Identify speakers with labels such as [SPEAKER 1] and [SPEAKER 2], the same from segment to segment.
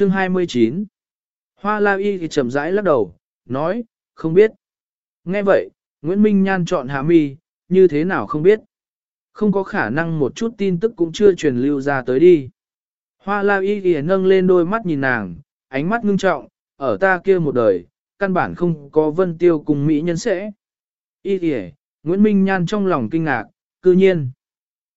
[SPEAKER 1] Chương 29 Hoa La Y thì chậm rãi lắc đầu, nói, không biết. Nghe vậy, Nguyễn Minh Nhan chọn hạ mi, như thế nào không biết. Không có khả năng một chút tin tức cũng chưa truyền lưu ra tới đi. Hoa La Y thì nâng lên đôi mắt nhìn nàng, ánh mắt ngưng trọng, ở ta kia một đời, căn bản không có vân tiêu cùng Mỹ nhân sẽ. Y thì Nguyễn Minh Nhan trong lòng kinh ngạc, cư nhiên.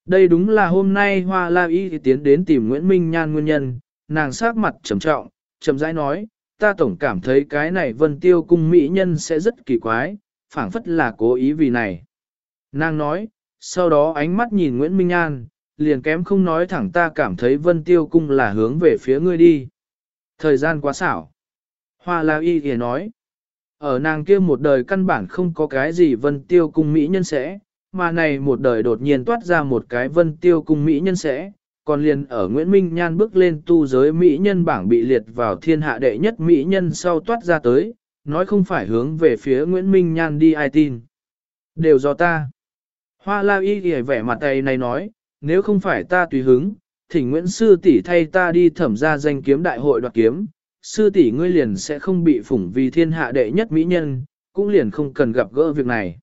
[SPEAKER 1] Đây đúng là hôm nay Hoa La Y thì tiến đến tìm Nguyễn Minh Nhan nguyên nhân, nàng sát mặt trầm trọng, trầm rãi nói, ta tổng cảm thấy cái này vân tiêu cung mỹ nhân sẽ rất kỳ quái, phảng phất là cố ý vì này. Nàng nói, sau đó ánh mắt nhìn Nguyễn Minh An, liền kém không nói thẳng ta cảm thấy vân tiêu cung là hướng về phía ngươi đi. Thời gian quá xảo. Hoa La Y thì nói, ở nàng kia một đời căn bản không có cái gì vân tiêu cung mỹ nhân sẽ, mà này một đời đột nhiên toát ra một cái vân tiêu cung mỹ nhân sẽ, còn liền ở Nguyễn Minh Nhan bước lên tu giới Mỹ nhân bảng bị liệt vào thiên hạ đệ nhất Mỹ nhân sau toát ra tới, nói không phải hướng về phía Nguyễn Minh Nhan đi ai tin. Đều do ta. Hoa La Y ghi vẻ mặt tay này nói, nếu không phải ta tùy hứng, thỉnh Nguyễn Sư tỷ thay ta đi thẩm ra danh kiếm đại hội đoạt kiếm, Sư tỷ ngươi liền sẽ không bị phủng vì thiên hạ đệ nhất Mỹ nhân, cũng liền không cần gặp gỡ việc này.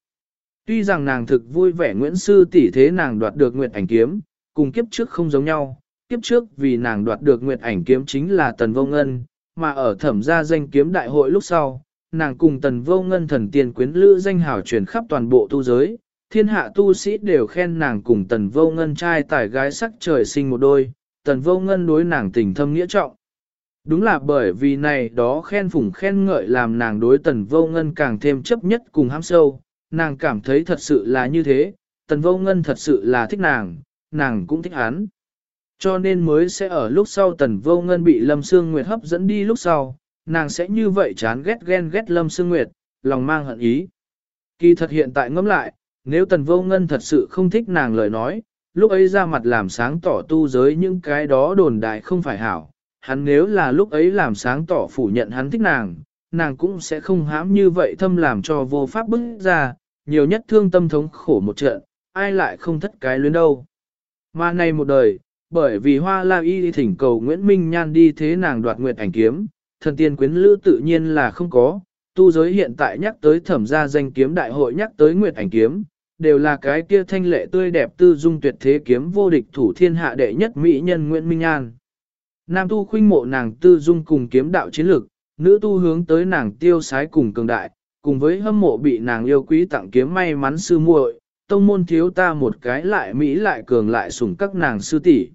[SPEAKER 1] Tuy rằng nàng thực vui vẻ Nguyễn Sư tỷ thế nàng đoạt được Nguyệt ảnh kiếm, cùng kiếp trước không giống nhau, kiếp trước vì nàng đoạt được nguyệt ảnh kiếm chính là Tần Vô Ngân, mà ở thẩm gia danh kiếm đại hội lúc sau, nàng cùng Tần Vô Ngân thần tiên quyến lữ danh hào truyền khắp toàn bộ tu giới, thiên hạ tu sĩ đều khen nàng cùng Tần Vô Ngân trai tải gái sắc trời sinh một đôi, Tần Vô Ngân đối nàng tình thâm nghĩa trọng. Đúng là bởi vì này đó khen phủng khen ngợi làm nàng đối Tần Vô Ngân càng thêm chấp nhất cùng ham sâu, nàng cảm thấy thật sự là như thế, Tần Vô Ngân thật sự là thích nàng, nàng cũng thích hắn. Cho nên mới sẽ ở lúc sau tần vô ngân bị Lâm Sương Nguyệt hấp dẫn đi lúc sau, nàng sẽ như vậy chán ghét ghen ghét Lâm Sương Nguyệt, lòng mang hận ý. Kỳ thật hiện tại ngẫm lại, nếu tần vô ngân thật sự không thích nàng lời nói, lúc ấy ra mặt làm sáng tỏ tu giới những cái đó đồn đại không phải hảo. Hắn nếu là lúc ấy làm sáng tỏ phủ nhận hắn thích nàng, nàng cũng sẽ không hãm như vậy thâm làm cho vô pháp bức ra, nhiều nhất thương tâm thống khổ một trận, ai lại không thất cái luyến đâu. Mà này một đời, bởi vì hoa la y thỉnh cầu Nguyễn Minh Nhan đi thế nàng đoạt nguyệt ảnh kiếm, thần tiên quyến lữ tự nhiên là không có, tu giới hiện tại nhắc tới thẩm gia danh kiếm đại hội nhắc tới nguyệt ảnh kiếm, đều là cái kia thanh lệ tươi đẹp tư dung tuyệt thế kiếm vô địch thủ thiên hạ đệ nhất mỹ nhân Nguyễn Minh Nhan. Nam tu khuynh mộ nàng tư dung cùng kiếm đạo chiến lược, nữ tu hướng tới nàng tiêu sái cùng cường đại, cùng với hâm mộ bị nàng yêu quý tặng kiếm may mắn sư muội, tông môn thiếu ta một cái lại Mỹ lại cường lại sủng các nàng sư tỷ.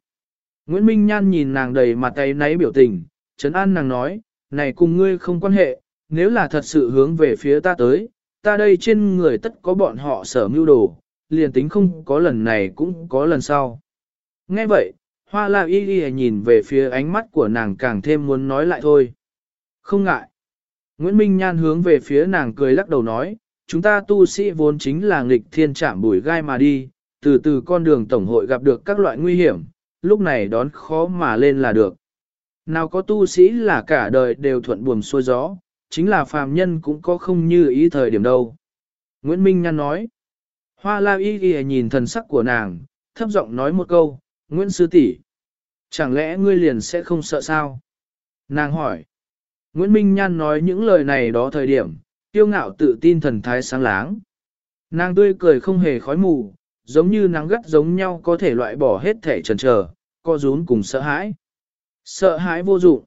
[SPEAKER 1] Nguyễn Minh Nhan nhìn nàng đầy mặt tay náy biểu tình, Trấn An nàng nói, này cùng ngươi không quan hệ, nếu là thật sự hướng về phía ta tới, ta đây trên người tất có bọn họ sở mưu đồ, liền tính không có lần này cũng có lần sau. Nghe vậy, hoa la y y nhìn về phía ánh mắt của nàng càng thêm muốn nói lại thôi. Không ngại. Nguyễn Minh Nhan hướng về phía nàng cười lắc đầu nói, chúng ta tu sĩ vốn chính là nghịch thiên trạm bùi gai mà đi, từ từ con đường tổng hội gặp được các loại nguy hiểm, lúc này đón khó mà lên là được. Nào có tu sĩ là cả đời đều thuận buồm xuôi gió, chính là phàm nhân cũng có không như ý thời điểm đâu. Nguyễn Minh Nhan nói, Hoa La Y ghi nhìn thần sắc của nàng, thấp giọng nói một câu, Nguyễn Sư tỷ, Chẳng lẽ ngươi liền sẽ không sợ sao? Nàng hỏi. Nguyễn Minh Nhan nói những lời này đó thời điểm, tiêu ngạo tự tin thần thái sáng láng. Nàng tươi cười không hề khói mù, giống như nắng gắt giống nhau có thể loại bỏ hết thể trần trở, co rún cùng sợ hãi. Sợ hãi vô dụng.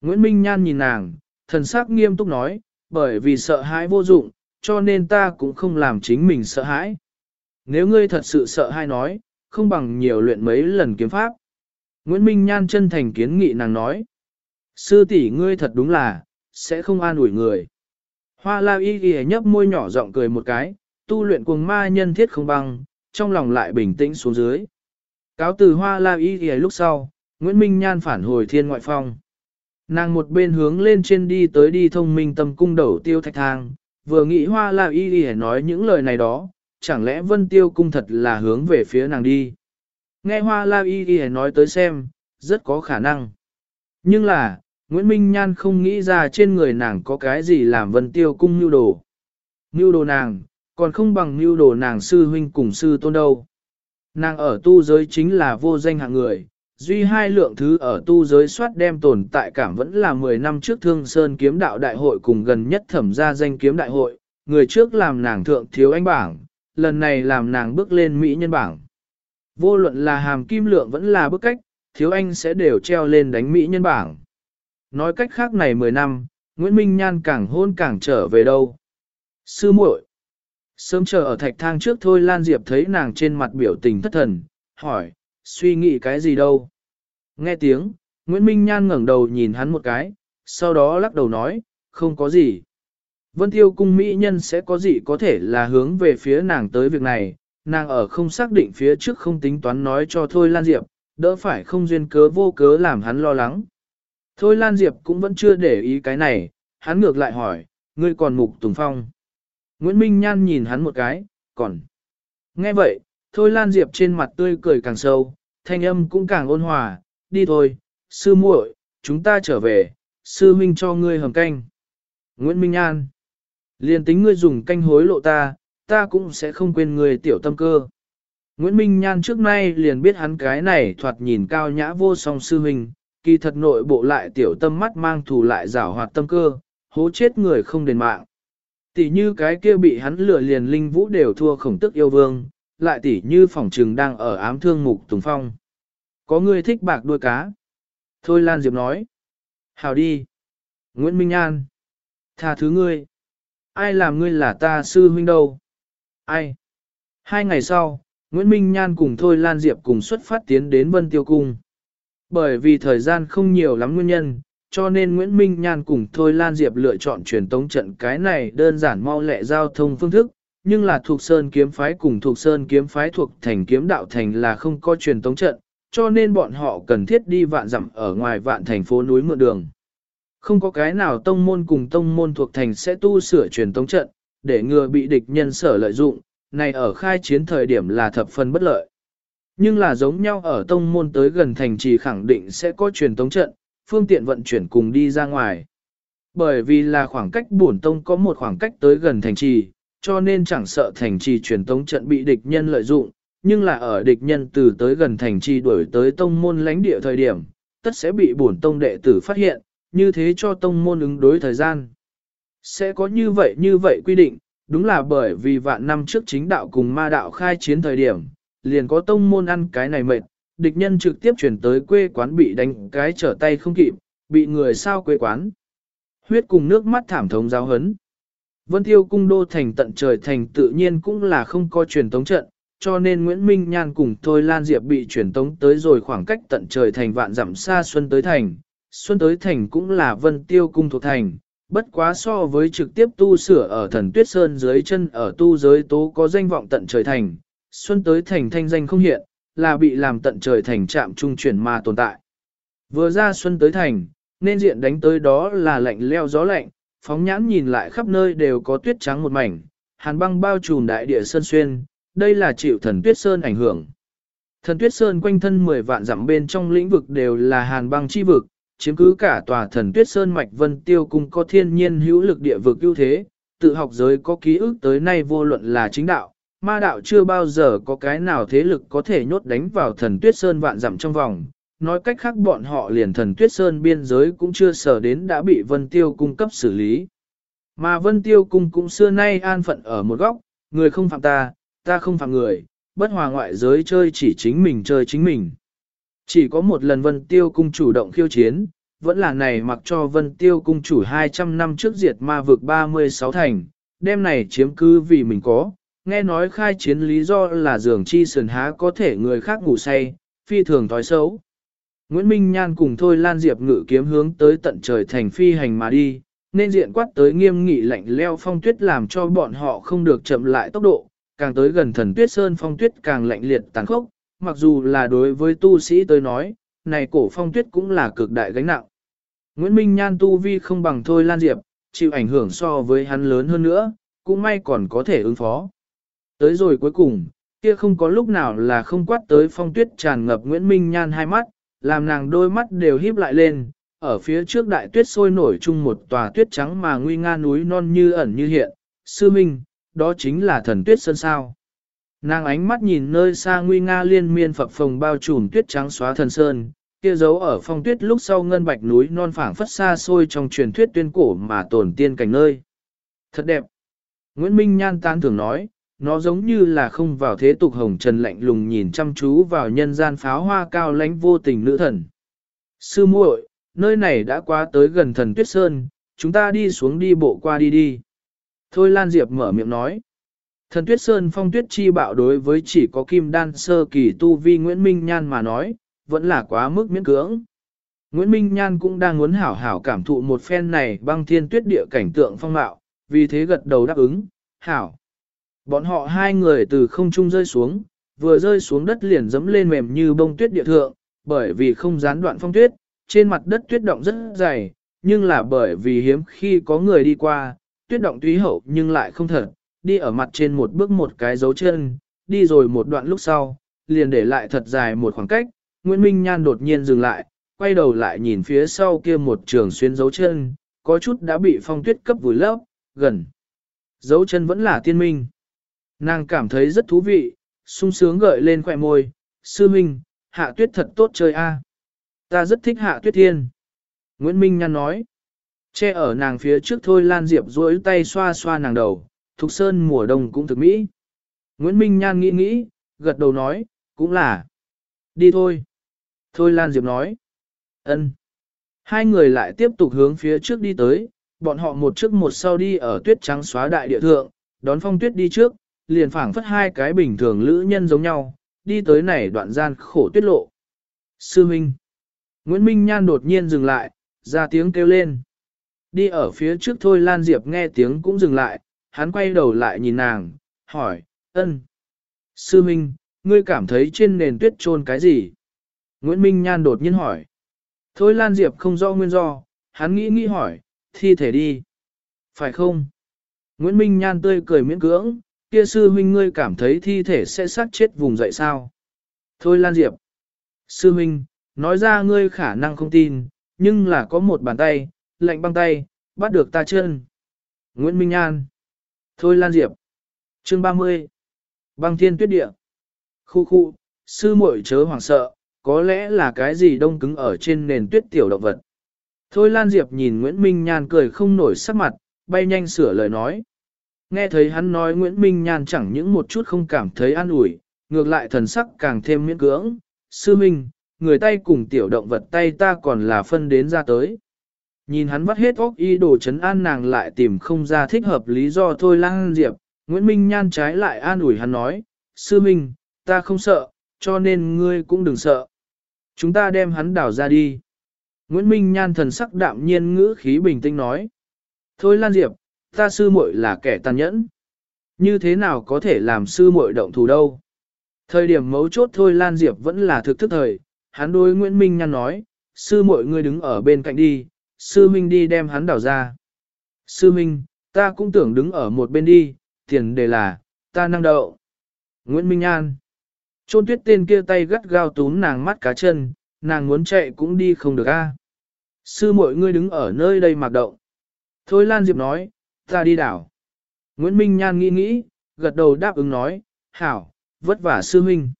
[SPEAKER 1] Nguyễn Minh Nhan nhìn nàng, thần sắc nghiêm túc nói, bởi vì sợ hãi vô dụng, cho nên ta cũng không làm chính mình sợ hãi. Nếu ngươi thật sự sợ hãi nói, không bằng nhiều luyện mấy lần kiếm pháp. Nguyễn Minh Nhan chân thành kiến nghị nàng nói. Sư tỷ ngươi thật đúng là, sẽ không an ủi người. Hoa la y ghi nhấp môi nhỏ giọng cười một cái, tu luyện cuồng ma nhân thiết không băng, trong lòng lại bình tĩnh xuống dưới. Cáo từ hoa la y ghi lúc sau, Nguyễn Minh Nhan phản hồi thiên ngoại phong. Nàng một bên hướng lên trên đi tới đi thông minh tâm cung đầu tiêu thạch thang, vừa nghĩ hoa la y ghi nói những lời này đó, chẳng lẽ vân tiêu cung thật là hướng về phía nàng đi. Nghe hoa la y ghi nói tới xem, rất có khả năng. Nhưng là, Nguyễn Minh Nhan không nghĩ ra trên người nàng có cái gì làm vân tiêu cung mưu đồ. Mưu đồ nàng, còn không bằng mưu đồ nàng sư huynh cùng sư tôn đâu. Nàng ở tu giới chính là vô danh hạng người, duy hai lượng thứ ở tu giới soát đem tồn tại cảm vẫn là 10 năm trước Thương Sơn kiếm đạo đại hội cùng gần nhất thẩm gia danh kiếm đại hội, người trước làm nàng thượng thiếu anh bảng, lần này làm nàng bước lên Mỹ nhân bảng. Vô luận là hàm kim lượng vẫn là bức cách, thiếu anh sẽ đều treo lên đánh Mỹ nhân bảng. Nói cách khác này 10 năm, Nguyễn Minh Nhan càng hôn càng trở về đâu. Sư muội Sớm chờ ở thạch thang trước thôi Lan Diệp thấy nàng trên mặt biểu tình thất thần, hỏi, suy nghĩ cái gì đâu. Nghe tiếng, Nguyễn Minh Nhan ngẩng đầu nhìn hắn một cái, sau đó lắc đầu nói, không có gì. Vân Tiêu cung mỹ nhân sẽ có gì có thể là hướng về phía nàng tới việc này, nàng ở không xác định phía trước không tính toán nói cho Thôi Lan Diệp, đỡ phải không duyên cớ vô cớ làm hắn lo lắng. Thôi Lan Diệp cũng vẫn chưa để ý cái này, hắn ngược lại hỏi, ngươi còn mục Tùng Phong. Nguyễn Minh Nhan nhìn hắn một cái, còn. Nghe vậy, Thôi Lan Diệp trên mặt tươi cười càng sâu, thanh âm cũng càng ôn hòa, đi thôi, sư muội, chúng ta trở về, sư huynh cho ngươi hầm canh. Nguyễn Minh Nhan. liền tính ngươi dùng canh hối lộ ta, ta cũng sẽ không quên ngươi tiểu tâm cơ. Nguyễn Minh Nhan trước nay liền biết hắn cái này thoạt nhìn cao nhã vô song sư huynh, kỳ thật nội bộ lại tiểu tâm mắt mang thù lại rảo hoạt tâm cơ, hố chết người không đền mạng. Tỷ như cái kia bị hắn lừa liền linh vũ đều thua khổng tức yêu vương, lại tỷ như phòng trừng đang ở ám thương mục Tùng Phong. Có người thích bạc đuôi cá. Thôi Lan Diệp nói. Hào đi. Nguyễn Minh An. Tha thứ ngươi. Ai làm ngươi là ta sư huynh đâu? Ai? Hai ngày sau, Nguyễn Minh Nhan cùng Thôi Lan Diệp cùng xuất phát tiến đến Vân Tiêu Cung. Bởi vì thời gian không nhiều lắm nguyên nhân, cho nên Nguyễn Minh Nhan cùng Thôi Lan Diệp lựa chọn truyền tống trận cái này đơn giản mau lẹ giao thông phương thức, nhưng là thuộc Sơn kiếm phái cùng thuộc Sơn kiếm phái thuộc thành kiếm đạo thành là không có truyền tống trận, cho nên bọn họ cần thiết đi vạn dặm ở ngoài vạn thành phố núi mượn đường. Không có cái nào tông môn cùng tông môn thuộc thành sẽ tu sửa truyền tống trận, để ngừa bị địch nhân sở lợi dụng, này ở khai chiến thời điểm là thập phần bất lợi. Nhưng là giống nhau ở tông môn tới gần thành trì khẳng định sẽ có truyền tống trận, phương tiện vận chuyển cùng đi ra ngoài. Bởi vì là khoảng cách bổn tông có một khoảng cách tới gần thành trì, cho nên chẳng sợ thành trì truyền tống trận bị địch nhân lợi dụng, nhưng là ở địch nhân từ tới gần thành trì đuổi tới tông môn lãnh địa thời điểm, tất sẽ bị bổn tông đệ tử phát hiện, như thế cho tông môn ứng đối thời gian. Sẽ có như vậy như vậy quy định, đúng là bởi vì vạn năm trước chính đạo cùng ma đạo khai chiến thời điểm, liền có tông môn ăn cái này mệt, địch nhân trực tiếp chuyển tới quê quán bị đánh cái trở tay không kịp, bị người sao quê quán. Huyết cùng nước mắt thảm thống giáo hấn. Vân Tiêu cung đô thành tận trời thành tự nhiên cũng là không có truyền tống trận, cho nên Nguyễn Minh Nhan cùng Thôi Lan Diệp bị truyền tống tới rồi khoảng cách tận trời thành vạn dặm xa Xuân tới thành. Xuân tới thành cũng là Vân Tiêu cung thuộc thành, bất quá so với trực tiếp tu sửa ở thần Tuyết Sơn dưới chân ở tu giới tố có danh vọng tận trời thành. Xuân tới thành thanh danh không hiện, là bị làm tận trời thành trạm trung chuyển mà tồn tại. Vừa ra xuân tới thành, nên diện đánh tới đó là lạnh leo gió lạnh, phóng nhãn nhìn lại khắp nơi đều có tuyết trắng một mảnh, hàn băng bao trùm đại địa sơn xuyên, đây là chịu thần tuyết sơn ảnh hưởng. Thần tuyết sơn quanh thân 10 vạn dặm bên trong lĩnh vực đều là hàn băng chi vực, chiếm cứ cả tòa thần tuyết sơn mạch vân tiêu cung có thiên nhiên hữu lực địa vực ưu thế, tự học giới có ký ức tới nay vô luận là chính đạo, ma đạo chưa bao giờ có cái nào thế lực có thể nhốt đánh vào thần tuyết sơn vạn dặm trong vòng. Nói cách khác bọn họ liền thần tuyết sơn biên giới cũng chưa sở đến đã bị Vân Tiêu cung cấp xử lý. Mà Vân Tiêu cung cũng xưa nay an phận ở một góc, người không phạm ta, ta không phạm người, bất hòa ngoại giới chơi chỉ chính mình chơi chính mình. Chỉ có một lần Vân Tiêu cung chủ động khiêu chiến, vẫn là này mặc cho Vân Tiêu cung chủ 200 năm trước diệt ma vực 36 thành, đêm này chiếm cư vì mình có, nghe nói khai chiến lý do là giường chi sườn há có thể người khác ngủ say, phi thường thói xấu. Nguyễn Minh Nhan cùng Thôi Lan Diệp ngự kiếm hướng tới tận trời thành phi hành mà đi, nên diện quát tới nghiêm nghị lạnh leo phong tuyết làm cho bọn họ không được chậm lại tốc độ, càng tới gần thần tuyết sơn phong tuyết càng lạnh liệt tàn khốc, mặc dù là đối với tu sĩ tới nói, này cổ phong tuyết cũng là cực đại gánh nặng. Nguyễn Minh Nhan tu vi không bằng Thôi Lan Diệp, chịu ảnh hưởng so với hắn lớn hơn nữa, cũng may còn có thể ứng phó. Tới rồi cuối cùng, kia không có lúc nào là không quát tới phong tuyết tràn ngập Nguyễn Minh Nhan hai mắt, làm nàng đôi mắt đều híp lại lên, ở phía trước đại tuyết sôi nổi chung một tòa tuyết trắng mà nguy nga núi non như ẩn như hiện, sư minh, đó chính là thần tuyết sơn sao. Nàng ánh mắt nhìn nơi xa nguy nga liên miên phập phồng bao trùm tuyết trắng xóa thần sơn, kia dấu ở phong tuyết lúc sau ngân bạch núi non phảng phất xa xôi trong truyền thuyết tuyên cổ mà tồn tiên cảnh nơi. Thật đẹp. Nguyễn Minh Nhan tan thường nói, nó giống như là không vào thế tục hồng trần lạnh lùng nhìn chăm chú vào nhân gian pháo hoa cao lãnh vô tình nữ thần. Sư muội, nơi này đã quá tới gần thần tuyết sơn, chúng ta đi xuống đi bộ qua đi đi. Thôi Lan Diệp mở miệng nói. Thần tuyết sơn phong tuyết chi bạo đối với chỉ có kim đan sơ kỳ tu vi Nguyễn Minh Nhan mà nói, vẫn là quá mức miễn cưỡng. Nguyễn Minh Nhan cũng đang muốn hảo hảo cảm thụ một phen này băng thiên tuyết địa cảnh tượng phong mạo, vì thế gật đầu đáp ứng, hảo. Bọn họ hai người từ không trung rơi xuống, vừa rơi xuống đất liền dẫm lên mềm như bông tuyết địa thượng, bởi vì không gián đoạn phong tuyết, trên mặt đất tuyết động rất dày, nhưng là bởi vì hiếm khi có người đi qua, tuyết động túy hậu nhưng lại không thật, đi ở mặt trên một bước một cái dấu chân, đi rồi một đoạn lúc sau, liền để lại thật dài một khoảng cách, Nguyễn Minh Nhan đột nhiên dừng lại, quay đầu lại nhìn phía sau kia một trường xuyên dấu chân, có chút đã bị phong tuyết cấp vùi lấp, gần. Dấu chân vẫn là tiên minh. Nàng cảm thấy rất thú vị, sung sướng gợi lên khỏe môi, sư minh, hạ tuyết thật tốt chơi a. Ta rất thích hạ tuyết thiên. Nguyễn Minh Nhan nói. Che ở nàng phía trước thôi Lan Diệp duỗi tay xoa xoa nàng đầu, Thục Sơn mùa đông cũng thực mỹ. Nguyễn Minh Nhan nghĩ nghĩ, gật đầu nói, cũng là. Đi thôi. Thôi Lan Diệp nói. ân. Hai người lại tiếp tục hướng phía trước đi tới, bọn họ một trước một sau đi ở tuyết trắng xóa đại địa thượng, đón phong tuyết đi trước, liền phảng phất hai cái bình thường lữ nhân giống nhau, đi tới này đoạn gian khổ tuyết lộ. Sư Minh. Nguyễn Minh Nhan đột nhiên dừng lại, ra tiếng kêu lên. Đi ở phía trước thôi Lan Diệp nghe tiếng cũng dừng lại, hắn quay đầu lại nhìn nàng, hỏi, ân. Sư Minh, ngươi cảm thấy trên nền tuyết trôn cái gì? Nguyễn Minh Nhan đột nhiên hỏi. Thôi Lan Diệp không rõ nguyên do, hắn nghĩ nghĩ hỏi, thi thể đi. Phải không? Nguyễn Minh Nhan tươi cười miễn cưỡng, kia sư huynh ngươi cảm thấy thi thể sẽ sát chết vùng dậy sao? Thôi Lan Diệp. Sư huynh, nói ra ngươi khả năng không tin, nhưng là có một bàn tay, lạnh băng tay, bắt được ta chân. Nguyễn Minh An. Thôi Lan Diệp. Chương 30. Băng thiên tuyết địa. Khu khu, sư muội chớ hoảng sợ, có lẽ là cái gì đông cứng ở trên nền tuyết tiểu động vật. Thôi Lan Diệp nhìn Nguyễn Minh Nhan cười không nổi sắc mặt, bay nhanh sửa lời nói. Nghe thấy hắn nói Nguyễn Minh Nhan chẳng những một chút không cảm thấy an ủi, ngược lại thần sắc càng thêm miễn cưỡng. Sư Minh, người tay cùng tiểu động vật tay ta còn là phân đến ra tới. Nhìn hắn vắt hết óc y đồ chấn an nàng lại tìm không ra thích hợp lý do thôi Lan Diệp, Nguyễn Minh Nhan trái lại an ủi hắn nói, Sư Minh, ta không sợ, cho nên ngươi cũng đừng sợ. Chúng ta đem hắn đảo ra đi. Nguyễn Minh Nhan thần sắc đạm nhiên ngữ khí bình tĩnh nói. Thôi Lan Diệp, ta sư muội là kẻ tàn nhẫn. Như thế nào có thể làm sư muội động thủ đâu? Thời điểm mấu chốt thôi Lan Diệp vẫn là thực thức thời, hắn đối Nguyễn Minh Nhan nói, sư muội ngươi đứng ở bên cạnh đi, sư minh đi đem hắn đảo ra. Sư minh, ta cũng tưởng đứng ở một bên đi, tiền đề là, ta năng đậu. Nguyễn Minh An, Trôn tuyết tên kia tay gắt gao túm nàng mắt cá chân, nàng muốn chạy cũng đi không được a. Sư muội ngươi đứng ở nơi đây mặc động. Thôi Lan Diệp nói, ta đi đảo. Nguyễn Minh Nhan nghĩ nghĩ, gật đầu đáp ứng nói, hảo, vất vả sư huynh.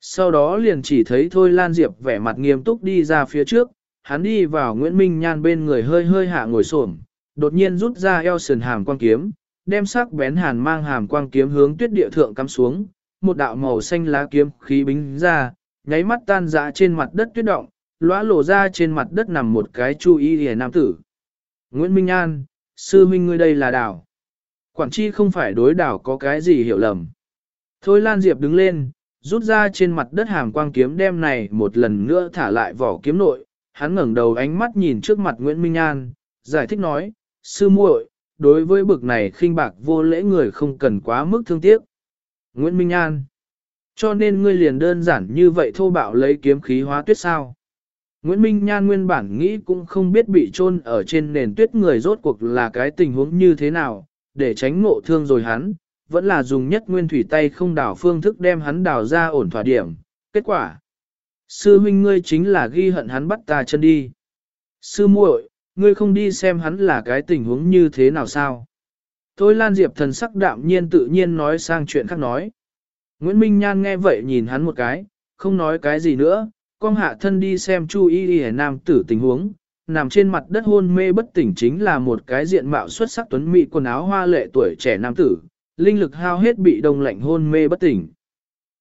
[SPEAKER 1] Sau đó liền chỉ thấy Thôi Lan Diệp vẻ mặt nghiêm túc đi ra phía trước, hắn đi vào Nguyễn Minh Nhan bên người hơi hơi hạ ngồi xổm, đột nhiên rút ra eo sườn hàm quang kiếm, đem sắc bén hàn mang hàm quang kiếm hướng tuyết địa thượng cắm xuống, một đạo màu xanh lá kiếm khí bính ra, nháy mắt tan dã trên mặt đất tuyết động, lóa lộ ra trên mặt đất nằm một cái chu y hề nam tử. Nguyễn Minh An, sư huynh ngươi đây là đảo. Quản chi không phải đối đảo có cái gì hiểu lầm. Thôi Lan Diệp đứng lên, rút ra trên mặt đất hàm quang kiếm đem này một lần nữa thả lại vỏ kiếm nội, hắn ngẩng đầu ánh mắt nhìn trước mặt Nguyễn Minh An, giải thích nói, sư muội, đối với bực này khinh bạc vô lễ người không cần quá mức thương tiếc. Nguyễn Minh An, cho nên ngươi liền đơn giản như vậy thô bạo lấy kiếm khí hóa tuyết sao. Nguyễn Minh Nhan nguyên bản nghĩ cũng không biết bị chôn ở trên nền tuyết người rốt cuộc là cái tình huống như thế nào, để tránh ngộ thương rồi hắn, vẫn là dùng nhất nguyên thủy tay không đảo phương thức đem hắn đảo ra ổn thỏa điểm. Kết quả, sư huynh ngươi chính là ghi hận hắn bắt ta chân đi. Sư muội, ngươi không đi xem hắn là cái tình huống như thế nào sao? Thôi Lan Diệp thần sắc đạm nhiên tự nhiên nói sang chuyện khác nói. Nguyễn Minh Nhan nghe vậy nhìn hắn một cái, không nói cái gì nữa, con hạ thân đi xem Chu Y Y nam tử tình huống, nằm trên mặt đất hôn mê bất tỉnh chính là một cái diện mạo xuất sắc tuấn mỹ quần áo hoa lệ tuổi trẻ nam tử, linh lực hao hết bị đông lạnh hôn mê bất tỉnh.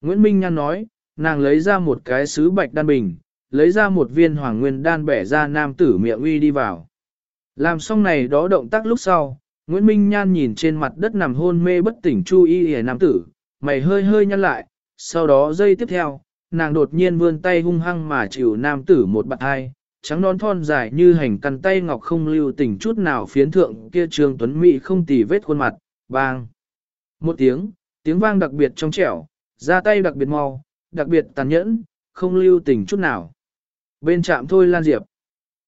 [SPEAKER 1] Nguyễn Minh Nhan nói, nàng lấy ra một cái sứ bạch đan bình, lấy ra một viên hoàng nguyên đan bẻ ra nam tử miệng uy đi vào. Làm xong này đó động tác lúc sau, Nguyễn Minh Nhan nhìn trên mặt đất nằm hôn mê bất tỉnh Chu Y Y nam tử, mày hơi hơi nhăn lại, sau đó giây tiếp theo, nàng đột nhiên vươn tay hung hăng mà chịu nam tử một bạn hai, trắng non thon dài như hành căn tay ngọc không lưu tình chút nào phiến thượng kia trường tuấn mỹ không tì vết khuôn mặt, bang. Một tiếng, tiếng vang đặc biệt trong trẻo, ra tay đặc biệt mau, đặc biệt tàn nhẫn, không lưu tình chút nào. Bên trạm Thôi Lan Diệp.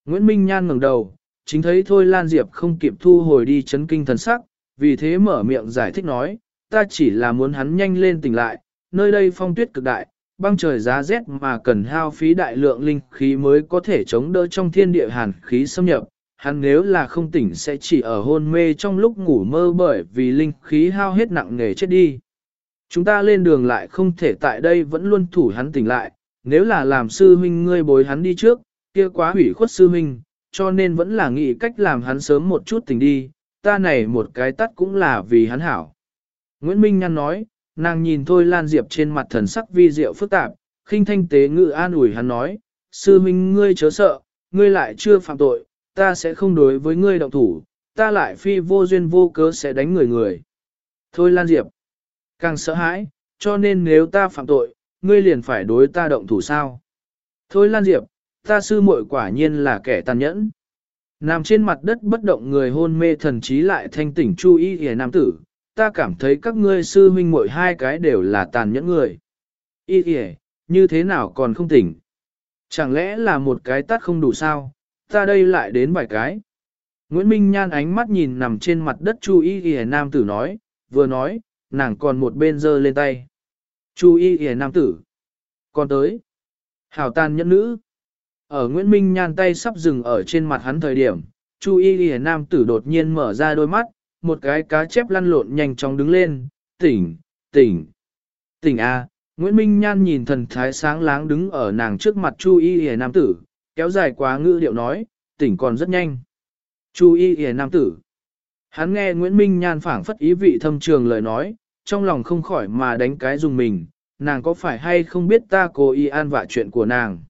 [SPEAKER 1] Nguyễn Minh Nhan ngẩng đầu, chính thấy Thôi Lan Diệp không kịp thu hồi đi chấn kinh thần sắc, vì thế mở miệng giải thích nói, ta chỉ là muốn hắn nhanh lên tỉnh lại, nơi đây phong tuyết cực đại, băng trời giá rét mà cần hao phí đại lượng linh khí mới có thể chống đỡ trong thiên địa hàn khí xâm nhập. Hắn nếu là không tỉnh sẽ chỉ ở hôn mê trong lúc ngủ mơ bởi vì linh khí hao hết nặng nề chết đi. Chúng ta lên đường lại không thể tại đây vẫn luôn thủ hắn tỉnh lại, nếu là làm sư huynh ngươi bối hắn đi trước, kia quá hủy khuất sư huynh, cho nên vẫn là nghĩ cách làm hắn sớm một chút tỉnh đi, ta này một cái tắt cũng là vì hắn hảo. Nguyễn Minh Nhăn nói, nàng nhìn Thôi Lan Diệp trên mặt thần sắc vi diệu phức tạp, khinh thanh tế ngự an ủi hắn nói, sư huynh ngươi chớ sợ, ngươi lại chưa phạm tội, ta sẽ không đối với ngươi động thủ, ta lại phi vô duyên vô cớ sẽ đánh người người. Thôi Lan Diệp, càng sợ hãi, cho nên nếu ta phạm tội, ngươi liền phải đối ta động thủ sao. Thôi Lan Diệp, ta sư muội quả nhiên là kẻ tàn nhẫn. Nằm trên mặt đất bất động người hôn mê thần trí lại thanh tỉnh chú ý hề nam tử, ta cảm thấy các ngươi sư huynh muội hai cái đều là tàn nhẫn người. Ý hề, như thế nào còn không tỉnh? Chẳng lẽ là một cái tắt không đủ sao? Ta đây lại đến vài cái. Nguyễn Minh Nhan ánh mắt nhìn nằm trên mặt đất Chu Y Y Nam tử nói, vừa nói, nàng còn một bên giơ lên tay. Chu Y Y Nam tử. Còn tới. Hảo tàn nhẫn nữ. Ở Nguyễn Minh Nhan tay sắp dừng ở trên mặt hắn thời điểm, Chu Y Y Nam tử đột nhiên mở ra đôi mắt, một cái cá chép lăn lộn nhanh chóng đứng lên, tỉnh, tỉnh, tỉnh A. Nguyễn Minh Nhan nhìn thần thái sáng láng đứng ở nàng trước mặt Chu Y Y Nam tử, kéo dài quá ngữ điệu nói, tỉnh còn rất nhanh. Chu Y Y Nam tử. Hắn nghe Nguyễn Minh Nhan phảng phất ý vị thâm trường lời nói, trong lòng không khỏi mà đánh cái dùng mình, nàng có phải hay không biết ta cố ý an vạ chuyện của nàng.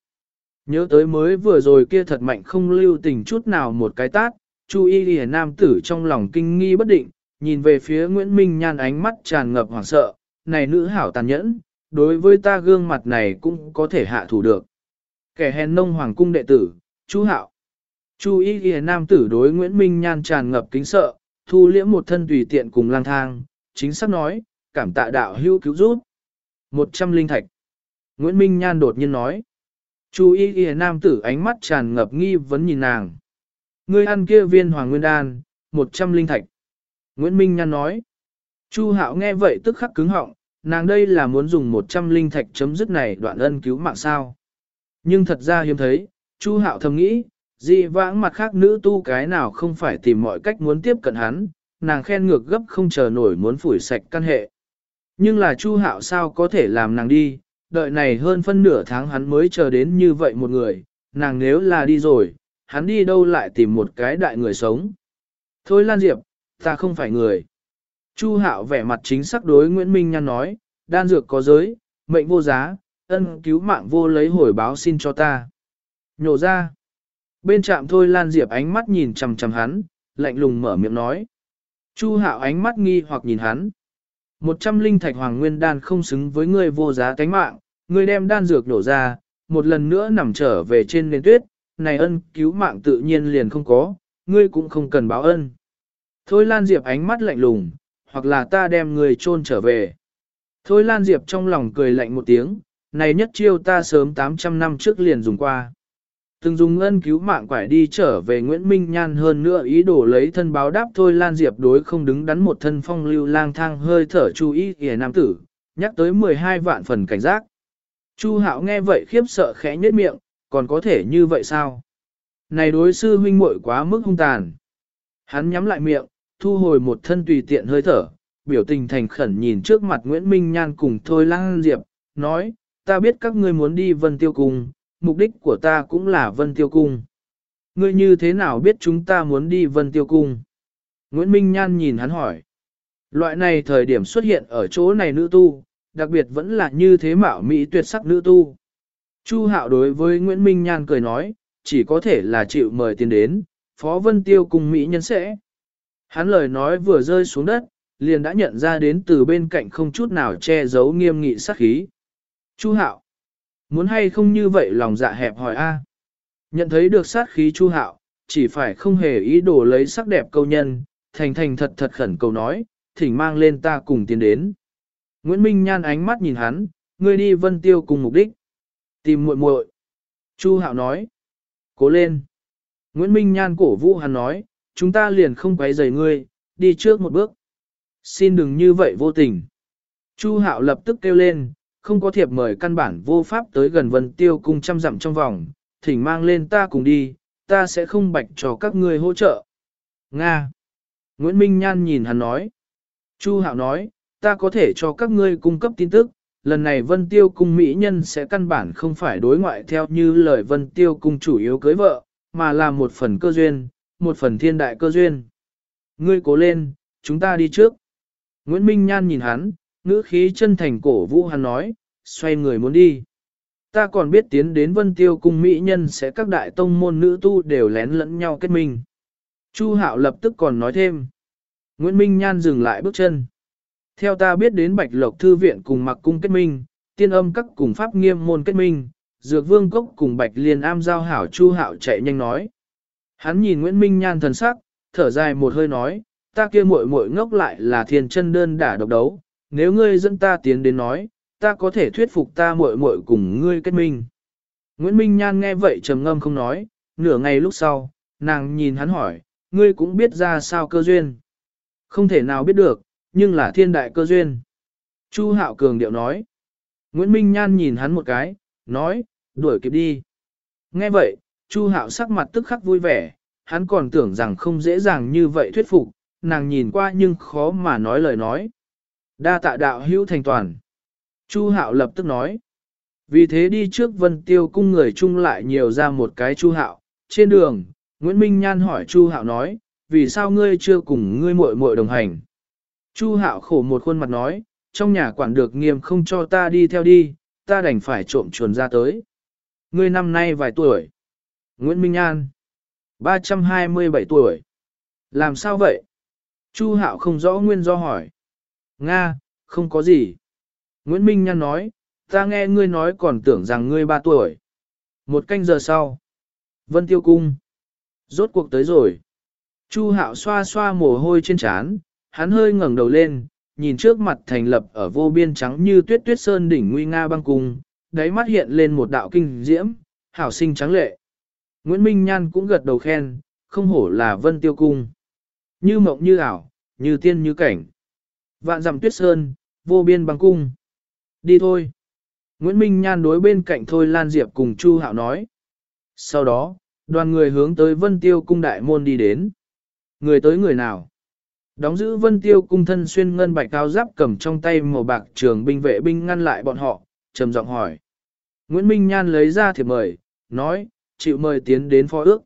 [SPEAKER 1] Nhớ tới mới vừa rồi kia thật mạnh không lưu tình chút nào một cái tát, Chu y lìa nam tử trong lòng kinh nghi bất định, nhìn về phía Nguyễn Minh Nhan ánh mắt tràn ngập hoảng sợ, này nữ hảo tàn nhẫn, đối với ta gương mặt này cũng có thể hạ thủ được. Kẻ hèn nông hoàng cung đệ tử, Chu hạo. Chu y lìa nam tử đối Nguyễn Minh Nhan tràn ngập kính sợ, thu liễm một thân tùy tiện cùng lang thang, chính xác nói, cảm tạ đạo hữu cứu giúp. Một trăm linh thạch. Nguyễn Minh Nhan đột nhiên nói. Chu y y nam tử ánh mắt tràn ngập nghi vấn nhìn nàng. Ngươi ăn kia viên hoàng nguyên đan, một trăm linh thạch. Nguyễn Minh Nhan nói. Chu hạo nghe vậy tức khắc cứng họng, nàng đây là muốn dùng một trăm linh thạch chấm dứt này đoạn ân cứu mạng sao. Nhưng thật ra hiếm thấy, Chu hạo thầm nghĩ, dị vãng mặt khác nữ tu cái nào không phải tìm mọi cách muốn tiếp cận hắn, nàng khen ngược gấp không chờ nổi muốn phủi sạch căn hệ. Nhưng là Chu hạo sao có thể làm nàng đi, đợi này hơn phân nửa tháng hắn mới chờ đến như vậy một người, nàng nếu là đi rồi, hắn đi đâu lại tìm một cái đại người sống. Thôi Lan Diệp, ta không phải người. Chu Hạo vẻ mặt chính xác đối Nguyễn Minh Nhan nói, đan dược có giới, mệnh vô giá, ân cứu mạng vô lấy hồi báo xin cho ta. Nhổ ra. Bên trạm Thôi Lan Diệp ánh mắt nhìn chằm chằm hắn, lạnh lùng mở miệng nói. Chu Hạo ánh mắt nghi hoặc nhìn hắn. Một trăm linh thạch hoàng nguyên đan không xứng với ngươi vô giá cánh mạng, ngươi đem đan dược nổ ra, một lần nữa nằm trở về trên nền tuyết, này ân cứu mạng tự nhiên liền không có, ngươi cũng không cần báo ân. Thôi Lan Diệp ánh mắt lạnh lùng, hoặc là ta đem người chôn trở về. Thôi Lan Diệp trong lòng cười lạnh một tiếng, này nhất chiêu ta sớm 800 năm trước liền dùng qua. Từng dùng ân cứu mạng quải đi trở về Nguyễn Minh Nhan hơn nữa ý đồ lấy thân báo đáp thôi Lan Diệp đối không đứng đắn một thân phong lưu lang thang hơi thở chú ý kìa nam tử, nhắc tới 12 vạn phần cảnh giác. Chu Hạo nghe vậy khiếp sợ khẽ nhếch miệng, còn có thể như vậy sao? Này đối sư huynh muội quá mức hung tàn. Hắn nhắm lại miệng, thu hồi một thân tùy tiện hơi thở, biểu tình thành khẩn nhìn trước mặt Nguyễn Minh Nhan cùng Thôi Lang Diệp, nói, ta biết các ngươi muốn đi Vân Tiêu Cung, mục đích của ta cũng là Vân Tiêu Cung. Ngươi như thế nào biết chúng ta muốn đi Vân Tiêu Cung? Nguyễn Minh Nhan nhìn hắn hỏi. Loại này thời điểm xuất hiện ở chỗ này nữ tu, đặc biệt vẫn là như thế mạo mỹ tuyệt sắc nữ tu. Chu Hạo đối với Nguyễn Minh Nhan cười nói, chỉ có thể là chịu mời tiền đến, Phó Vân Tiêu cùng Mỹ nhân sẽ. Hắn lời nói vừa rơi xuống đất, liền đã nhận ra đến từ bên cạnh không chút nào che giấu nghiêm nghị sát khí. Chu Hạo, muốn hay không như vậy lòng dạ hẹp hỏi a. Nhận thấy được sát khí Chu Hạo, chỉ phải không hề ý đồ lấy sắc đẹp câu nhân, thành thành thật thật khẩn cầu nói, thỉnh mang lên ta cùng tiến đến. Nguyễn Minh nhan ánh mắt nhìn hắn, ngươi đi vân tiêu cùng mục đích. Tìm muội muội. Chu Hạo nói. Cố lên. Nguyễn Minh nhan cổ vũ hắn nói, chúng ta liền không quấy rầy ngươi, đi trước một bước. Xin đừng như vậy vô tình. Chu Hạo lập tức kêu lên, không có thiệp mời căn bản vô pháp tới gần vân tiêu cung trăm dặm trong vòng, thỉnh mang lên ta cùng đi, ta sẽ không bạch cho các ngươi hỗ trợ. Nga. Nguyễn Minh Nhan nhìn hắn nói. Chu Hạo nói, ta có thể cho các ngươi cung cấp tin tức, lần này Vân Tiêu Cung Mỹ Nhân sẽ căn bản không phải đối ngoại theo như lời Vân Tiêu Cung chủ yếu cưới vợ, mà là một phần cơ duyên, một phần thiên đại cơ duyên. Ngươi cố lên, chúng ta đi trước. Nguyễn Minh Nhan nhìn hắn, ngữ khí chân thành cổ vũ hắn nói, xoay người muốn đi. Ta còn biết tiến đến Vân Tiêu Cung Mỹ Nhân sẽ các đại tông môn nữ tu đều lén lẫn nhau kết minh. Chu Hạo lập tức còn nói thêm. Nguyễn Minh Nhan dừng lại bước chân. Theo ta biết đến Bạch Lộc Thư Viện cùng mặc cung kết minh, tiên âm các cùng pháp nghiêm môn kết minh, dược vương cốc cùng Bạch Liên am giao hảo Chu Hạo chạy nhanh nói. Hắn nhìn Nguyễn Minh Nhan thần sắc, thở dài một hơi nói, ta kia muội muội ngốc lại là thiên chân đơn đả độc đấu, nếu ngươi dẫn ta tiến đến nói, ta có thể thuyết phục ta muội muội cùng ngươi kết minh. Nguyễn Minh Nhan nghe vậy trầm ngâm không nói, nửa ngày lúc sau, nàng nhìn hắn hỏi, ngươi cũng biết ra sao cơ duyên. Không thể nào biết được, nhưng là thiên đại cơ duyên. Chu Hạo Cường điệu nói. Nguyễn Minh Nhan nhìn hắn một cái, nói, đuổi kịp đi. Nghe vậy, Chu Hạo sắc mặt tức khắc vui vẻ, hắn còn tưởng rằng không dễ dàng như vậy thuyết phục, nàng nhìn qua nhưng khó mà nói lời nói. Đa tạ đạo hữu thành toàn. Chu Hạo lập tức nói. Vì thế đi trước vân tiêu cung người chung lại nhiều ra một cái Chu Hạo. Trên đường, Nguyễn Minh Nhan hỏi Chu Hạo nói, vì sao ngươi chưa cùng ngươi muội muội đồng hành? Chu Hạo khổ một khuôn mặt nói, trong nhà quản được nghiêm không cho ta đi theo đi, ta đành phải trộm chuồn ra tới. Ngươi năm nay vài tuổi? Nguyễn Minh An. 327 tuổi. Làm sao vậy? Chu Hạo không rõ nguyên do hỏi. Nga, không có gì. Nguyễn Minh Nhan nói, ta nghe ngươi nói còn tưởng rằng ngươi ba tuổi. Một canh giờ sau. Vân Tiêu Cung. Rốt cuộc tới rồi. Chu Hạo xoa xoa mồ hôi trên trán, hắn hơi ngẩng đầu lên, nhìn trước mặt thành lập ở vô biên trắng như tuyết tuyết sơn đỉnh nguy nga băng cung, đáy mắt hiện lên một đạo kinh diễm, hảo sinh trắng lệ. Nguyễn Minh Nhan cũng gật đầu khen, không hổ là vân tiêu cung. Như mộng như ảo, như tiên như cảnh. Vạn dặm tuyết sơn, vô biên băng cung. Đi thôi. Nguyễn Minh Nhan đối bên cạnh Thôi Lan Diệp cùng Chu Hạo nói. Sau đó, đoàn người hướng tới Vân Tiêu cung đại môn đi đến. Người tới người nào? Đóng giữ Vân Tiêu cung thân xuyên ngân bạch cao giáp cầm trong tay màu bạc trường binh vệ binh ngăn lại bọn họ, trầm giọng hỏi. Nguyễn Minh Nhan lấy ra thiệp mời, nói, chịu mời tiến đến phó ước.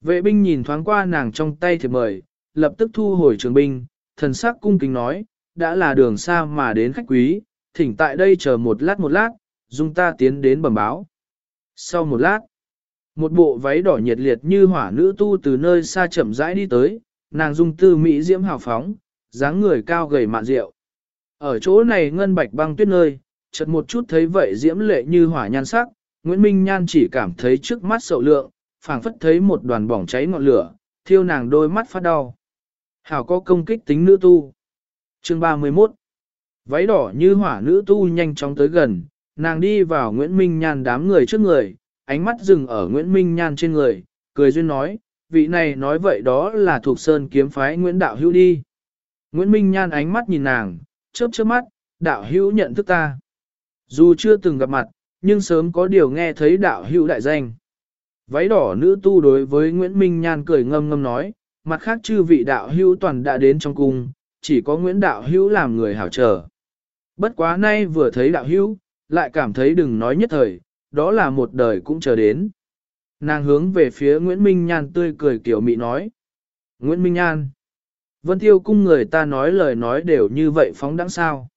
[SPEAKER 1] Vệ binh nhìn thoáng qua nàng trong tay thiệp mời, lập tức thu hồi trường binh, thần sắc cung kính nói, đã là đường xa mà đến khách quý, thỉnh tại đây chờ một lát một lát, dung ta tiến đến bẩm báo. Sau một lát, một bộ váy đỏ nhiệt liệt như hỏa nữ tu từ nơi xa chậm rãi đi tới, nàng dung tư mỹ diễm hào phóng, dáng người cao gầy mạn rượu. Ở chỗ này ngân bạch băng tuyết nơi, chợt một chút thấy vậy diễm lệ như hỏa nhan sắc, Nguyễn Minh Nhan chỉ cảm thấy trước mắt sậu lượng, phảng phất thấy một đoàn bỏng cháy ngọn lửa, thiêu nàng đôi mắt phát đau. Hảo có công kích tính nữ tu. Chương 31 Váy đỏ như hỏa nữ tu nhanh chóng tới gần, nàng đi vào Nguyễn Minh Nhan đám người trước người, ánh mắt dừng ở Nguyễn Minh Nhan trên người, cười duyên nói, vị này nói vậy đó là thuộc sơn kiếm phái Nguyễn Đạo Hữu đi. Nguyễn Minh Nhan ánh mắt nhìn nàng, chớp chớp mắt, Đạo Hữu nhận thức ta. Dù chưa từng gặp mặt, nhưng sớm có điều nghe thấy Đạo Hữu đại danh. Váy đỏ nữ tu đối với Nguyễn Minh Nhan cười ngâm ngâm nói, mặt khác chư vị Đạo Hữu toàn đã đến trong cung, chỉ có Nguyễn Đạo Hữu làm người hảo chờ. Bất quá nay vừa thấy Đạo Hữu, lại cảm thấy đừng nói nhất thời, đó là một đời cũng chờ đến. Nàng hướng về phía Nguyễn Minh Nhan tươi cười kiểu mị nói. Nguyễn Minh Nhan. Vân Tiêu cung người ta nói lời nói đều như vậy phóng đẳng sao.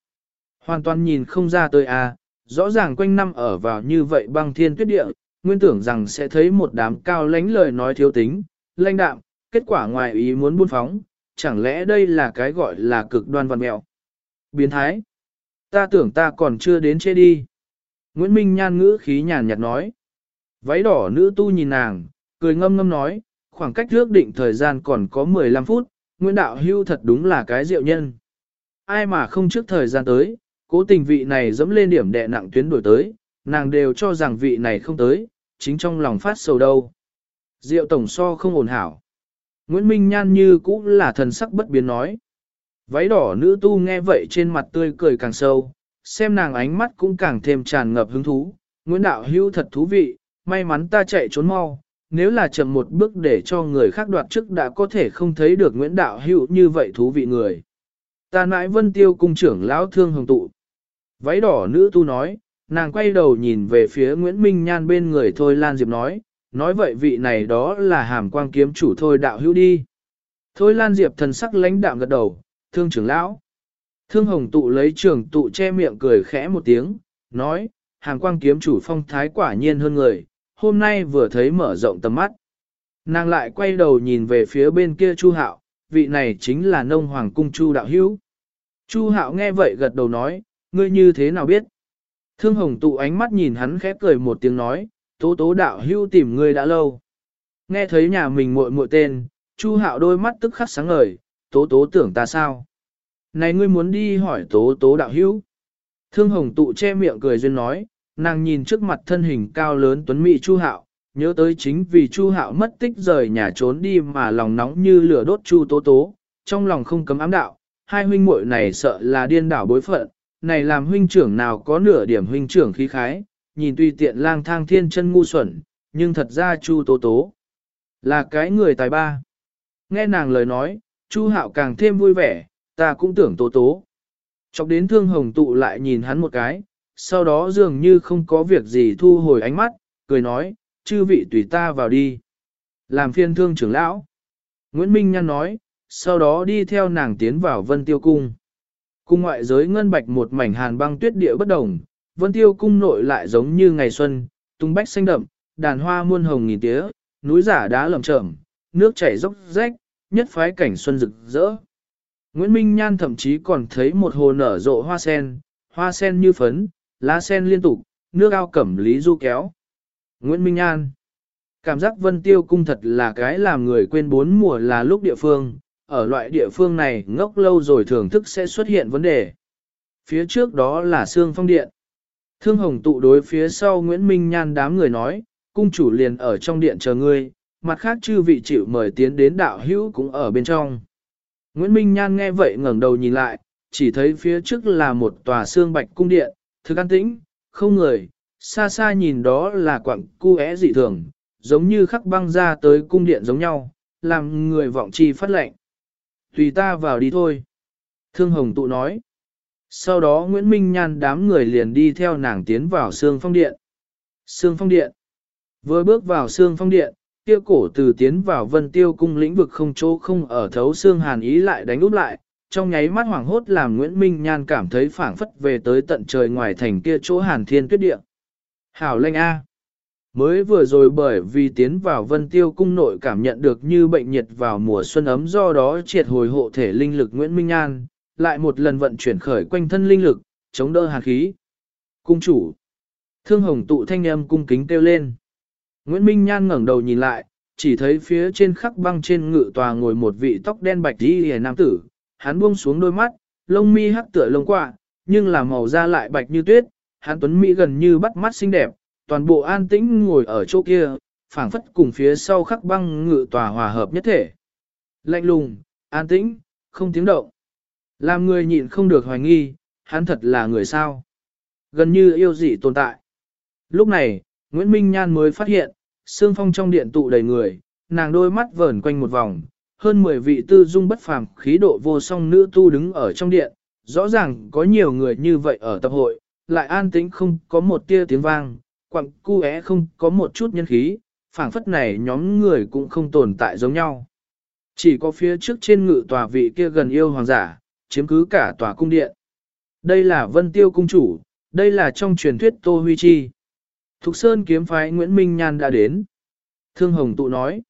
[SPEAKER 1] Hoàn toàn nhìn không ra tôi à, rõ ràng quanh năm ở vào như vậy băng thiên tuyết địa, nguyên tưởng rằng sẽ thấy một đám cao lánh lời nói thiếu tính, lãnh đạm, kết quả ngoài ý muốn buôn phóng, chẳng lẽ đây là cái gọi là cực đoan văn mẹo. Biến thái. Ta tưởng ta còn chưa đến chê đi. Nguyễn Minh nhan ngữ khí nhàn nhạt nói. Váy đỏ nữ tu nhìn nàng, cười ngâm ngâm nói, khoảng cách ước định thời gian còn có 15 phút, Nguyễn Đạo Hưu thật đúng là cái diệu nhân. Ai mà không trước thời gian tới, cố tình vị này dẫm lên điểm đệ nặng tuyến đổi tới, nàng đều cho rằng vị này không tới, chính trong lòng phát sầu đâu. Diệu tổng so không ổn hảo. Nguyễn Minh Nhan như cũng là thần sắc bất biến nói. Váy đỏ nữ tu nghe vậy trên mặt tươi cười càng sâu, xem nàng ánh mắt cũng càng thêm tràn ngập hứng thú. Nguyễn Đạo Hưu thật thú vị, may mắn ta chạy trốn mau, nếu là chậm một bước để cho người khác đoạt trước đã có thể không thấy được Nguyễn Đạo Hưu như vậy thú vị người. Ta nãi vân tiêu cung trưởng lão thương hồng tụ. Váy đỏ nữ tu nói, nàng quay đầu nhìn về phía Nguyễn Minh Nhan bên người Thôi Lan Diệp nói, nói vậy vị này đó là hàm quang kiếm chủ Thôi đạo hữu đi. Thôi Lan Diệp thần sắc lãnh đạm gật đầu, thương trưởng lão. Thương hồng tụ lấy trường tụ che miệng cười khẽ một tiếng, nói, hàm quang kiếm chủ phong thái quả nhiên hơn người, hôm nay vừa thấy mở rộng tầm mắt. Nàng lại quay đầu nhìn về phía bên kia Chu Hạo, vị này chính là nông hoàng cung Chu đạo hữu. Chu Hạo nghe vậy gật đầu nói, ngươi như thế nào biết? Thương hồng tụ ánh mắt nhìn hắn khép cười một tiếng nói, tố tố đạo hưu tìm ngươi đã lâu. Nghe thấy nhà mình muội muội tên, Chu hạo đôi mắt tức khắc sáng ngời, tố tố tưởng ta sao? Này ngươi muốn đi hỏi tố tố đạo hưu? Thương hồng tụ che miệng cười duyên nói, nàng nhìn trước mặt thân hình cao lớn tuấn mỹ Chu hạo, nhớ tới chính vì Chu hạo mất tích rời nhà trốn đi mà lòng nóng như lửa đốt Chu tố tố, trong lòng không cấm ám đạo, hai huynh muội này sợ là điên đảo bối phận, này làm huynh trưởng nào có nửa điểm huynh trưởng khí khái, nhìn tuy tiện lang thang thiên chân ngu xuẩn, nhưng thật ra Chu Tố Tố là cái người tài ba. Nghe nàng lời nói, Chu Hạo càng thêm vui vẻ, ta cũng tưởng Tố Tố. Chọc đến thương hồng tụ lại nhìn hắn một cái, sau đó dường như không có việc gì thu hồi ánh mắt, cười nói, chư vị tùy ta vào đi. Làm phiên thương trưởng lão. Nguyễn Minh nhan nói, sau đó đi theo nàng tiến vào vân tiêu cung. Cung ngoại giới ngân bạch một mảnh hàn băng tuyết địa bất đồng, vân tiêu cung nội lại giống như ngày xuân, tung bách xanh đậm, đàn hoa muôn hồng nghìn tía, núi giả đá lởm chởm, nước chảy dốc rách, nhất phái cảnh xuân rực rỡ. Nguyễn Minh Nhan thậm chí còn thấy một hồ nở rộ hoa sen, hoa sen như phấn, lá sen liên tục, nước ao cẩm lý du kéo. Nguyễn Minh an Cảm giác vân tiêu cung thật là cái làm người quên bốn mùa là lúc địa phương, ở loại địa phương này ngốc lâu rồi thưởng thức sẽ xuất hiện vấn đề. Phía trước đó là xương phong điện. Thương hồng tụ đối phía sau Nguyễn Minh Nhan đám người nói, cung chủ liền ở trong điện chờ ngươi, mặt khác chư vị chịu mời tiến đến đạo hữu cũng ở bên trong. Nguyễn Minh Nhan nghe vậy ngẩng đầu nhìn lại, chỉ thấy phía trước là một tòa xương bạch cung điện, thực an tĩnh, không người, xa xa nhìn đó là quặng cu é dị thường, giống như khắc băng ra tới cung điện giống nhau, làm người vọng chi phát lệnh. Tùy ta vào đi thôi. Thương Hồng tụ nói. Sau đó Nguyễn Minh Nhan đám người liền đi theo nàng tiến vào Sương Phong Điện. Sương Phong Điện. Vừa bước vào Sương Phong Điện, kia cổ từ tiến vào vân tiêu cung lĩnh vực không chỗ không ở thấu Sương Hàn ý lại đánh úp lại, trong nháy mắt hoảng hốt làm Nguyễn Minh Nhan cảm thấy phảng phất về tới tận trời ngoài thành kia chỗ Hàn Thiên Tuyết địa Hảo lệnh A. Mới vừa rồi bởi vì tiến vào vân tiêu cung nội cảm nhận được như bệnh nhiệt vào mùa xuân ấm do đó triệt hồi hộ thể linh lực Nguyễn Minh Nhan, lại một lần vận chuyển khởi quanh thân linh lực, chống đỡ hàn khí. Cung chủ. Thương hồng tụ thanh âm cung kính kêu lên. Nguyễn Minh Nhan ngẩng đầu nhìn lại, chỉ thấy phía trên khắc băng trên ngự tòa ngồi một vị tóc đen bạch đi hề nam tử. Hắn buông xuống đôi mắt, lông mi hắc tựa lông quạ, nhưng là màu da lại bạch như tuyết. Hắn tuấn mỹ gần như bắt mắt xinh đẹp, toàn bộ an tĩnh ngồi ở chỗ kia, phảng phất cùng phía sau khắc băng ngự tòa hòa hợp nhất thể. Lạnh lùng, an tĩnh, không tiếng động. Làm người nhịn không được hoài nghi, hắn thật là người sao. Gần như yêu dị tồn tại. Lúc này, Nguyễn Minh Nhan mới phát hiện, xương phong trong điện tụ đầy người, nàng đôi mắt vờn quanh một vòng, hơn 10 vị tư dung bất phàm khí độ vô song nữ tu đứng ở trong điện, rõ ràng có nhiều người như vậy ở tập hội, lại an tĩnh không có một tia tiếng vang, quặng cu é không có một chút nhân khí, phảng phất này nhóm người cũng không tồn tại giống nhau. Chỉ có phía trước trên ngự tòa vị kia gần yêu hoàng giả, chiếm cứ cả tòa cung điện. Đây là Vân Tiêu Cung Chủ, đây là trong truyền thuyết Tô Huy Chi. Thục Sơn kiếm phái Nguyễn Minh Nhan đã đến. Thương Hồng tụ nói.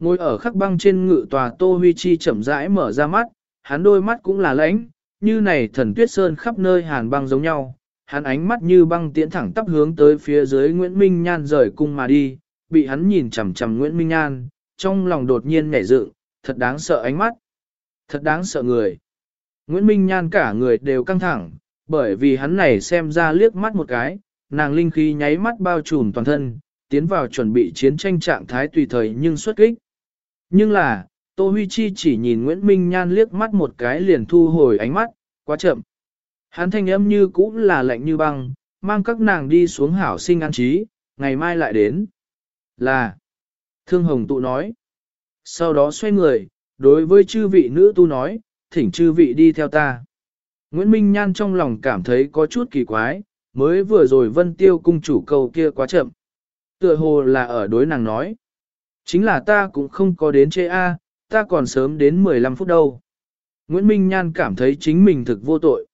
[SPEAKER 1] Ngồi ở khắc băng trên ngự tòa Tô Huy Chi chậm rãi mở ra mắt, hắn đôi mắt cũng là lãnh, như này thần tuyết sơn khắp nơi hàn băng giống nhau. Hắn ánh mắt như băng tiễn thẳng tắp hướng tới phía dưới Nguyễn Minh Nhan rời cung mà đi, bị hắn nhìn chằm chằm Nguyễn Minh Nhan, trong lòng đột nhiên nhảy dựng, thật đáng sợ ánh mắt, thật đáng sợ người. Nguyễn Minh Nhan cả người đều căng thẳng, bởi vì hắn này xem ra liếc mắt một cái, nàng linh khí nháy mắt bao trùm toàn thân, tiến vào chuẩn bị chiến tranh trạng thái tùy thời nhưng xuất kích. Nhưng là, Tô Huy Chi chỉ nhìn Nguyễn Minh Nhan liếc mắt một cái liền thu hồi ánh mắt, quá chậm. Hắn thanh âm như cũ là lạnh như băng, mang các nàng đi xuống hảo sinh an trí, ngày mai lại đến. Là, Thương Hồng tụ nói. Sau đó xoay người, đối với chư vị nữ tu nói, thỉnh chư vị đi theo ta. Nguyễn Minh Nhan trong lòng cảm thấy có chút kỳ quái, mới vừa rồi vân tiêu cung chủ cầu kia quá chậm. Tựa hồ là ở đối nàng nói. Chính là ta cũng không có đến chê A, ta còn sớm đến 15 phút đâu. Nguyễn Minh Nhan cảm thấy chính mình thực vô tội.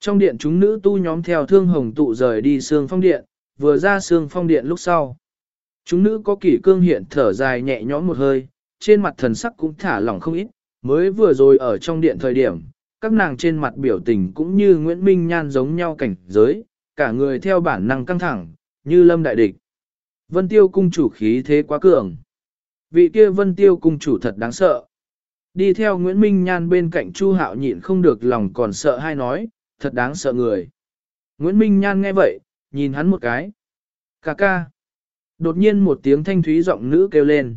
[SPEAKER 1] Trong điện chúng nữ tu nhóm theo thương hồng tụ rời đi xương phong điện, vừa ra xương phong điện lúc sau. Chúng nữ có kỷ cương hiện thở dài nhẹ nhõm một hơi, trên mặt thần sắc cũng thả lỏng không ít, mới vừa rồi ở trong điện thời điểm, các nàng trên mặt biểu tình cũng như Nguyễn Minh Nhan giống nhau cảnh giới, cả người theo bản năng căng thẳng, như lâm đại địch. Vân Tiêu cung chủ khí thế quá cường. Vị kia Vân Tiêu cung chủ thật đáng sợ. Đi theo Nguyễn Minh Nhan bên cạnh Chu Hạo nhịn không được lòng còn sợ hay nói, thật đáng sợ người. Nguyễn Minh Nhan nghe vậy, nhìn hắn một cái. Cà ca. Đột nhiên một tiếng thanh thúy giọng nữ kêu lên.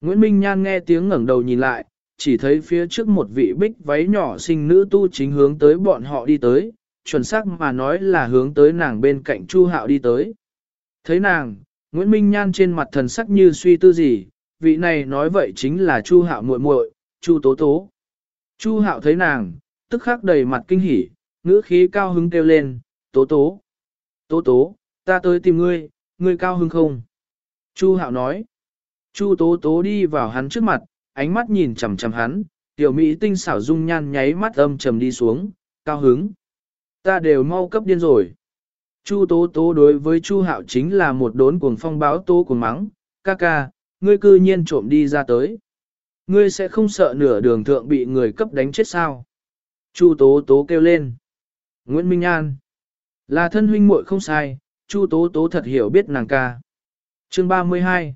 [SPEAKER 1] Nguyễn Minh Nhan nghe tiếng ngẩng đầu nhìn lại, chỉ thấy phía trước một vị bích váy nhỏ xinh nữ tu chính hướng tới bọn họ đi tới, chuẩn xác mà nói là hướng tới nàng bên cạnh Chu Hạo đi tới. Thấy nàng, Nguyễn Minh Nhan trên mặt thần sắc như suy tư gì, vị này nói vậy chính là Chu Hạo muội muội, Chu Tố Tố. Chu Hạo thấy nàng, tức khắc đầy mặt kinh hỉ, ngữ khí cao hứng kêu lên, Tố Tố. Tố Tố, ta tới tìm ngươi, ngươi cao hứng không? Chu Hạo nói. Chu Tố Tố đi vào hắn trước mặt, ánh mắt nhìn chằm chằm hắn, tiểu mỹ tinh xảo dung nhan nháy mắt âm trầm đi xuống, cao hứng. Ta đều mau cấp điên rồi. Chu Tố Tố đối với Chu Hạo chính là một đốn cuồng phong báo tố cuồng mắng, ca ca, ngươi cư nhiên trộm đi ra tới. Ngươi sẽ không sợ nửa đường thượng bị người cấp đánh chết sao? Chu Tố Tố kêu lên. Nguyễn Minh An. Là thân huynh muội không sai, Chu Tố Tố thật hiểu biết nàng ca. Chương 32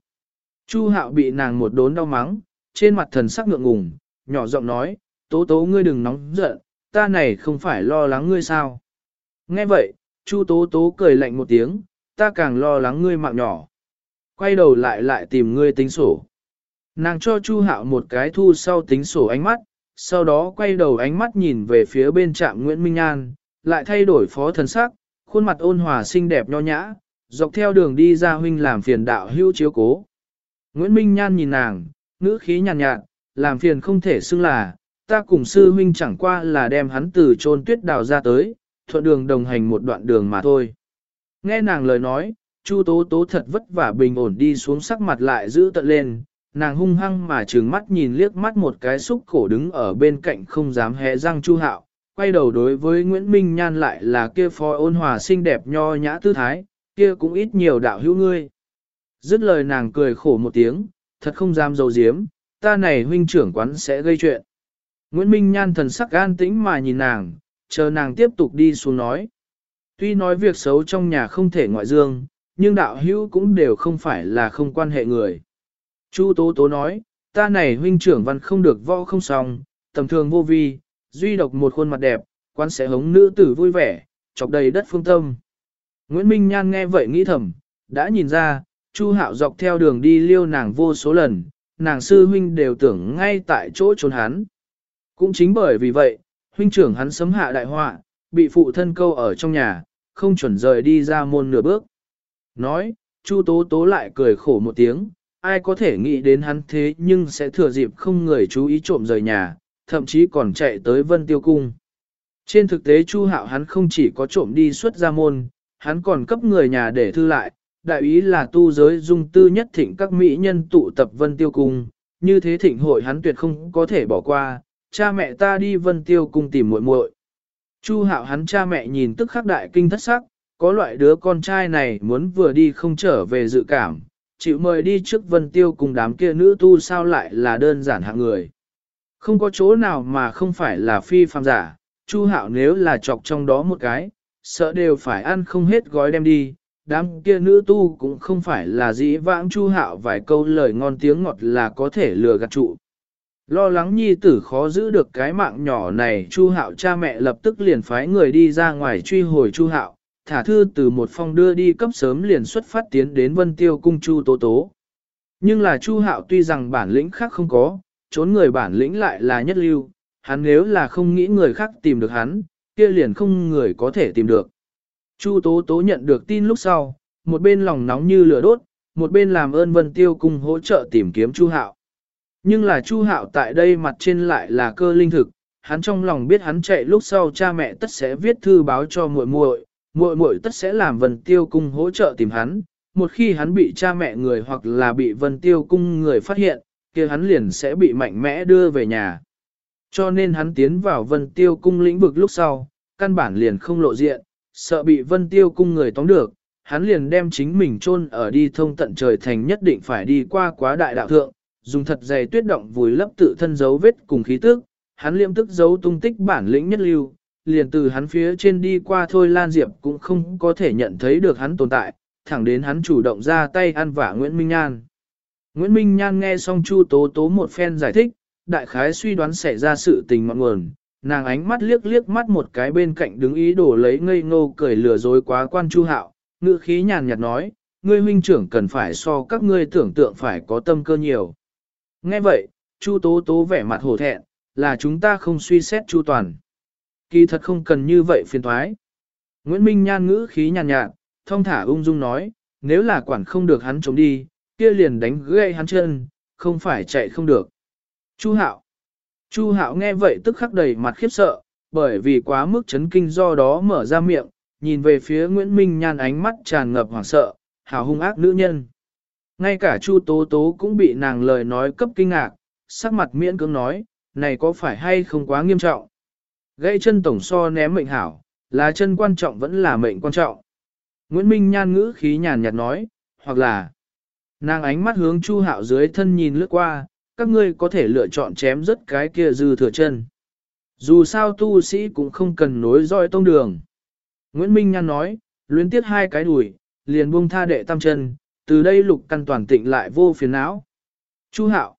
[SPEAKER 1] Chu Hạo bị nàng một đốn đau mắng, trên mặt thần sắc ngượng ngùng, nhỏ giọng nói, Tố Tố ngươi đừng nóng giận, ta này không phải lo lắng ngươi sao. Nghe vậy, Chu Tố Tố cười lạnh một tiếng, ta càng lo lắng ngươi mạng nhỏ. Quay đầu lại lại tìm ngươi tính sổ. Nàng cho Chu Hạo một cái thu sau tính sổ ánh mắt, sau đó quay đầu ánh mắt nhìn về phía bên trạm Nguyễn Minh An, lại thay đổi phó thần sắc, khuôn mặt ôn hòa xinh đẹp nho nhã, dọc theo đường đi ra huynh làm phiền đạo hưu chiếu cố. Nguyễn Minh Nhan nhìn nàng, ngữ khí nhàn nhạt, nhạt, làm phiền không thể xưng là, ta cùng sư huynh chẳng qua là đem hắn từ trôn tuyết đào ra tới, thuận đường đồng hành một đoạn đường mà thôi. Nghe nàng lời nói, Chu Tố Tố thật vất vả bình ổn đi xuống sắc mặt lại giữ tận lên, nàng hung hăng mà trừng mắt nhìn liếc mắt một cái xúc cổ đứng ở bên cạnh không dám hé răng Chu Hạo, quay đầu đối với Nguyễn Minh Nhan lại là kia phó ôn hòa xinh đẹp nho nhã tư thái, kia cũng ít nhiều đạo hữu ngươi. Dứt lời nàng cười khổ một tiếng, thật không dám dầu diếm, ta này huynh trưởng quán sẽ gây chuyện. Nguyễn Minh Nhan thần sắc an tĩnh mà nhìn nàng, chờ nàng tiếp tục đi xuống nói. Tuy nói việc xấu trong nhà không thể ngoại dương, nhưng đạo hữu cũng đều không phải là không quan hệ người. Chu Tố Tố nói, ta này huynh trưởng văn không được võ không xong, tầm thường vô vi, duy độc một khuôn mặt đẹp, quan sẽ hống nữ tử vui vẻ, chọc đầy đất phương tâm. Nguyễn Minh Nhan nghe vậy nghĩ thầm, đã nhìn ra, Chu Hạo dọc theo đường đi liêu nàng vô số lần, nàng sư huynh đều tưởng ngay tại chỗ trốn hắn. Cũng chính bởi vì vậy, huynh trưởng hắn sấm hạ đại họa, bị phụ thân câu ở trong nhà, không chuẩn rời đi ra môn nửa bước. Nói, Chu Tố Tố lại cười khổ một tiếng, ai có thể nghĩ đến hắn thế nhưng sẽ thừa dịp không người chú ý trộm rời nhà, thậm chí còn chạy tới vân tiêu cung. Trên thực tế Chu Hạo hắn không chỉ có trộm đi xuất ra môn, hắn còn cấp người nhà để thư lại, đại ý là tu giới dung tư nhất thịnh các mỹ nhân tụ tập vân tiêu cung, như thế thịnh hội hắn tuyệt không có thể bỏ qua, cha mẹ ta đi vân tiêu cung tìm muội muội. Chu hạo hắn cha mẹ nhìn tức khắc đại kinh thất sắc, có loại đứa con trai này muốn vừa đi không trở về dự cảm, chịu mời đi trước vân tiêu cùng đám kia nữ tu sao lại là đơn giản hạng người. Không có chỗ nào mà không phải là phi phàm giả, Chu hạo nếu là chọc trong đó một cái, sợ đều phải ăn không hết gói đem đi, đám kia nữ tu cũng không phải là dĩ vãng chu hạo vài câu lời ngon tiếng ngọt là có thể lừa gạt trụ. Lo lắng nhi tử khó giữ được cái mạng nhỏ này chu hạo cha mẹ lập tức liền phái người đi ra ngoài truy hồi chu hạo, thả thư từ một phong đưa đi cấp sớm liền xuất phát tiến đến vân tiêu cung chu tố tố. Nhưng là chu hạo tuy rằng bản lĩnh khác không có, trốn người bản lĩnh lại là nhất lưu, hắn nếu là không nghĩ người khác tìm được hắn, kia liền không người có thể tìm được. Chu Tố Tố nhận được tin lúc sau, một bên lòng nóng như lửa đốt, một bên làm ơn Vân Tiêu Cung hỗ trợ tìm kiếm Chu Hạo. Nhưng là Chu Hạo tại đây mặt trên lại là cơ linh thực, hắn trong lòng biết hắn chạy lúc sau cha mẹ tất sẽ viết thư báo cho muội muội, muội muội tất sẽ làm Vân Tiêu cung hỗ trợ tìm hắn, một khi hắn bị cha mẹ người hoặc là bị Vân Tiêu cung người phát hiện, kia hắn liền sẽ bị mạnh mẽ đưa về nhà. Cho nên hắn tiến vào Vân Tiêu cung lĩnh vực lúc sau, căn bản liền không lộ diện, sợ bị vân tiêu cung người tóm được, hắn liền đem chính mình chôn ở đi thông tận trời thành nhất định phải đi qua quá đại đạo thượng, dùng thật dày tuyết động vùi lấp tự thân dấu vết cùng khí tức, hắn liêm tức giấu tung tích bản lĩnh nhất lưu, liền từ hắn phía trên đi qua thôi Lan Diệp cũng không có thể nhận thấy được hắn tồn tại, thẳng đến hắn chủ động ra tay ăn vả Nguyễn Minh Nhan. Nguyễn Minh Nhan nghe xong Chu Tố Tố một phen giải thích, đại khái suy đoán xảy ra sự tình ngọn nguồn, nàng ánh mắt liếc liếc mắt một cái bên cạnh đứng ý đổ lấy ngây ngô cười lừa dối quá quan chu hạo, ngữ khí nhàn nhạt nói, ngươi huynh trưởng cần phải so các ngươi tưởng tượng phải có tâm cơ nhiều. Nghe vậy, chu tố tố vẻ mặt hổ thẹn, là chúng ta không suy xét chu toàn. Kỳ thật không cần như vậy phiền thoái. Nguyễn Minh nhan ngữ khí nhàn nhạt, thông thả ung dung nói, nếu là quản không được hắn chống đi, kia liền đánh gãy hắn chân, không phải chạy không được. Chu hạo, Chu hạo nghe vậy tức khắc đầy mặt khiếp sợ, bởi vì quá mức chấn kinh do đó mở ra miệng, nhìn về phía Nguyễn Minh Nhan ánh mắt tràn ngập hoảng sợ, hào hung ác nữ nhân. Ngay cả Chu Tố Tố cũng bị nàng lời nói cấp kinh ngạc, sắc mặt miễn cưỡng nói, này có phải hay không quá nghiêm trọng. Gãy chân tổng so ném mệnh hảo, là chân quan trọng vẫn là mệnh quan trọng. Nguyễn Minh Nhan ngữ khí nhàn nhạt nói, hoặc là nàng ánh mắt hướng Chu Hạo dưới thân nhìn lướt qua, các ngươi có thể lựa chọn chém rất cái kia dư thừa chân. Dù sao tu sĩ cũng không cần nối dõi tông đường. Nguyễn Minh Nhan nói, luyến tiếc hai cái đùi, liền buông tha đệ tam chân, từ đây lục căn toàn tịnh lại vô phiền não. Chu Hạo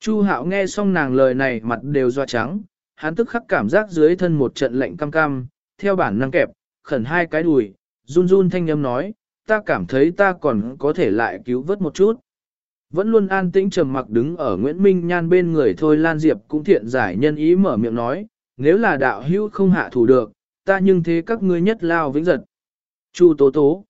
[SPEAKER 1] Chu Hạo nghe xong nàng lời này mặt đều doa trắng, hắn tức khắc cảm giác dưới thân một trận lạnh cam cam, theo bản năng kẹp, khẩn hai cái đùi, run run thanh âm nói, ta cảm thấy ta còn có thể lại cứu vớt một chút. Vẫn luôn an tĩnh trầm mặc đứng ở Nguyễn Minh Nhan bên người thôi Lan Diệp cũng thiện giải nhân ý mở miệng nói, nếu là đạo hữu không hạ thủ được, ta nhưng thế các ngươi nhất lao vĩnh giật. Chu Tố Tố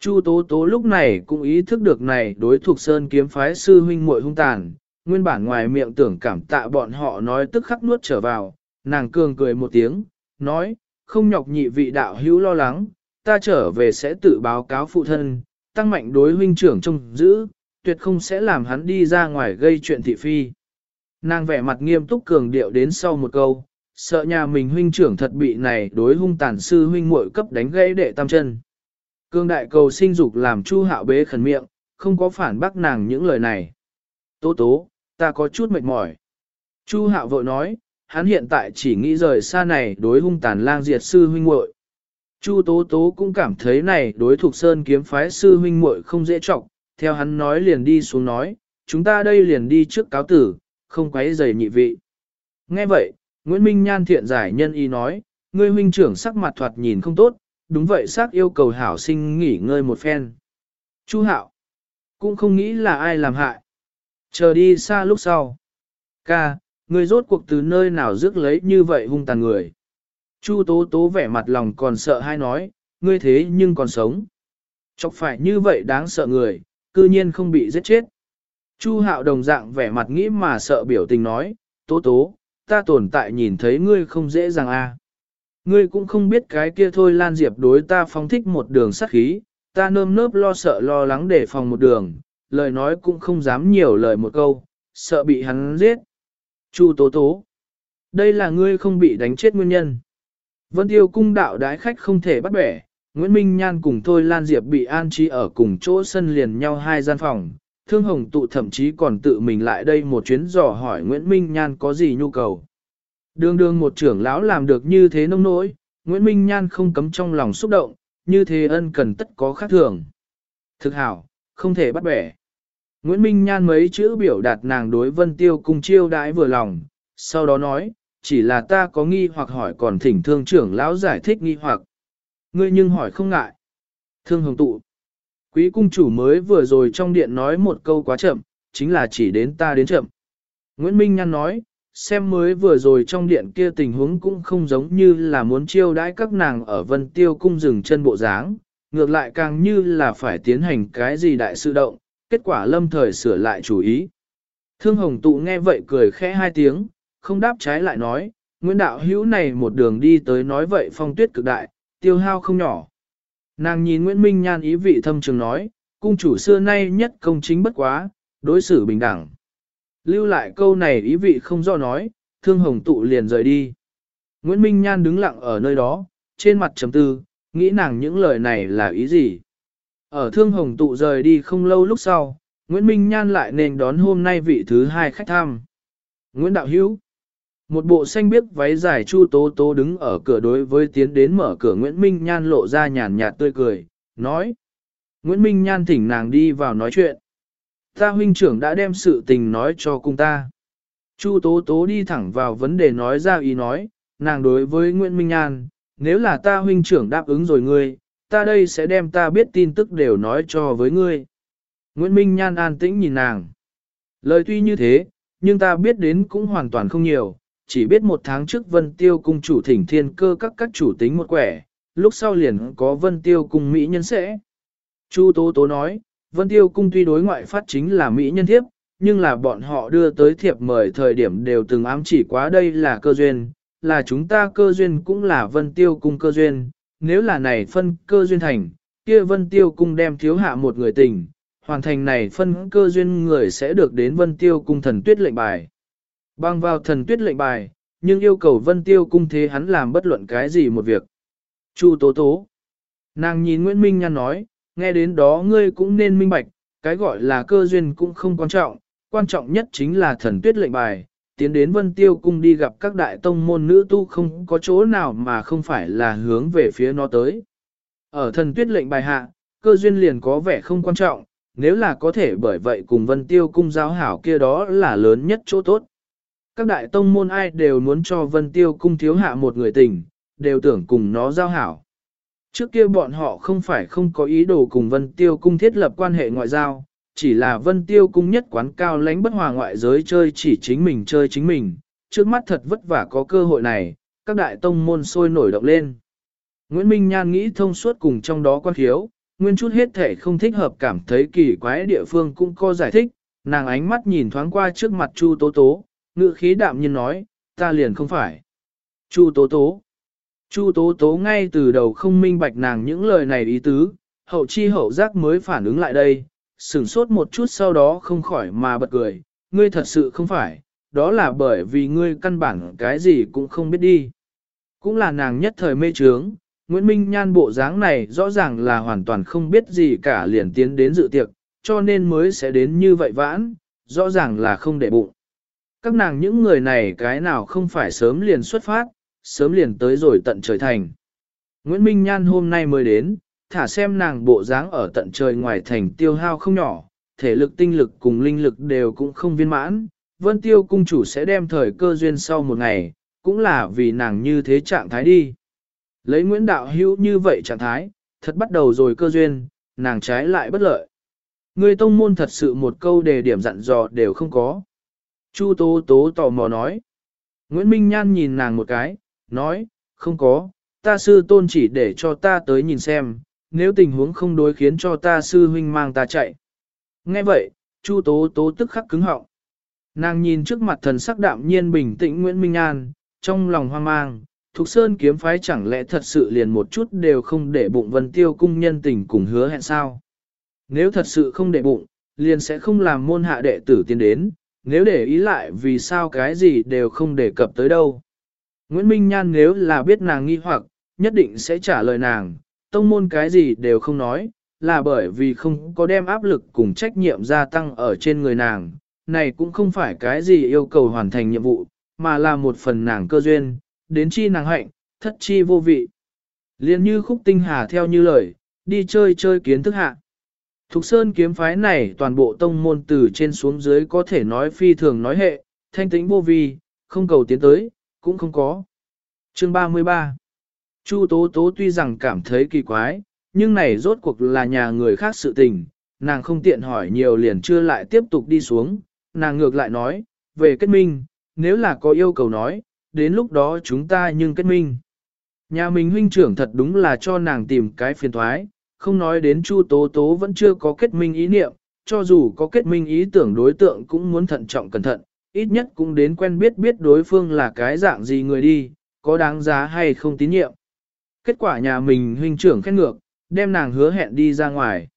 [SPEAKER 1] Chu Tố Tố lúc này cũng ý thức được này đối thuộc Sơn kiếm phái sư huynh muội hung tàn, nguyên bản ngoài miệng tưởng cảm tạ bọn họ nói tức khắc nuốt trở vào, nàng cường cười một tiếng, nói, không nhọc nhị vị đạo hữu lo lắng, ta trở về sẽ tự báo cáo phụ thân, tăng mạnh đối huynh trưởng trông giữ, tuyệt không sẽ làm hắn đi ra ngoài gây chuyện thị phi. Nàng vẻ mặt nghiêm túc cường điệu đến sau một câu, sợ nhà mình huynh trưởng thật bị này đối hung tàn sư huynh muội cấp đánh gãy đệ tam chân. Cương đại cầu sinh dục làm Chu Hạo bế khẩn miệng, không có phản bác nàng những lời này. Tố tố, ta có chút mệt mỏi. Chu Hạo vội nói, hắn hiện tại chỉ nghĩ rời xa này đối hung tàn lang diệt sư huynh muội. Chu Tố Tố cũng cảm thấy này đối thuộc sơn kiếm phái sư huynh muội không dễ trọng, theo hắn nói liền đi xuống nói, chúng ta đây liền đi trước cáo tử, không quấy rầy nhị vị. Nghe vậy, Nguyễn Minh Nhan thiện giải nhân y nói, ngươi huynh trưởng sắc mặt thoạt nhìn không tốt, đúng vậy xác yêu cầu hảo sinh nghỉ ngơi một phen. Chu Hạo cũng không nghĩ là ai làm hại. Chờ đi xa lúc sau. Ca, người rốt cuộc từ nơi nào rước lấy như vậy hung tàn người. Chu Tố Tố vẻ mặt lòng còn sợ hay nói, ngươi thế nhưng còn sống. Chọc phải như vậy đáng sợ người, cư nhiên không bị giết chết. Chu hạo đồng dạng vẻ mặt nghĩ mà sợ biểu tình nói, tố tố, ta tồn tại nhìn thấy ngươi không dễ dàng a. Ngươi cũng không biết cái kia thôi Lan Diệp đối ta phóng thích một đường sát khí, ta nơm nớp lo sợ lo lắng để phòng một đường, lời nói cũng không dám nhiều lời một câu, sợ bị hắn giết. Chu tố tố, đây là ngươi không bị đánh chết nguyên nhân. Vân Tiêu cung đạo đái khách không thể bắt bẻ, Nguyễn Minh Nhan cùng Thôi Lan Diệp bị an trí ở cùng chỗ sân liền nhau hai gian phòng. Thương Hồng tụ thậm chí còn tự mình lại đây một chuyến dò hỏi Nguyễn Minh Nhan có gì nhu cầu. Đường đường một trưởng lão làm được như thế nông nỗi, Nguyễn Minh Nhan không cấm trong lòng xúc động, như thế ân cần tất có khác thường. Thực hảo, không thể bắt bẻ. Nguyễn Minh Nhan mấy chữ biểu đạt nàng đối Vân Tiêu cung chiêu đãi vừa lòng, sau đó nói, chỉ là ta có nghi hoặc hỏi còn thỉnh thương trưởng lão giải thích nghi hoặc. Ngươi nhưng hỏi không ngại. Thương hồng tụ. Quý cung chủ mới vừa rồi trong điện nói một câu quá chậm, chính là chỉ đến ta đến chậm. Nguyễn Minh Nhan nói, xem mới vừa rồi trong điện kia tình huống cũng không giống như là muốn chiêu đãi các nàng ở vân tiêu cung dừng chân bộ dáng, ngược lại càng như là phải tiến hành cái gì đại sự động, kết quả lâm thời sửa lại chủ ý. Thương hồng tụ nghe vậy cười khẽ hai tiếng, không đáp trái lại nói, Nguyễn Đạo Hữu này một đường đi tới nói vậy phong tuyết cực đại, tiêu hao không nhỏ. Nàng nhìn Nguyễn Minh Nhan ý vị thâm trường nói, cung chủ xưa nay nhất công chính bất quá, đối xử bình đẳng. Lưu lại câu này ý vị không do nói, thương hồng tụ liền rời đi. Nguyễn Minh Nhan đứng lặng ở nơi đó, trên mặt trầm tư, nghĩ nàng những lời này là ý gì. Ở thương hồng tụ rời đi không lâu lúc sau, Nguyễn Minh Nhan lại nên đón hôm nay vị thứ hai khách thăm. Nguyễn Đạo Hữu một bộ xanh biếc váy dài chu tố tố đứng ở cửa đối với tiến đến mở cửa Nguyễn Minh Nhan lộ ra nhàn nhạt tươi cười, nói. Nguyễn Minh Nhan thỉnh nàng đi vào nói chuyện. Ta huynh trưởng đã đem sự tình nói cho cung ta. Chu tố tố đi thẳng vào vấn đề nói ra ý nói, nàng đối với Nguyễn Minh Nhan, nếu là ta huynh trưởng đáp ứng rồi ngươi, ta đây sẽ đem ta biết tin tức đều nói cho với ngươi. Nguyễn Minh Nhan an tĩnh nhìn nàng. Lời tuy như thế, nhưng ta biết đến cũng hoàn toàn không nhiều, chỉ biết một tháng trước Vân Tiêu cung chủ thỉnh thiên cơ các các chủ tính một quẻ, lúc sau liền có Vân Tiêu cung Mỹ nhân sẽ. Chu Tố Tố nói, Vân Tiêu cung tuy đối ngoại phát chính là Mỹ nhân thiếp, nhưng là bọn họ đưa tới thiệp mời thời điểm đều từng ám chỉ quá đây là cơ duyên, là chúng ta cơ duyên cũng là Vân Tiêu cung cơ duyên, nếu là này phân cơ duyên thành, kia Vân Tiêu cung đem thiếu hạ một người tình, hoàn thành này phân cơ duyên người sẽ được đến Vân Tiêu cung thần tuyết lệnh bài. Bang vào thần tuyết lệnh bài, nhưng yêu cầu vân tiêu cung thế hắn làm bất luận cái gì một việc. Chu tố tố. Nàng nhìn Nguyễn Minh Nhan nói, nghe đến đó ngươi cũng nên minh bạch, cái gọi là cơ duyên cũng không quan trọng, quan trọng nhất chính là thần tuyết lệnh bài. Tiến đến vân tiêu cung đi gặp các đại tông môn nữ tu không có chỗ nào mà không phải là hướng về phía nó tới. Ở thần tuyết lệnh bài hạ, cơ duyên liền có vẻ không quan trọng, nếu là có thể bởi vậy cùng vân tiêu cung giáo hảo kia đó là lớn nhất chỗ tốt các đại tông môn ai đều muốn cho Vân Tiêu cung thiếu hạ một người tình, đều tưởng cùng nó giao hảo. Trước kia bọn họ không phải không có ý đồ cùng Vân Tiêu cung thiết lập quan hệ ngoại giao, chỉ là Vân Tiêu cung nhất quán cao lãnh bất hòa ngoại giới chơi chỉ chính mình chơi chính mình, trước mắt thật vất vả có cơ hội này, các đại tông môn sôi nổi động lên. Nguyễn Minh Nhan nghĩ thông suốt cùng trong đó quan khiếu, nguyên chút hết thể không thích hợp cảm thấy kỳ quái địa phương cũng có giải thích, nàng ánh mắt nhìn thoáng qua trước mặt Chu Tố Tố, ngữ khí đạm nhiên nói, ta liền không phải. Chu tố tố. Chu tố tố ngay từ đầu không minh bạch nàng những lời này ý tứ, hậu chi hậu giác mới phản ứng lại đây, sửng sốt một chút sau đó không khỏi mà bật cười, ngươi thật sự không phải, đó là bởi vì ngươi căn bản cái gì cũng không biết đi. Cũng là nàng nhất thời mê trướng, Nguyễn Minh Nhan bộ dáng này rõ ràng là hoàn toàn không biết gì cả liền tiến đến dự tiệc, cho nên mới sẽ đến như vậy vãn, rõ ràng là không để bụng các nàng những người này cái nào không phải sớm liền xuất phát, sớm liền tới rồi tận trời thành. Nguyễn Minh Nhan hôm nay mới đến, thả xem nàng bộ dáng ở tận trời ngoài thành tiêu hao không nhỏ, thể lực tinh lực cùng linh lực đều cũng không viên mãn, vân tiêu cung chủ sẽ đem thời cơ duyên sau một ngày, cũng là vì nàng như thế trạng thái đi. Lấy Nguyễn Đạo Hữu như vậy trạng thái, thật bắt đầu rồi cơ duyên, nàng trái lại bất lợi. Người tông môn thật sự một câu đề điểm dặn dò đều không có. Chu Tố Tố tò mò nói. Nguyễn Minh Nhan nhìn nàng một cái, nói, không có, ta sư tôn chỉ để cho ta tới nhìn xem, nếu tình huống không đối khiến cho ta sư huynh mang ta chạy. Nghe vậy, Chu Tố Tố tức khắc cứng họng. Nàng nhìn trước mặt thần sắc đạm nhiên bình tĩnh Nguyễn Minh An, trong lòng hoang mang, Thục Sơn kiếm phái chẳng lẽ thật sự liền một chút đều không để bụng Vân Tiêu cung nhân tình cùng hứa hẹn sao? Nếu thật sự không để bụng, liền sẽ không làm môn hạ đệ tử tiến đến, nếu để ý lại vì sao cái gì đều không đề cập tới đâu. Nguyễn Minh Nhan nếu là biết nàng nghi hoặc, nhất định sẽ trả lời nàng, tông môn cái gì đều không nói, là bởi vì không có đem áp lực cùng trách nhiệm gia tăng ở trên người nàng. Này cũng không phải cái gì yêu cầu hoàn thành nhiệm vụ, mà là một phần nàng cơ duyên, đến chi nàng hạnh, thất chi vô vị. Liên như khúc tinh hà theo như lời, đi chơi chơi kiến thức hạ. Thục Sơn kiếm phái này toàn bộ tông môn từ trên xuống dưới có thể nói phi thường nói hệ, thanh tĩnh vô vi, không cầu tiến tới, cũng không có. Chương 33 Chu Tố Tố tuy rằng cảm thấy kỳ quái, nhưng này rốt cuộc là nhà người khác sự tình, nàng không tiện hỏi nhiều liền chưa lại tiếp tục đi xuống, nàng ngược lại nói, về kết minh, nếu là có yêu cầu nói, đến lúc đó chúng ta nhưng kết minh. Nhà mình huynh trưởng thật đúng là cho nàng tìm cái phiền thoái, không nói đến Chu Tố Tố vẫn chưa có kết minh ý niệm, cho dù có kết minh ý tưởng đối tượng cũng muốn thận trọng cẩn thận, ít nhất cũng đến quen biết biết đối phương là cái dạng gì người đi, có đáng giá hay không tín nhiệm. Kết quả nhà mình huynh trưởng khen ngược, đem nàng hứa hẹn đi ra ngoài.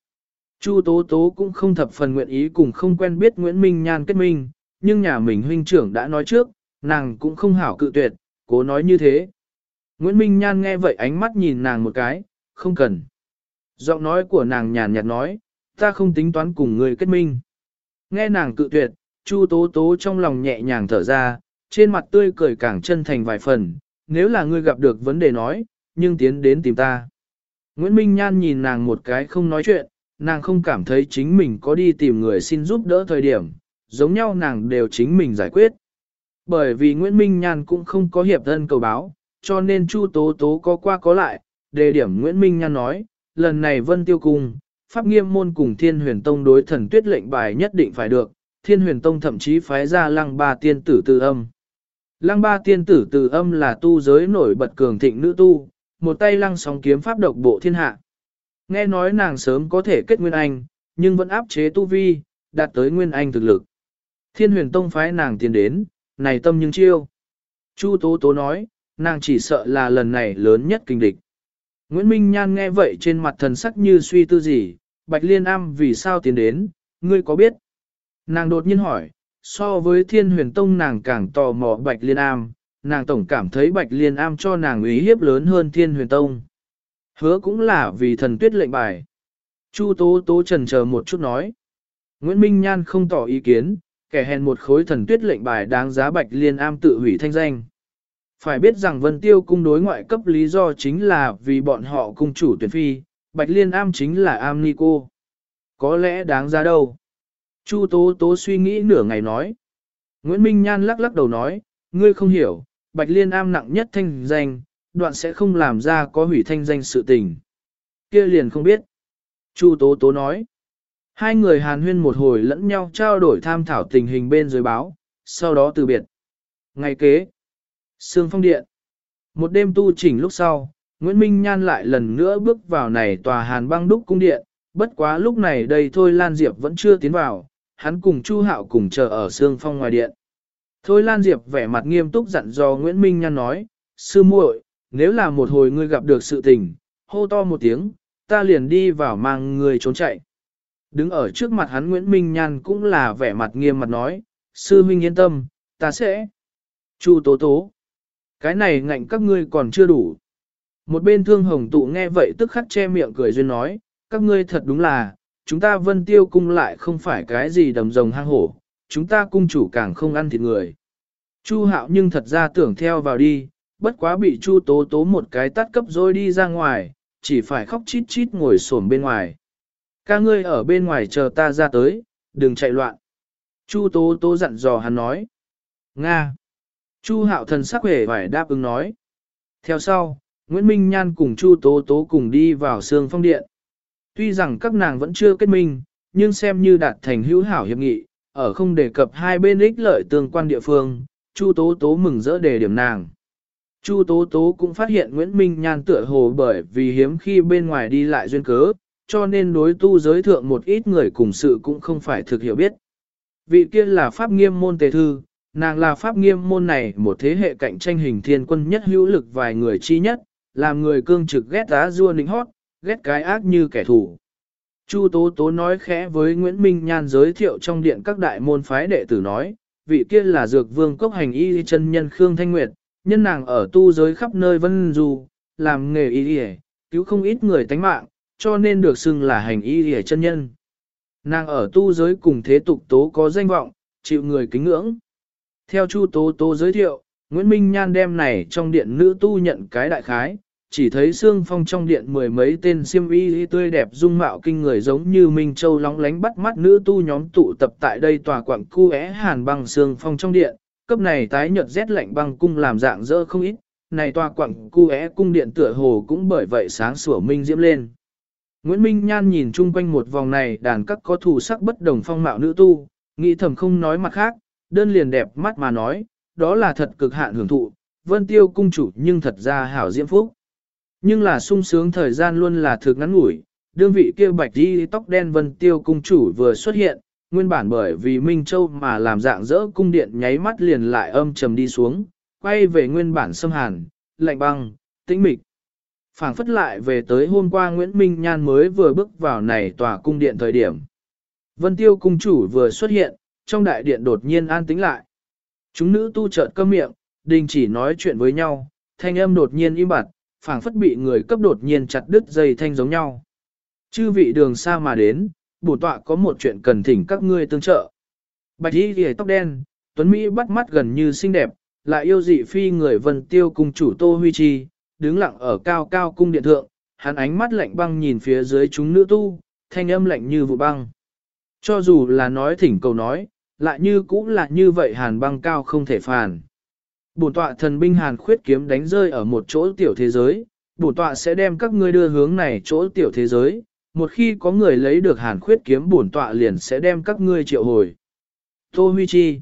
[SPEAKER 1] Chu Tố Tố cũng không thập phần nguyện ý cùng không quen biết Nguyễn Minh Nhan kết minh, nhưng nhà mình huynh trưởng đã nói trước, nàng cũng không hảo cự tuyệt, cố nói như thế. Nguyễn Minh Nhan nghe vậy ánh mắt nhìn nàng một cái, không cần. Giọng nói của nàng nhàn nhạt nói, ta không tính toán cùng người kết minh. Nghe nàng cự tuyệt, Chu Tố Tố trong lòng nhẹ nhàng thở ra, trên mặt tươi cười càng chân thành vài phần, nếu là ngươi gặp được vấn đề nói, nhưng tiến đến tìm ta. Nguyễn Minh Nhan nhìn nàng một cái không nói chuyện, nàng không cảm thấy chính mình có đi tìm người xin giúp đỡ thời điểm, giống nhau nàng đều chính mình giải quyết. Bởi vì Nguyễn Minh Nhan cũng không có hiệp thân cầu báo, cho nên Chu Tố Tố có qua có lại, đề điểm Nguyễn Minh Nhan nói, lần này Vân Tiêu Cung, Pháp Nghiêm Môn cùng Thiên Huyền Tông đối thần tuyết lệnh bài nhất định phải được, Thiên Huyền Tông thậm chí phái ra lăng ba tiên tử từ âm. Lăng ba tiên tử từ âm là tu giới nổi bật cường thịnh nữ tu, một tay lăng sóng kiếm pháp độc bộ thiên hạ. Nghe nói nàng sớm có thể kết Nguyên Anh, nhưng vẫn áp chế tu vi, đạt tới Nguyên Anh thực lực. Thiên huyền tông phái nàng tiến đến, này tâm nhưng chiêu. Chu Tố Tố nói, nàng chỉ sợ là lần này lớn nhất kinh địch. Nguyễn Minh Nhan nghe vậy trên mặt thần sắc như suy tư gì, Bạch Liên Am vì sao tiến đến, ngươi có biết? Nàng đột nhiên hỏi, so với thiên huyền tông nàng càng tò mò Bạch Liên Am, nàng tổng cảm thấy Bạch Liên Am cho nàng ý hiếp lớn hơn thiên huyền tông. Hứa cũng là vì thần tuyết lệnh bài. Chu Tố Tố trần chờ một chút nói. Nguyễn Minh Nhan không tỏ ý kiến, kẻ hèn một khối thần tuyết lệnh bài đáng giá Bạch Liên Am tự hủy thanh danh. Phải biết rằng Vân Tiêu cung đối ngoại cấp lý do chính là vì bọn họ cung chủ tuyển phi, Bạch Liên Am chính là Am Ni Cô. Có lẽ đáng giá đâu? Chu Tố Tố suy nghĩ nửa ngày nói. Nguyễn Minh Nhan lắc lắc đầu nói, ngươi không hiểu, Bạch Liên Am nặng nhất thanh danh, đoạn sẽ không làm ra có hủy thanh danh sự tình. kia liền không biết. Chu Tố Tố nói. Hai người hàn huyên một hồi lẫn nhau trao đổi tham thảo tình hình bên dưới báo, sau đó từ biệt. Ngày kế, Sương Phong Điện. Một đêm tu chỉnh lúc sau, Nguyễn Minh Nhan lại lần nữa bước vào này tòa hàn băng đúc cung điện, bất quá lúc này đây thôi Lan Diệp vẫn chưa tiến vào, hắn cùng Chu Hạo cùng chờ ở Sương Phong ngoài điện. Thôi Lan Diệp vẻ mặt nghiêm túc dặn dò Nguyễn Minh Nhan nói, sư muội, nếu là một hồi ngươi gặp được sự tình, hô to một tiếng, ta liền đi vào mang người trốn chạy. Đứng ở trước mặt hắn Nguyễn Minh Nhan cũng là vẻ mặt nghiêm mặt nói, sư huynh yên tâm, ta sẽ. Chu tố tố. Cái này ngạnh các ngươi còn chưa đủ. Một bên thương hồng tụ nghe vậy tức khắc che miệng cười duyên nói, các ngươi thật đúng là, chúng ta vân tiêu cung lại không phải cái gì đầm rồng hang hổ, chúng ta cung chủ càng không ăn thịt người. Chu hạo nhưng thật ra tưởng theo vào đi, bất quá bị chu tố tố một cái tắt cấp rồi đi ra ngoài, chỉ phải khóc chít chít ngồi xổm bên ngoài. Ca ngươi ở bên ngoài chờ ta ra tới, đừng chạy loạn. Chu tố tố dặn dò hắn nói. Nga. Chu hạo thần sắc vẻ phải đáp ứng nói. Theo sau, Nguyễn Minh Nhan cùng Chu tố tố cùng đi vào sương phong điện. Tuy rằng các nàng vẫn chưa kết minh, nhưng xem như đạt thành hữu hảo hiệp nghị, ở không đề cập hai bên ích lợi tương quan địa phương, Chu Tố Tố mừng rỡ đề điểm nàng. Chu Tố Tố cũng phát hiện Nguyễn Minh Nhan tựa hồ bởi vì hiếm khi bên ngoài đi lại duyên cớ, cho nên đối tu giới thượng một ít người cùng sự cũng không phải thực hiểu biết. Vị kia là pháp nghiêm môn tề thư, nàng là pháp nghiêm môn này một thế hệ cạnh tranh hình thiên quân nhất hữu lực vài người chi nhất, làm người cương trực ghét giá rua nịnh hót, ghét cái ác như kẻ thù. Chu Tố Tố nói khẽ với Nguyễn Minh Nhan giới thiệu trong điện các đại môn phái đệ tử nói, vị kia là dược vương cốc hành y chân nhân Khương Thanh Nguyệt, nhân nàng ở tu giới khắp nơi vân du, làm nghề y y, cứu không ít người tánh mạng, cho nên được xưng là hành y y chân nhân. Nàng ở tu giới cùng thế tục tố có danh vọng, chịu người kính ngưỡng. Theo Chu Tố Tố giới thiệu, Nguyễn Minh Nhan đem này trong điện nữ tu nhận cái đại khái, chỉ thấy xương phong trong điện mười mấy tên siêm y tươi đẹp dung mạo kinh người giống như Minh Châu lóng lánh bắt mắt nữ tu nhóm tụ tập tại đây tòa quảng cu é hàn băng xương phong trong điện, cấp này tái nhợt rét lạnh băng cung làm dạng dỡ không ít, này tòa quảng cu é cung điện tựa hồ cũng bởi vậy sáng sủa minh diễm lên. Nguyễn Minh Nhan nhìn chung quanh một vòng này đàn các có thủ sắc bất đồng phong mạo nữ tu, nghĩ thầm không nói mặt khác, đơn liền đẹp mắt mà nói, đó là thật cực hạn hưởng thụ, vân tiêu cung chủ nhưng thật ra hảo diễm phúc. Nhưng là sung sướng thời gian luôn là thực ngắn ngủi, đương vị kia bạch đi tóc đen vân tiêu cung chủ vừa xuất hiện, nguyên bản bởi vì Minh Châu mà làm dạng dỡ cung điện nháy mắt liền lại âm trầm đi xuống, quay về nguyên bản xâm hàn, lạnh băng, tĩnh mịch. phảng phất lại về tới hôm qua Nguyễn Minh Nhan mới vừa bước vào này tòa cung điện thời điểm. Vân Tiêu cung chủ vừa xuất hiện, trong đại điện đột nhiên an tĩnh lại. Chúng nữ tu chợt câm miệng, đình chỉ nói chuyện với nhau, thanh âm đột nhiên im bặt, phảng phất bị người cấp đột nhiên chặt đứt dây thanh giống nhau. Chư vị đường xa mà đến, bổ tọa có một chuyện cần thỉnh các ngươi tương trợ. Bạch y ghề tóc đen, Tuấn Mỹ bắt mắt gần như xinh đẹp, lại yêu dị phi người vân tiêu cùng chủ Tô Huy Chi, đứng lặng ở cao cao cung điện thượng, hắn ánh mắt lạnh băng nhìn phía dưới chúng nữ tu, thanh âm lạnh như vụ băng. Cho dù là nói thỉnh cầu nói, lại như cũng là như vậy hàn băng cao không thể phản. Bổn tọa thần binh hàn khuyết kiếm đánh rơi ở một chỗ tiểu thế giới, bổn tọa sẽ đem các ngươi đưa hướng này chỗ tiểu thế giới, một khi có người lấy được hàn khuyết kiếm bổn tọa liền sẽ đem các ngươi triệu hồi. Tô Huy Chi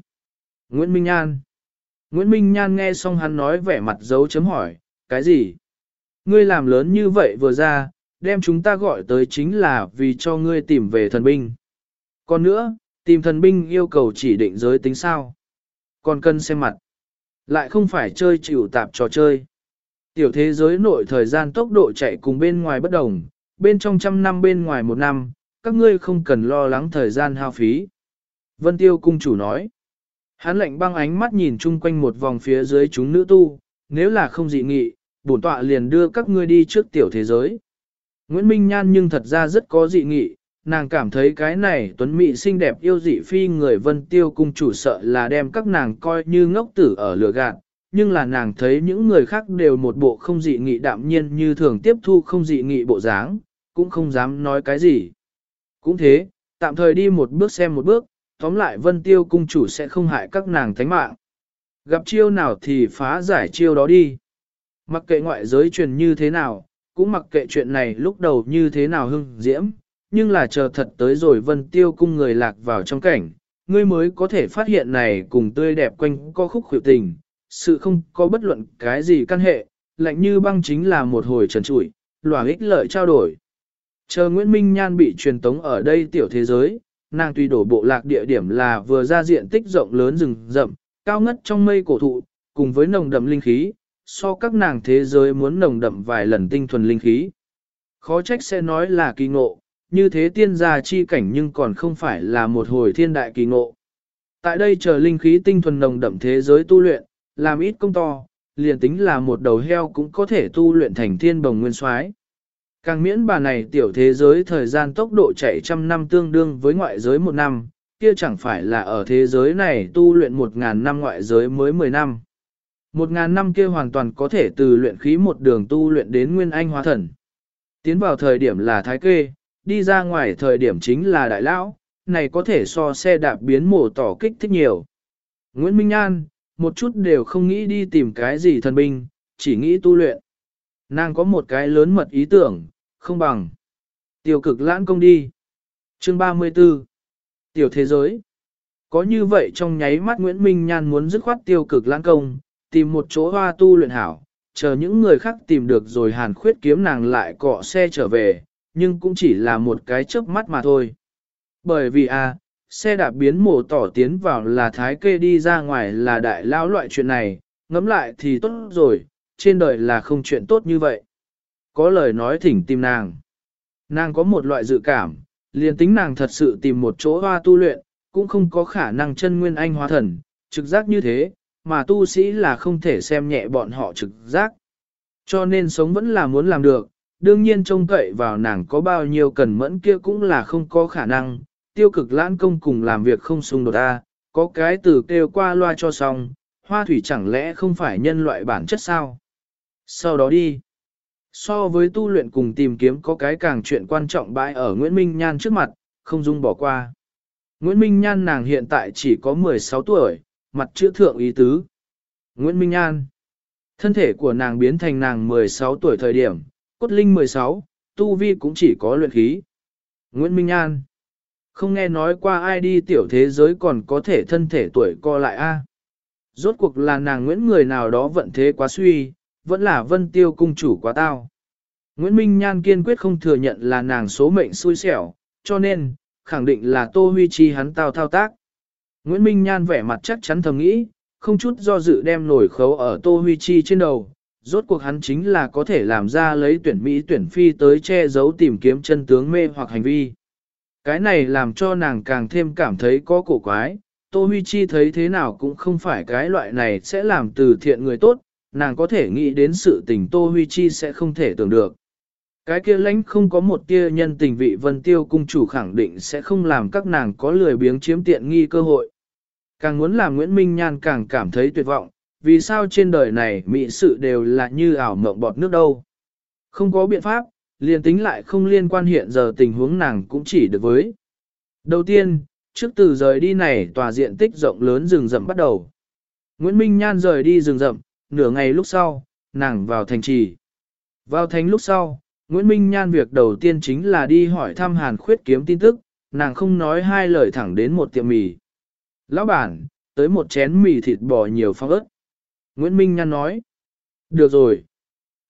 [SPEAKER 1] Nguyễn Minh Nhan Nguyễn Minh Nhan nghe xong hắn nói vẻ mặt dấu chấm hỏi, cái gì? Ngươi làm lớn như vậy vừa ra, đem chúng ta gọi tới chính là vì cho ngươi tìm về thần binh. Còn nữa, tìm thần binh yêu cầu chỉ định giới tính sao? Còn cần xem mặt. Lại không phải chơi chịu tạp trò chơi. Tiểu thế giới nội thời gian tốc độ chạy cùng bên ngoài bất đồng, bên trong trăm năm bên ngoài một năm, các ngươi không cần lo lắng thời gian hao phí. Vân Tiêu cung chủ nói. Hắn lệnh băng ánh mắt nhìn chung quanh một vòng phía dưới chúng nữ tu, nếu là không dị nghị, bổn tọa liền đưa các ngươi đi trước tiểu thế giới. Nguyễn Minh Nhan nhưng thật ra rất có dị nghị, nàng cảm thấy cái này tuấn mỹ xinh đẹp yêu dị phi người vân tiêu cung chủ sợ là đem các nàng coi như ngốc tử ở lửa gạt, nhưng là nàng thấy những người khác đều một bộ không dị nghị đạm nhiên như thường tiếp thu không dị nghị bộ dáng, cũng không dám nói cái gì. Cũng thế, tạm thời đi một bước xem một bước, tóm lại vân tiêu cung chủ sẽ không hại các nàng thánh mạng. Gặp chiêu nào thì phá giải chiêu đó đi. Mặc kệ ngoại giới truyền như thế nào, cũng mặc kệ chuyện này lúc đầu như thế nào hưng diễm, nhưng là chờ thật tới rồi vân tiêu cung người lạc vào trong cảnh, ngươi mới có thể phát hiện này cùng tươi đẹp quanh co khúc khuỷu tình, sự không có bất luận cái gì căn hệ, lạnh như băng chính là một hồi trần trụi, lòa ích lợi trao đổi. Chờ Nguyễn Minh Nhan bị truyền tống ở đây tiểu thế giới, nàng tùy đổ bộ lạc địa điểm là vừa ra diện tích rộng lớn rừng rậm, cao ngất trong mây cổ thụ, cùng với nồng đậm linh khí, so các nàng thế giới muốn nồng đậm vài lần tinh thuần linh khí. Khó trách sẽ nói là kỳ ngộ, như thế tiên gia chi cảnh nhưng còn không phải là một hồi thiên đại kỳ ngộ. Tại đây chờ linh khí tinh thuần nồng đậm thế giới tu luyện, làm ít công to, liền tính là một đầu heo cũng có thể tu luyện thành thiên bồng nguyên soái. Càng miễn bà này tiểu thế giới thời gian tốc độ chạy trăm năm tương đương với ngoại giới một năm, kia chẳng phải là ở thế giới này tu luyện một ngàn năm ngoại giới mới mười năm. Một ngàn năm kia hoàn toàn có thể từ luyện khí một đường tu luyện đến nguyên anh hóa thần. Tiến vào thời điểm là thái kê, đi ra ngoài thời điểm chính là đại lão, này có thể so xe đạp biến mổ tỏ kích thích nhiều. Nguyễn Minh An, một chút đều không nghĩ đi tìm cái gì thần binh, chỉ nghĩ tu luyện. Nàng có một cái lớn mật ý tưởng, không bằng. Tiêu cực lãn công đi. Chương 34 Tiểu thế giới Có như vậy trong nháy mắt Nguyễn Minh Nhan muốn dứt khoát tiêu cực lãn công, tìm một chỗ hoa tu luyện hảo, chờ những người khác tìm được rồi hàn khuyết kiếm nàng lại cọ xe trở về, nhưng cũng chỉ là một cái chớp mắt mà thôi. Bởi vì à, xe đạp biến mổ tỏ tiến vào là thái kê đi ra ngoài là đại lao loại chuyện này, ngẫm lại thì tốt rồi, trên đời là không chuyện tốt như vậy. Có lời nói thỉnh tìm nàng. Nàng có một loại dự cảm, liền tính nàng thật sự tìm một chỗ hoa tu luyện, cũng không có khả năng chân nguyên anh hóa thần, trực giác như thế, mà tu sĩ là không thể xem nhẹ bọn họ trực giác. Cho nên sống vẫn là muốn làm được, đương nhiên trông cậy vào nàng có bao nhiêu cần mẫn kia cũng là không có khả năng, tiêu cực lãn công cùng làm việc không xung đột a, có cái từ kêu qua loa cho xong, hoa thủy chẳng lẽ không phải nhân loại bản chất sao? Sau đó đi. So với tu luyện cùng tìm kiếm có cái càng chuyện quan trọng bãi ở Nguyễn Minh Nhan trước mặt, không dung bỏ qua. Nguyễn Minh Nhan nàng hiện tại chỉ có 16 tuổi, mặt chữ thượng ý tứ. Nguyễn Minh Nhan. Thân thể của nàng biến thành nàng 16 tuổi thời điểm, cốt linh 16, tu vi cũng chỉ có luyện khí. Nguyễn Minh An, Không nghe nói qua ai đi tiểu thế giới còn có thể thân thể tuổi co lại a Rốt cuộc là nàng Nguyễn người nào đó vận thế quá suy, vẫn là vân tiêu cung chủ quá tao. Nguyễn Minh Nhan kiên quyết không thừa nhận là nàng số mệnh xui xẻo, cho nên, khẳng định là Tô Huy Chi hắn tao thao tác. Nguyễn Minh Nhan vẻ mặt chắc chắn thầm nghĩ, không chút do dự đem nổi khấu ở Tô Huy Chi trên đầu. Rốt cuộc hắn chính là có thể làm ra lấy tuyển Mỹ tuyển phi tới che giấu tìm kiếm chân tướng mê hoặc hành vi. Cái này làm cho nàng càng thêm cảm thấy có cổ quái, Tô Huy Chi thấy thế nào cũng không phải cái loại này sẽ làm từ thiện người tốt, nàng có thể nghĩ đến sự tình Tô Huy Chi sẽ không thể tưởng được. Cái kia lãnh không có một tia nhân tình vị vân tiêu cung chủ khẳng định sẽ không làm các nàng có lười biếng chiếm tiện nghi cơ hội. Càng muốn làm Nguyễn Minh Nhan càng cảm thấy tuyệt vọng, vì sao trên đời này mỹ sự đều là như ảo mộng bọt nước đâu. Không có biện pháp, liền tính lại không liên quan hiện giờ tình huống nàng cũng chỉ được với. Đầu tiên, trước từ rời đi này tòa diện tích rộng lớn rừng rậm bắt đầu. Nguyễn Minh Nhan rời đi rừng rậm, nửa ngày lúc sau, nàng vào thành trì. Vào thành lúc sau, Nguyễn Minh Nhan việc đầu tiên chính là đi hỏi thăm Hàn Khuyết kiếm tin tức, nàng không nói hai lời thẳng đến một tiệm mì. Lão bản, tới một chén mì thịt bò nhiều phong ớt. Nguyễn Minh Nhan nói. Được rồi.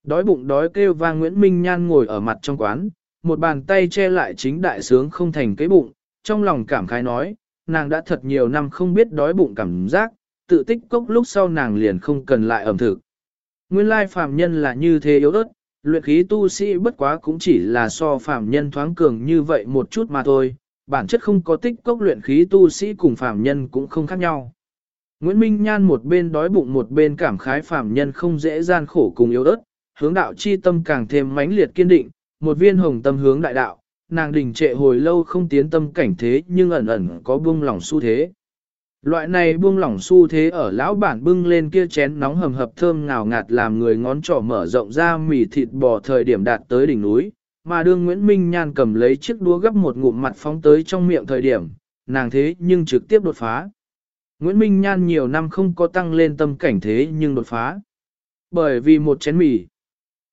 [SPEAKER 1] Đói bụng đói kêu vang Nguyễn Minh Nhan ngồi ở mặt trong quán, một bàn tay che lại chính đại sướng không thành cái bụng, trong lòng cảm khái nói, nàng đã thật nhiều năm không biết đói bụng cảm giác, tự tích cốc lúc sau nàng liền không cần lại ẩm thực. Nguyên lai phàm nhân là như thế yếu ớt, luyện khí tu sĩ bất quá cũng chỉ là so phàm nhân thoáng cường như vậy một chút mà thôi, bản chất không có tích cốc luyện khí tu sĩ cùng phàm nhân cũng không khác nhau. Nguyễn Minh Nhan một bên đói bụng một bên cảm khái phàm nhân không dễ gian khổ cùng yếu ớt, hướng đạo chi tâm càng thêm mãnh liệt kiên định, một viên hồng tâm hướng đại đạo, nàng đình trệ hồi lâu không tiến tâm cảnh thế nhưng ẩn ẩn có buông lỏng xu thế. Loại này buông lỏng xu thế ở lão bản bưng lên kia chén nóng hầm hập thơm ngào ngạt làm người ngón trỏ mở rộng ra mì thịt bò thời điểm đạt tới đỉnh núi, mà đương Nguyễn Minh Nhan cầm lấy chiếc đũa gấp một ngụm mặt phóng tới trong miệng thời điểm, nàng thế nhưng trực tiếp đột phá. Nguyễn Minh Nhan nhiều năm không có tăng lên tâm cảnh thế nhưng đột phá. Bởi vì một chén mì,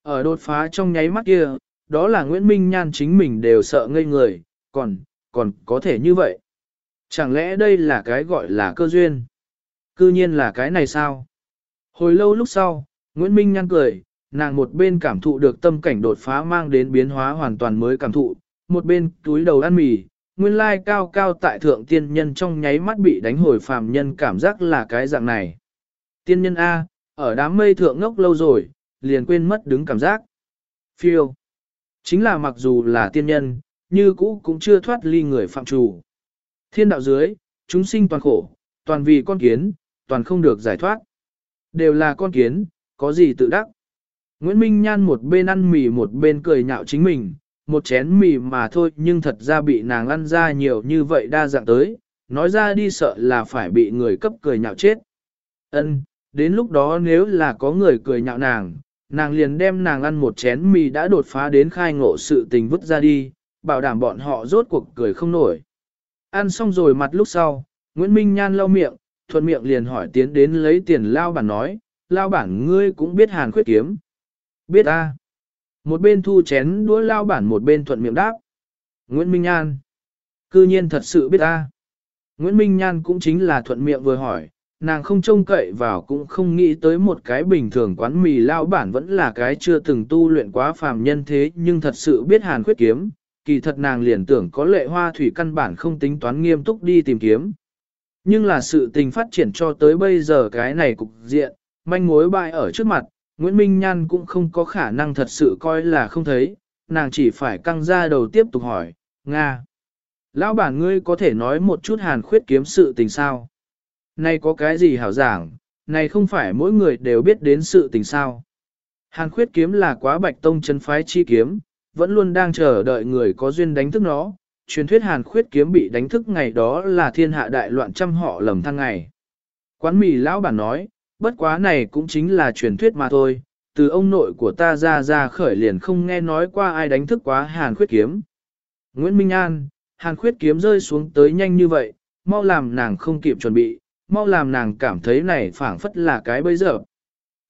[SPEAKER 1] ở đột phá trong nháy mắt kia, đó là Nguyễn Minh Nhan chính mình đều sợ ngây người, còn, còn có thể như vậy. Chẳng lẽ đây là cái gọi là cơ duyên? Cư nhiên là cái này sao? Hồi lâu lúc sau, Nguyễn Minh Nhan cười, nàng một bên cảm thụ được tâm cảnh đột phá mang đến biến hóa hoàn toàn mới cảm thụ, một bên túi đầu ăn mì, nguyên lai cao cao tại thượng tiên nhân trong nháy mắt bị đánh hồi phàm nhân cảm giác là cái dạng này. Tiên nhân A, ở đám mây thượng ngốc lâu rồi, liền quên mất đứng cảm giác. Phiêu. Chính là mặc dù là tiên nhân, như cũ cũng chưa thoát ly người phạm chủ. Thiên đạo dưới, chúng sinh toàn khổ, toàn vì con kiến, toàn không được giải thoát. Đều là con kiến, có gì tự đắc. Nguyễn Minh Nhan một bên ăn mì một bên cười nhạo chính mình, một chén mì mà thôi nhưng thật ra bị nàng ăn ra nhiều như vậy đa dạng tới, nói ra đi sợ là phải bị người cấp cười nhạo chết. Ân, đến lúc đó nếu là có người cười nhạo nàng, nàng liền đem nàng ăn một chén mì đã đột phá đến khai ngộ sự tình vứt ra đi, bảo đảm bọn họ rốt cuộc cười không nổi. Ăn xong rồi mặt lúc sau, Nguyễn Minh Nhan lau miệng, thuận miệng liền hỏi tiến đến lấy tiền lao bản nói, lao bản ngươi cũng biết hàn khuyết kiếm. Biết a. Một bên thu chén đũa lao bản một bên thuận miệng đáp. Nguyễn Minh Nhan. Cư nhiên thật sự biết a. Nguyễn Minh Nhan cũng chính là thuận miệng vừa hỏi, nàng không trông cậy vào cũng không nghĩ tới một cái bình thường quán mì lao bản vẫn là cái chưa từng tu luyện quá phàm nhân thế nhưng thật sự biết hàn khuyết kiếm, kỳ thật nàng liền tưởng có lệ hoa thủy căn bản không tính toán nghiêm túc đi tìm kiếm. Nhưng là sự tình phát triển cho tới bây giờ cái này cục diện, manh mối bại ở trước mặt, Nguyễn Minh Nhan cũng không có khả năng thật sự coi là không thấy, nàng chỉ phải căng ra đầu tiếp tục hỏi, Nga. Lão bản ngươi có thể nói một chút hàn khuyết kiếm sự tình sao? Này có cái gì hảo giảng, này không phải mỗi người đều biết đến sự tình sao. Hàn khuyết kiếm là quá bạch tông chân phái chi kiếm, vẫn luôn đang chờ đợi người có duyên đánh thức nó. Truyền thuyết hàn khuyết kiếm bị đánh thức ngày đó là thiên hạ đại loạn trăm họ lầm thăng ngày. Quán mì lão bản nói, bất quá này cũng chính là truyền thuyết mà thôi, từ ông nội của ta ra ra khởi liền không nghe nói qua ai đánh thức quá hàn khuyết kiếm. Nguyễn Minh An, hàn khuyết kiếm rơi xuống tới nhanh như vậy, mau làm nàng không kịp chuẩn bị, mau làm nàng cảm thấy này phảng phất là cái bấy giờ.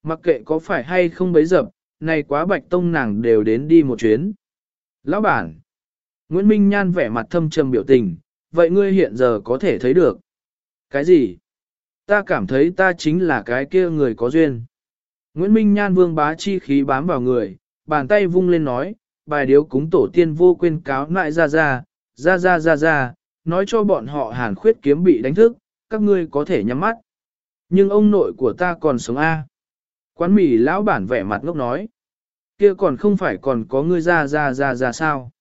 [SPEAKER 1] Mặc kệ có phải hay không bấy giờ, này quá bạch tông nàng đều đến đi một chuyến. Lão bản, Nguyễn Minh Nhan vẻ mặt thâm trầm biểu tình, vậy ngươi hiện giờ có thể thấy được. Cái gì? Ta cảm thấy ta chính là cái kia người có duyên. Nguyễn Minh Nhan vương bá chi khí bám vào người, bàn tay vung lên nói, bài điếu cúng tổ tiên vô quên cáo lại ra ra, ra ra ra ra, nói cho bọn họ hàn khuyết kiếm bị đánh thức, các ngươi có thể nhắm mắt. Nhưng ông nội của ta còn sống A. Quán mì lão bản vẻ mặt ngốc nói. kia còn không phải còn có ngươi ra ra ra ra sao.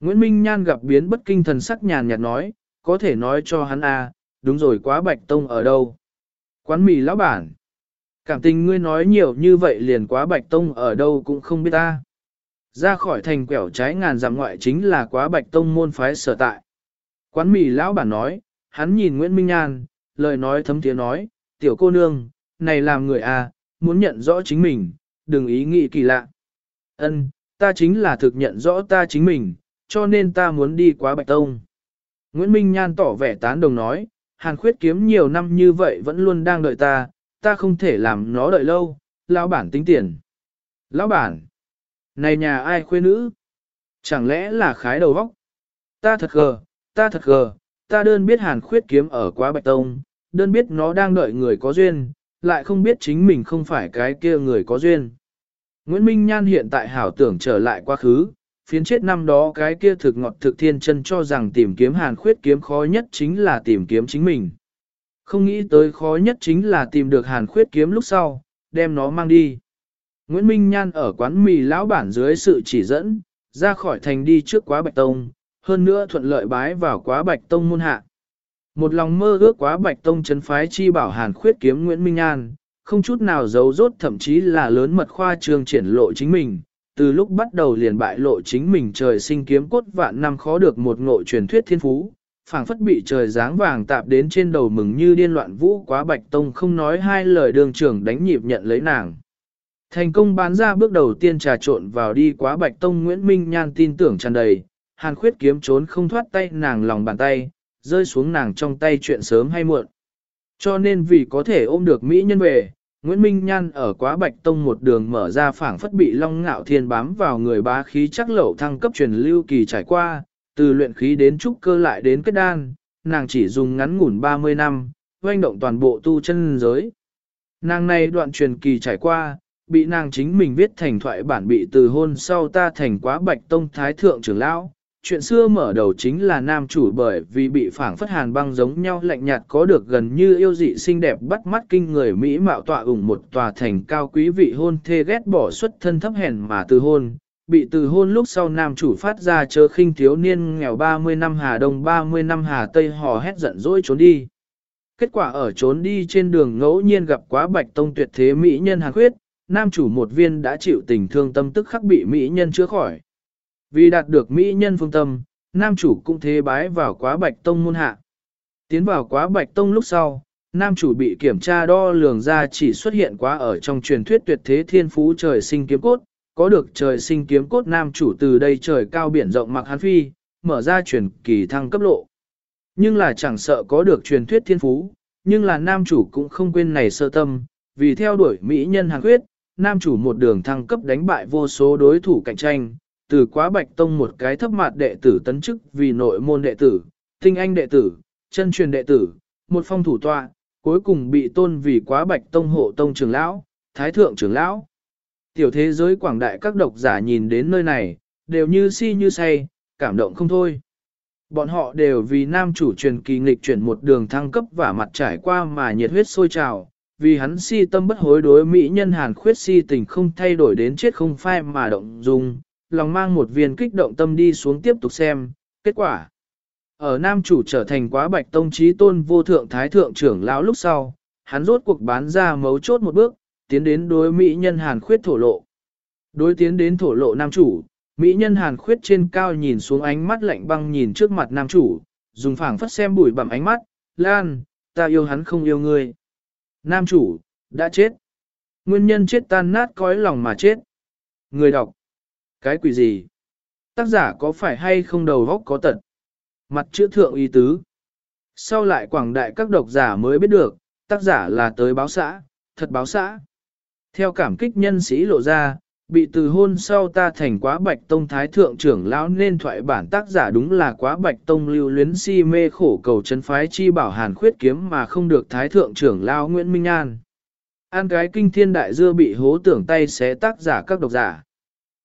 [SPEAKER 1] Nguyễn Minh Nhan gặp biến bất kinh thần sắc nhàn nhạt nói, có thể nói cho hắn A, đúng rồi quá bạch tông ở đâu. Quán mì lão bản. Cảm tình ngươi nói nhiều như vậy liền quá bạch tông ở đâu cũng không biết ta. Ra khỏi thành quẻo trái ngàn dặm ngoại chính là quá bạch tông môn phái sở tại. Quán mì lão bản nói, hắn nhìn Nguyễn Minh Nhan, lời nói thấm tiếng nói, tiểu cô nương, này làm người à, muốn nhận rõ chính mình, đừng ý nghĩ kỳ lạ. Ân, ta chính là thực nhận rõ ta chính mình, cho nên ta muốn đi quá bạch tông. Nguyễn Minh Nhan tỏ vẻ tán đồng nói, hàn khuyết kiếm nhiều năm như vậy vẫn luôn đang đợi ta, ta không thể làm nó đợi lâu, lão bản tính tiền. Lão bản, này nhà ai khuê nữ? Chẳng lẽ là khái đầu vóc? Ta thật gờ, ta thật gờ, ta đơn biết hàn khuyết kiếm ở quá bạch tông, đơn biết nó đang đợi người có duyên, lại không biết chính mình không phải cái kia người có duyên. Nguyễn Minh Nhan hiện tại hảo tưởng trở lại quá khứ, phiến chết năm đó cái kia thực ngọt thực thiên chân cho rằng tìm kiếm hàn khuyết kiếm khó nhất chính là tìm kiếm chính mình. Không nghĩ tới khó nhất chính là tìm được hàn khuyết kiếm lúc sau, đem nó mang đi. Nguyễn Minh Nhan ở quán mì lão bản dưới sự chỉ dẫn, ra khỏi thành đi trước quá bạch tông, hơn nữa thuận lợi bái vào quá bạch tông môn hạ. Một lòng mơ ước quá bạch tông chấn phái chi bảo hàn khuyết kiếm Nguyễn Minh An, không chút nào giấu rốt thậm chí là lớn mật khoa trường triển lộ chính mình. Từ lúc bắt đầu liền bại lộ chính mình trời sinh kiếm cốt vạn năm khó được một ngộ truyền thuyết thiên phú, phảng phất bị trời dáng vàng tạp đến trên đầu mừng như điên loạn vũ quá bạch tông không nói hai lời đường trưởng đánh nhịp nhận lấy nàng. Thành công bán ra bước đầu tiên trà trộn vào đi quá bạch tông Nguyễn Minh Nhan tin tưởng tràn đầy, hàn khuyết kiếm trốn không thoát tay nàng lòng bàn tay, rơi xuống nàng trong tay chuyện sớm hay muộn. Cho nên vì có thể ôm được Mỹ nhân về, Nguyễn Minh Nhan ở quá bạch tông một đường mở ra phảng phất bị long ngạo thiên bám vào người bá khí chắc lậu thăng cấp truyền lưu kỳ trải qua, từ luyện khí đến trúc cơ lại đến kết đan, nàng chỉ dùng ngắn ngủn 30 năm, doanh động toàn bộ tu chân giới. Nàng này đoạn truyền kỳ trải qua, bị nàng chính mình viết thành thoại bản bị từ hôn sau ta thành quá bạch tông thái thượng trưởng lão, chuyện xưa mở đầu chính là nam chủ bởi vì bị phảng phất hàn băng giống nhau lạnh nhạt có được gần như yêu dị xinh đẹp bắt mắt kinh người Mỹ mạo tọa ủng một tòa thành cao quý vị hôn thê ghét bỏ xuất thân thấp hèn mà từ hôn. Bị từ hôn lúc sau nam chủ phát ra chớ khinh thiếu niên nghèo 30 năm Hà Đông 30 năm Hà Tây hò hét giận dỗi trốn đi. Kết quả ở trốn đi trên đường ngẫu nhiên gặp quá bạch tông tuyệt thế Mỹ nhân Hàn Khuyết, nam chủ một viên đã chịu tình thương tâm tức khắc bị Mỹ nhân chữa khỏi. Vì đạt được Mỹ nhân phương tâm, nam chủ cũng thế bái vào quá bạch tông môn hạ. Tiến vào quá bạch tông lúc sau, nam chủ bị kiểm tra đo lường ra chỉ xuất hiện quá ở trong truyền thuyết tuyệt thế thiên phú trời sinh kiếm cốt, có được trời sinh kiếm cốt nam chủ từ đây trời cao biển rộng mặc hắn phi, mở ra truyền kỳ thăng cấp lộ. Nhưng là chẳng sợ có được truyền thuyết thiên phú, nhưng là nam chủ cũng không quên này sơ tâm, vì theo đuổi mỹ nhân hàng huyết, nam chủ một đường thăng cấp đánh bại vô số đối thủ cạnh tranh, từ quá bạch tông một cái thấp mặt đệ tử tấn chức vì nội môn đệ tử, tinh anh đệ tử, chân truyền đệ tử, một phong thủ tọa, cuối cùng bị tôn vì quá bạch tông hộ tông trưởng lão, thái thượng trưởng lão. Tiểu thế giới quảng đại các độc giả nhìn đến nơi này, đều như si như say, cảm động không thôi. Bọn họ đều vì nam chủ truyền kỳ nghịch chuyển một đường thăng cấp và mặt trải qua mà nhiệt huyết sôi trào, vì hắn si tâm bất hối đối mỹ nhân hàn khuyết si tình không thay đổi đến chết không phai mà động dung, lòng mang một viên kích động tâm đi xuống tiếp tục xem, kết quả. Ở nam chủ trở thành quá bạch tông trí tôn vô thượng thái thượng trưởng lão lúc sau, hắn rốt cuộc bán ra mấu chốt một bước, tiến đến đối mỹ nhân hàn khuyết thổ lộ. Đối tiến đến thổ lộ nam chủ, mỹ nhân hàn khuyết trên cao nhìn xuống ánh mắt lạnh băng nhìn trước mặt nam chủ, dùng phảng phất xem bụi bặm ánh mắt, Lan, ta yêu hắn không yêu ngươi. Nam chủ, đã chết. Nguyên nhân chết tan nát cõi lòng mà chết. Người đọc. Cái quỷ gì? Tác giả có phải hay không đầu góc có tật? Mặt chữ thượng y tứ. Sau lại quảng đại các độc giả mới biết được, tác giả là tới báo xã, thật báo xã. Theo cảm kích nhân sĩ lộ ra, bị từ hôn sau ta thành quá bạch tông thái thượng trưởng lão nên thoại bản tác giả đúng là quá bạch tông lưu luyến si mê khổ cầu chân phái chi bảo hàn khuyết kiếm mà không được thái thượng trưởng lão Nguyễn Minh An. An cái kinh thiên đại dưa bị hố tưởng tay xé tác giả các độc giả.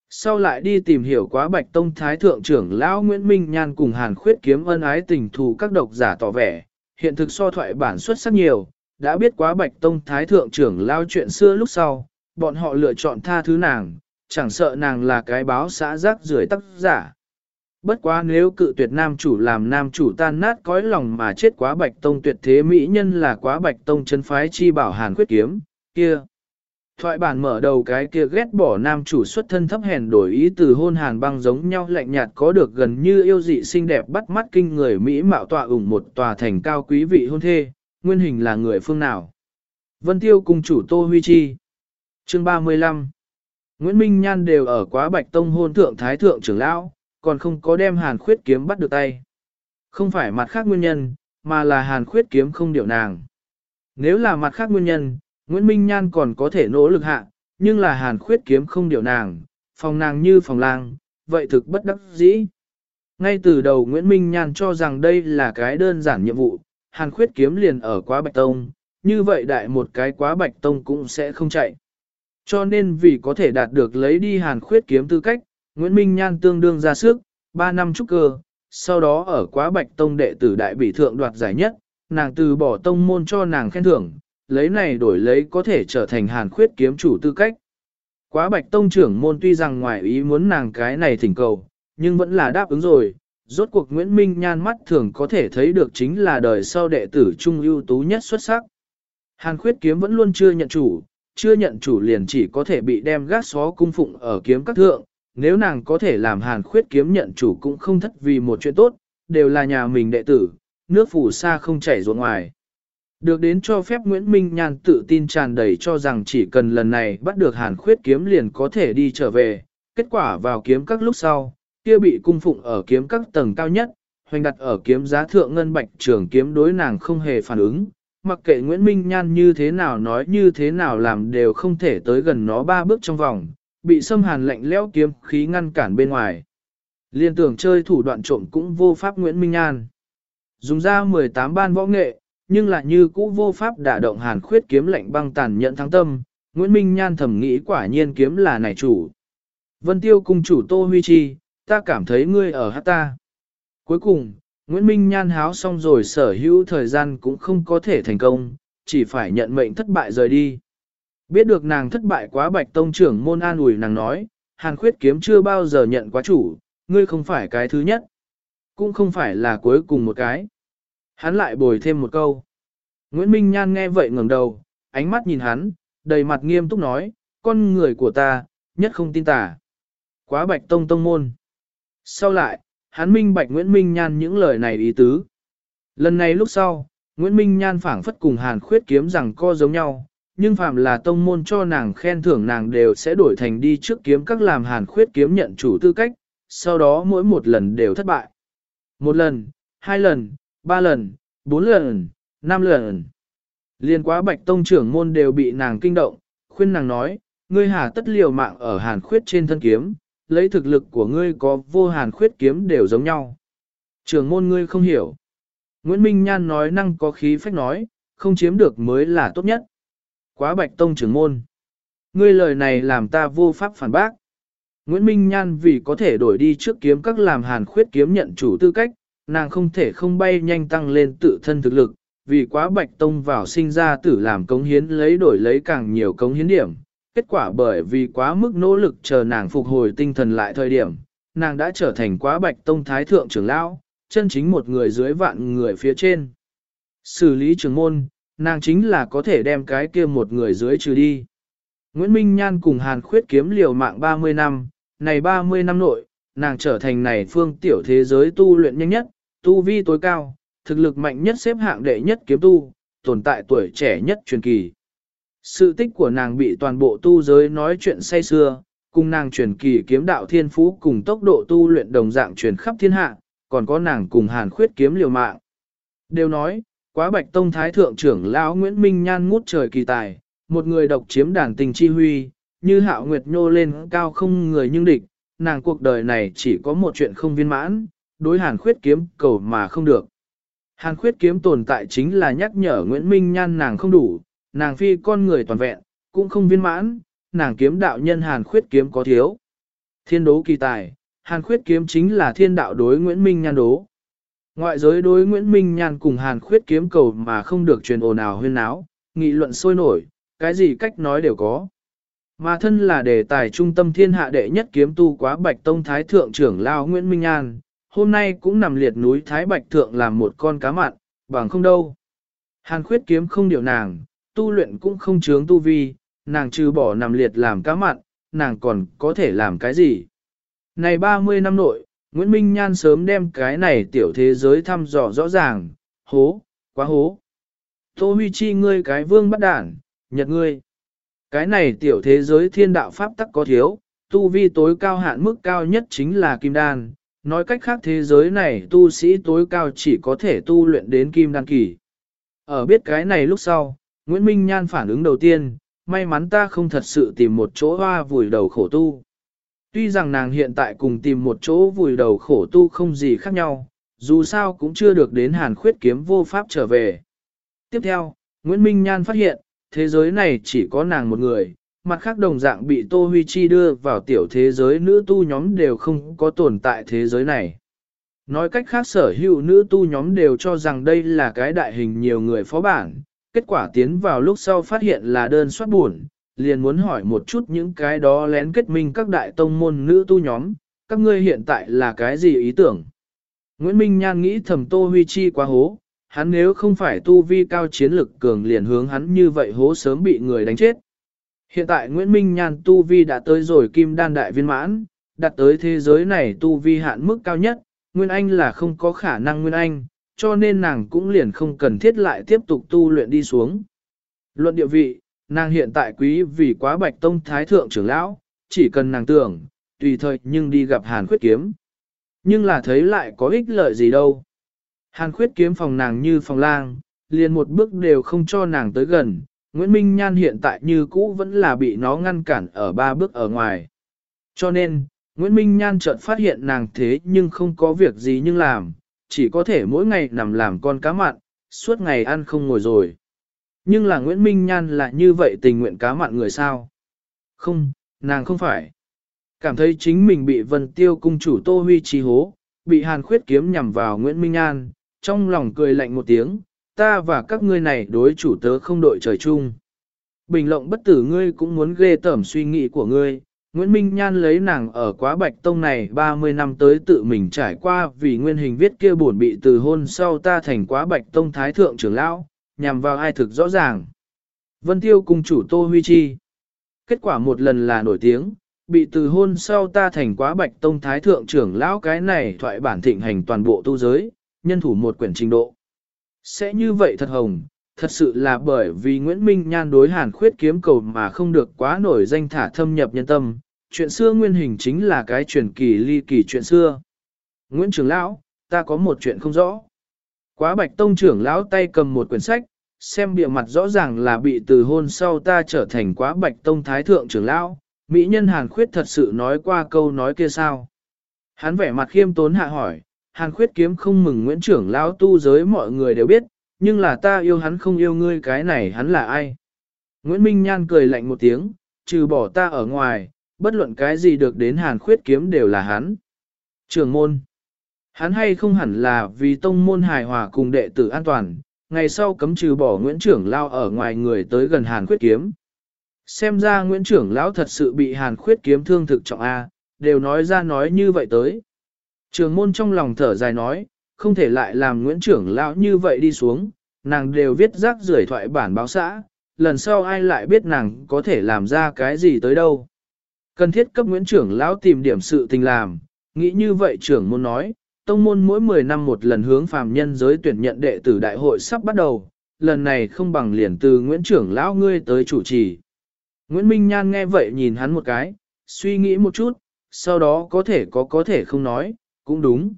[SPEAKER 1] Sau lại đi tìm hiểu quá bạch tông thái thượng trưởng lão Nguyễn Minh Nhan cùng hàn khuyết kiếm ân ái tình thù các độc giả tỏ vẻ, hiện thực so thoại bản xuất sắc nhiều, đã biết quá bạch tông thái thượng trưởng lão chuyện xưa lúc sau, bọn họ lựa chọn tha thứ nàng, chẳng sợ nàng là cái báo xã rác rưởi tác giả. Bất quá nếu cự tuyệt nam chủ làm nam chủ tan nát cõi lòng mà chết quá bạch tông tuyệt thế mỹ nhân là quá bạch tông chân phái chi bảo hàn khuyết kiếm, kia. Thoại bản mở đầu cái kia ghét bỏ nam chủ xuất thân thấp hèn đổi ý từ hôn hàn băng giống nhau lạnh nhạt có được gần như yêu dị xinh đẹp bắt mắt kinh người Mỹ mạo tọa ủng một tòa thành cao quý vị hôn thê, nguyên hình là người phương nào. Vân Tiêu cùng chủ Tô Huy Chi. Chương 35 Nguyễn Minh Nhan đều ở quá bạch tông hôn thượng thái thượng trưởng lão, còn không có đem hàn khuyết kiếm bắt được tay. Không phải mặt khác nguyên nhân, mà là hàn khuyết kiếm không điệu nàng. Nếu là mặt khác nguyên nhân, Nguyễn Minh Nhan còn có thể nỗ lực hạ, nhưng là hàn khuyết kiếm không điều nàng, phòng nàng như phòng lang, vậy thực bất đắc dĩ. Ngay từ đầu Nguyễn Minh Nhan cho rằng đây là cái đơn giản nhiệm vụ, hàn khuyết kiếm liền ở quá bạch tông, như vậy đại một cái quá bạch tông cũng sẽ không chạy. Cho nên vì có thể đạt được lấy đi hàn khuyết kiếm tư cách, Nguyễn Minh Nhan tương đương ra sức, 3 năm trúc cơ, sau đó ở quá bạch tông đệ tử đại bị thượng đoạt giải nhất, nàng từ bỏ tông môn cho nàng khen thưởng, lấy này đổi lấy có thể trở thành hàn khuyết kiếm chủ tư cách. Quá bạch tông trưởng môn tuy rằng ngoài ý muốn nàng cái này thỉnh cầu, nhưng vẫn là đáp ứng rồi. Rốt cuộc Nguyễn Minh nhan mắt thường có thể thấy được chính là đời sau đệ tử trung ưu tú nhất xuất sắc. Hàn khuyết kiếm vẫn luôn chưa nhận chủ, chưa nhận chủ liền chỉ có thể bị đem gác xó cung phụng ở kiếm các thượng. Nếu nàng có thể làm hàn khuyết kiếm nhận chủ cũng không thất vì một chuyện tốt, đều là nhà mình đệ tử, nước phủ xa không chảy ruộng ngoài. Được đến cho phép Nguyễn Minh Nhan tự tin tràn đầy cho rằng chỉ cần lần này bắt được hàn khuyết kiếm liền có thể đi trở về, kết quả vào kiếm các lúc sau, kia bị cung phụng ở kiếm các tầng cao nhất, hoành đặt ở kiếm giá thượng ngân bạch trường kiếm đối nàng không hề phản ứng, mặc kệ Nguyễn Minh Nhan như thế nào nói như thế nào làm đều không thể tới gần nó ba bước trong vòng, bị xâm hàn lạnh lẽo kiếm khí ngăn cản bên ngoài. Liên tưởng chơi thủ đoạn trộm cũng vô pháp Nguyễn Minh Nhan. Dùng ra 18 ban võ nghệ, nhưng lại như cũ vô pháp đả động hàn khuyết kiếm lạnh băng tàn nhận thắng tâm, Nguyễn Minh Nhan thầm nghĩ quả nhiên kiếm là này chủ. Vân Tiêu cung chủ Tô Huy Chi, ta cảm thấy ngươi ở hát ta. Cuối cùng, Nguyễn Minh Nhan háo xong rồi sở hữu thời gian cũng không có thể thành công, chỉ phải nhận mệnh thất bại rời đi. Biết được nàng thất bại quá bạch tông trưởng môn an ủi nàng nói, hàn khuyết kiếm chưa bao giờ nhận quá chủ, ngươi không phải cái thứ nhất, cũng không phải là cuối cùng một cái. Hắn lại bồi thêm một câu. Nguyễn Minh Nhan nghe vậy ngẩng đầu, ánh mắt nhìn hắn, đầy mặt nghiêm túc nói, con người của ta, nhất không tin tả, Quá bạch tông tông môn. Sau lại, hắn minh bạch Nguyễn Minh Nhan những lời này ý tứ. Lần này lúc sau, Nguyễn Minh Nhan phảng phất cùng Hàn Khuyết kiếm rằng co giống nhau, nhưng phạm là tông môn cho nàng khen thưởng nàng đều sẽ đổi thành đi trước kiếm các làm Hàn Khuyết kiếm nhận chủ tư cách, sau đó mỗi một lần đều thất bại. Một lần, hai lần, ba lần, bốn lần, năm lần. Liên quá bạch tông trưởng môn đều bị nàng kinh động, khuyên nàng nói, ngươi hà tất liều mạng ở hàn khuyết trên thân kiếm, lấy thực lực của ngươi có vô hàn khuyết kiếm đều giống nhau. Trưởng môn ngươi không hiểu. Nguyễn Minh Nhan nói năng có khí phách nói, không chiếm được mới là tốt nhất. Quá bạch tông trưởng môn. Ngươi lời này làm ta vô pháp phản bác. Nguyễn Minh Nhan vì có thể đổi đi trước kiếm các làm hàn khuyết kiếm nhận chủ tư cách, nàng không thể không bay nhanh tăng lên tự thân thực lực, vì quá bạch tông vào sinh ra tử làm cống hiến lấy đổi lấy càng nhiều cống hiến điểm. Kết quả bởi vì quá mức nỗ lực chờ nàng phục hồi tinh thần lại thời điểm, nàng đã trở thành quá bạch tông thái thượng trưởng lão, chân chính một người dưới vạn người phía trên. Xử lý trưởng môn, nàng chính là có thể đem cái kia một người dưới trừ đi. Nguyễn Minh Nhan cùng Hàn Khuyết kiếm liều mạng 30 năm, này 30 năm nội, nàng trở thành này phương tiểu thế giới tu luyện nhanh nhất, tu vi tối cao, thực lực mạnh nhất xếp hạng đệ nhất kiếm tu, tồn tại tuổi trẻ nhất truyền kỳ. Sự tích của nàng bị toàn bộ tu giới nói chuyện say xưa, cùng nàng truyền kỳ kiếm đạo thiên phú cùng tốc độ tu luyện đồng dạng truyền khắp thiên hạ, còn có nàng cùng hàn khuyết kiếm liều mạng. Đều nói, quá bạch tông thái thượng trưởng lão Nguyễn Minh Nhan ngút trời kỳ tài, một người độc chiếm đàn tình chi huy, như hạo nguyệt nhô lên cao không người nhưng địch, nàng cuộc đời này chỉ có một chuyện không viên mãn, đối hàn khuyết kiếm cầu mà không được. Hàn khuyết kiếm tồn tại chính là nhắc nhở Nguyễn Minh Nhan nàng không đủ, nàng phi con người toàn vẹn, cũng không viên mãn, nàng kiếm đạo nhân hàn khuyết kiếm có thiếu. Thiên đố kỳ tài, hàn khuyết kiếm chính là thiên đạo đối Nguyễn Minh Nhan đố. Ngoại giới đối Nguyễn Minh Nhan cùng hàn khuyết kiếm cầu mà không được truyền ồn ào huyên náo, nghị luận sôi nổi, cái gì cách nói đều có. Mà thân là đề tài trung tâm thiên hạ đệ nhất kiếm tu quá bạch tông thái thượng trưởng lao Nguyễn Minh Nhan, hôm nay cũng nằm liệt núi Thái Bạch Thượng làm một con cá mặn, bằng không đâu. Hàn khuyết kiếm không điều nàng, tu luyện cũng không chướng tu vi, nàng trừ bỏ nằm liệt làm cá mặn, nàng còn có thể làm cái gì. Này 30 năm nội, Nguyễn Minh Nhan sớm đem cái này tiểu thế giới thăm dò rõ ràng, hố, quá hố. Tô Huy Chi ngươi cái vương bắt đản, nhật ngươi. Cái này tiểu thế giới thiên đạo pháp tắc có thiếu, tu vi tối cao hạn mức cao nhất chính là kim đan, nói cách khác thế giới này tu sĩ tối cao chỉ có thể tu luyện đến kim đan kỳ. Ở biết cái này lúc sau, Nguyễn Minh Nhan phản ứng đầu tiên, may mắn ta không thật sự tìm một chỗ hoa vùi đầu khổ tu. Tuy rằng nàng hiện tại cùng tìm một chỗ vùi đầu khổ tu không gì khác nhau, dù sao cũng chưa được đến hàn khuyết kiếm vô pháp trở về. Tiếp theo, Nguyễn Minh Nhan phát hiện, thế giới này chỉ có nàng một người, mặt khác đồng dạng bị Tô Huy Chi đưa vào tiểu thế giới nữ tu nhóm đều không có tồn tại thế giới này. Nói cách khác sở hữu nữ tu nhóm đều cho rằng đây là cái đại hình nhiều người phó bản, kết quả tiến vào lúc sau phát hiện là đơn soát buồn, liền muốn hỏi một chút những cái đó lén kết minh các đại tông môn nữ tu nhóm, các ngươi hiện tại là cái gì ý tưởng? Nguyễn Minh Nhan nghĩ thầm Tô Huy Chi quá hố, hắn nếu không phải tu vi cao chiến lực cường liền hướng hắn như vậy hố sớm bị người đánh chết. Hiện tại Nguyễn Minh Nhan tu vi đã tới rồi kim đan đại viên mãn, đặt tới thế giới này tu vi hạn mức cao nhất, Nguyên Anh là không có khả năng Nguyên Anh, cho nên nàng cũng liền không cần thiết lại tiếp tục tu luyện đi xuống. Luận địa vị, nàng hiện tại quý vì quá bạch tông thái thượng trưởng lão, chỉ cần nàng tưởng, tùy thời nhưng đi gặp Hàn Khuyết Kiếm. Nhưng là thấy lại có ích lợi gì đâu. Hàn Khuyết Kiếm phòng nàng như phòng lang, liền một bước đều không cho nàng tới gần, Nguyễn Minh Nhan hiện tại như cũ vẫn là bị nó ngăn cản ở ba bước ở ngoài. Cho nên, Nguyễn Minh Nhan chợt phát hiện nàng thế nhưng không có việc gì nhưng làm, chỉ có thể mỗi ngày nằm làm con cá mặn, suốt ngày ăn không ngồi rồi. Nhưng là Nguyễn Minh Nhan là như vậy tình nguyện cá mặn người sao? Không, nàng không phải. Cảm thấy chính mình bị vân tiêu cung chủ Tô Huy trì hố, bị hàn khuyết kiếm nhằm vào Nguyễn Minh Nhan, trong lòng cười lạnh một tiếng, ta và các ngươi này đối chủ tớ không đội trời chung. Bình lộng bất tử ngươi cũng muốn ghê tởm suy nghĩ của ngươi, Nguyễn Minh Nhan lấy nàng ở quá bạch tông này 30 năm tới tự mình trải qua vì nguyên hình viết kia buồn bị từ hôn sau ta thành quá bạch tông thái thượng trưởng lão, nhằm vào ai thực rõ ràng. Vân Tiêu cùng chủ Tô Huy Chi. Kết quả một lần là nổi tiếng, bị từ hôn sau ta thành quá bạch tông thái thượng trưởng lão cái này thoại bản thịnh hành toàn bộ tu giới, nhân thủ một quyển trình độ. Sẽ như vậy thật hồng, thật sự là bởi vì Nguyễn Minh Nhan đối hàn khuyết kiếm cầu mà không được quá nổi danh thả thâm nhập nhân tâm. Chuyện xưa nguyên hình chính là cái truyền kỳ ly kỳ chuyện xưa. Nguyễn Trường Lão, ta có một chuyện không rõ. Quá bạch tông trưởng lão tay cầm một quyển sách, xem bìa mặt rõ ràng là bị từ hôn sau ta trở thành quá bạch tông thái thượng trưởng lão. Mỹ nhân hàn khuyết thật sự nói qua câu nói kia sao? Hắn vẻ mặt khiêm tốn hạ hỏi, Hàn khuyết kiếm không mừng Nguyễn trưởng lão tu giới mọi người đều biết, nhưng là ta yêu hắn không yêu ngươi cái này hắn là ai? Nguyễn Minh Nhan cười lạnh một tiếng, trừ bỏ ta ở ngoài, bất luận cái gì được đến hàn khuyết kiếm đều là hắn. Trường môn. Hắn hay không hẳn là vì tông môn hài hòa cùng đệ tử an toàn, ngày sau cấm trừ bỏ Nguyễn Trưởng Lao ở ngoài người tới gần hàn khuyết kiếm. Xem ra Nguyễn Trưởng Lão thật sự bị hàn khuyết kiếm thương thực trọng A, đều nói ra nói như vậy tới. Trường môn trong lòng thở dài nói, không thể lại làm Nguyễn Trưởng Lão như vậy đi xuống, nàng đều viết rác rưởi thoại bản báo xã, lần sau ai lại biết nàng có thể làm ra cái gì tới đâu. Cần thiết cấp Nguyễn Trưởng Lão tìm điểm sự tình làm, nghĩ như vậy trưởng môn nói, tông môn mỗi 10 năm một lần hướng phàm nhân giới tuyển nhận đệ tử đại hội sắp bắt đầu, lần này không bằng liền từ Nguyễn Trưởng Lão ngươi tới chủ trì. Nguyễn Minh Nhan nghe vậy nhìn hắn một cái, suy nghĩ một chút, sau đó có thể có có thể không nói, cũng đúng.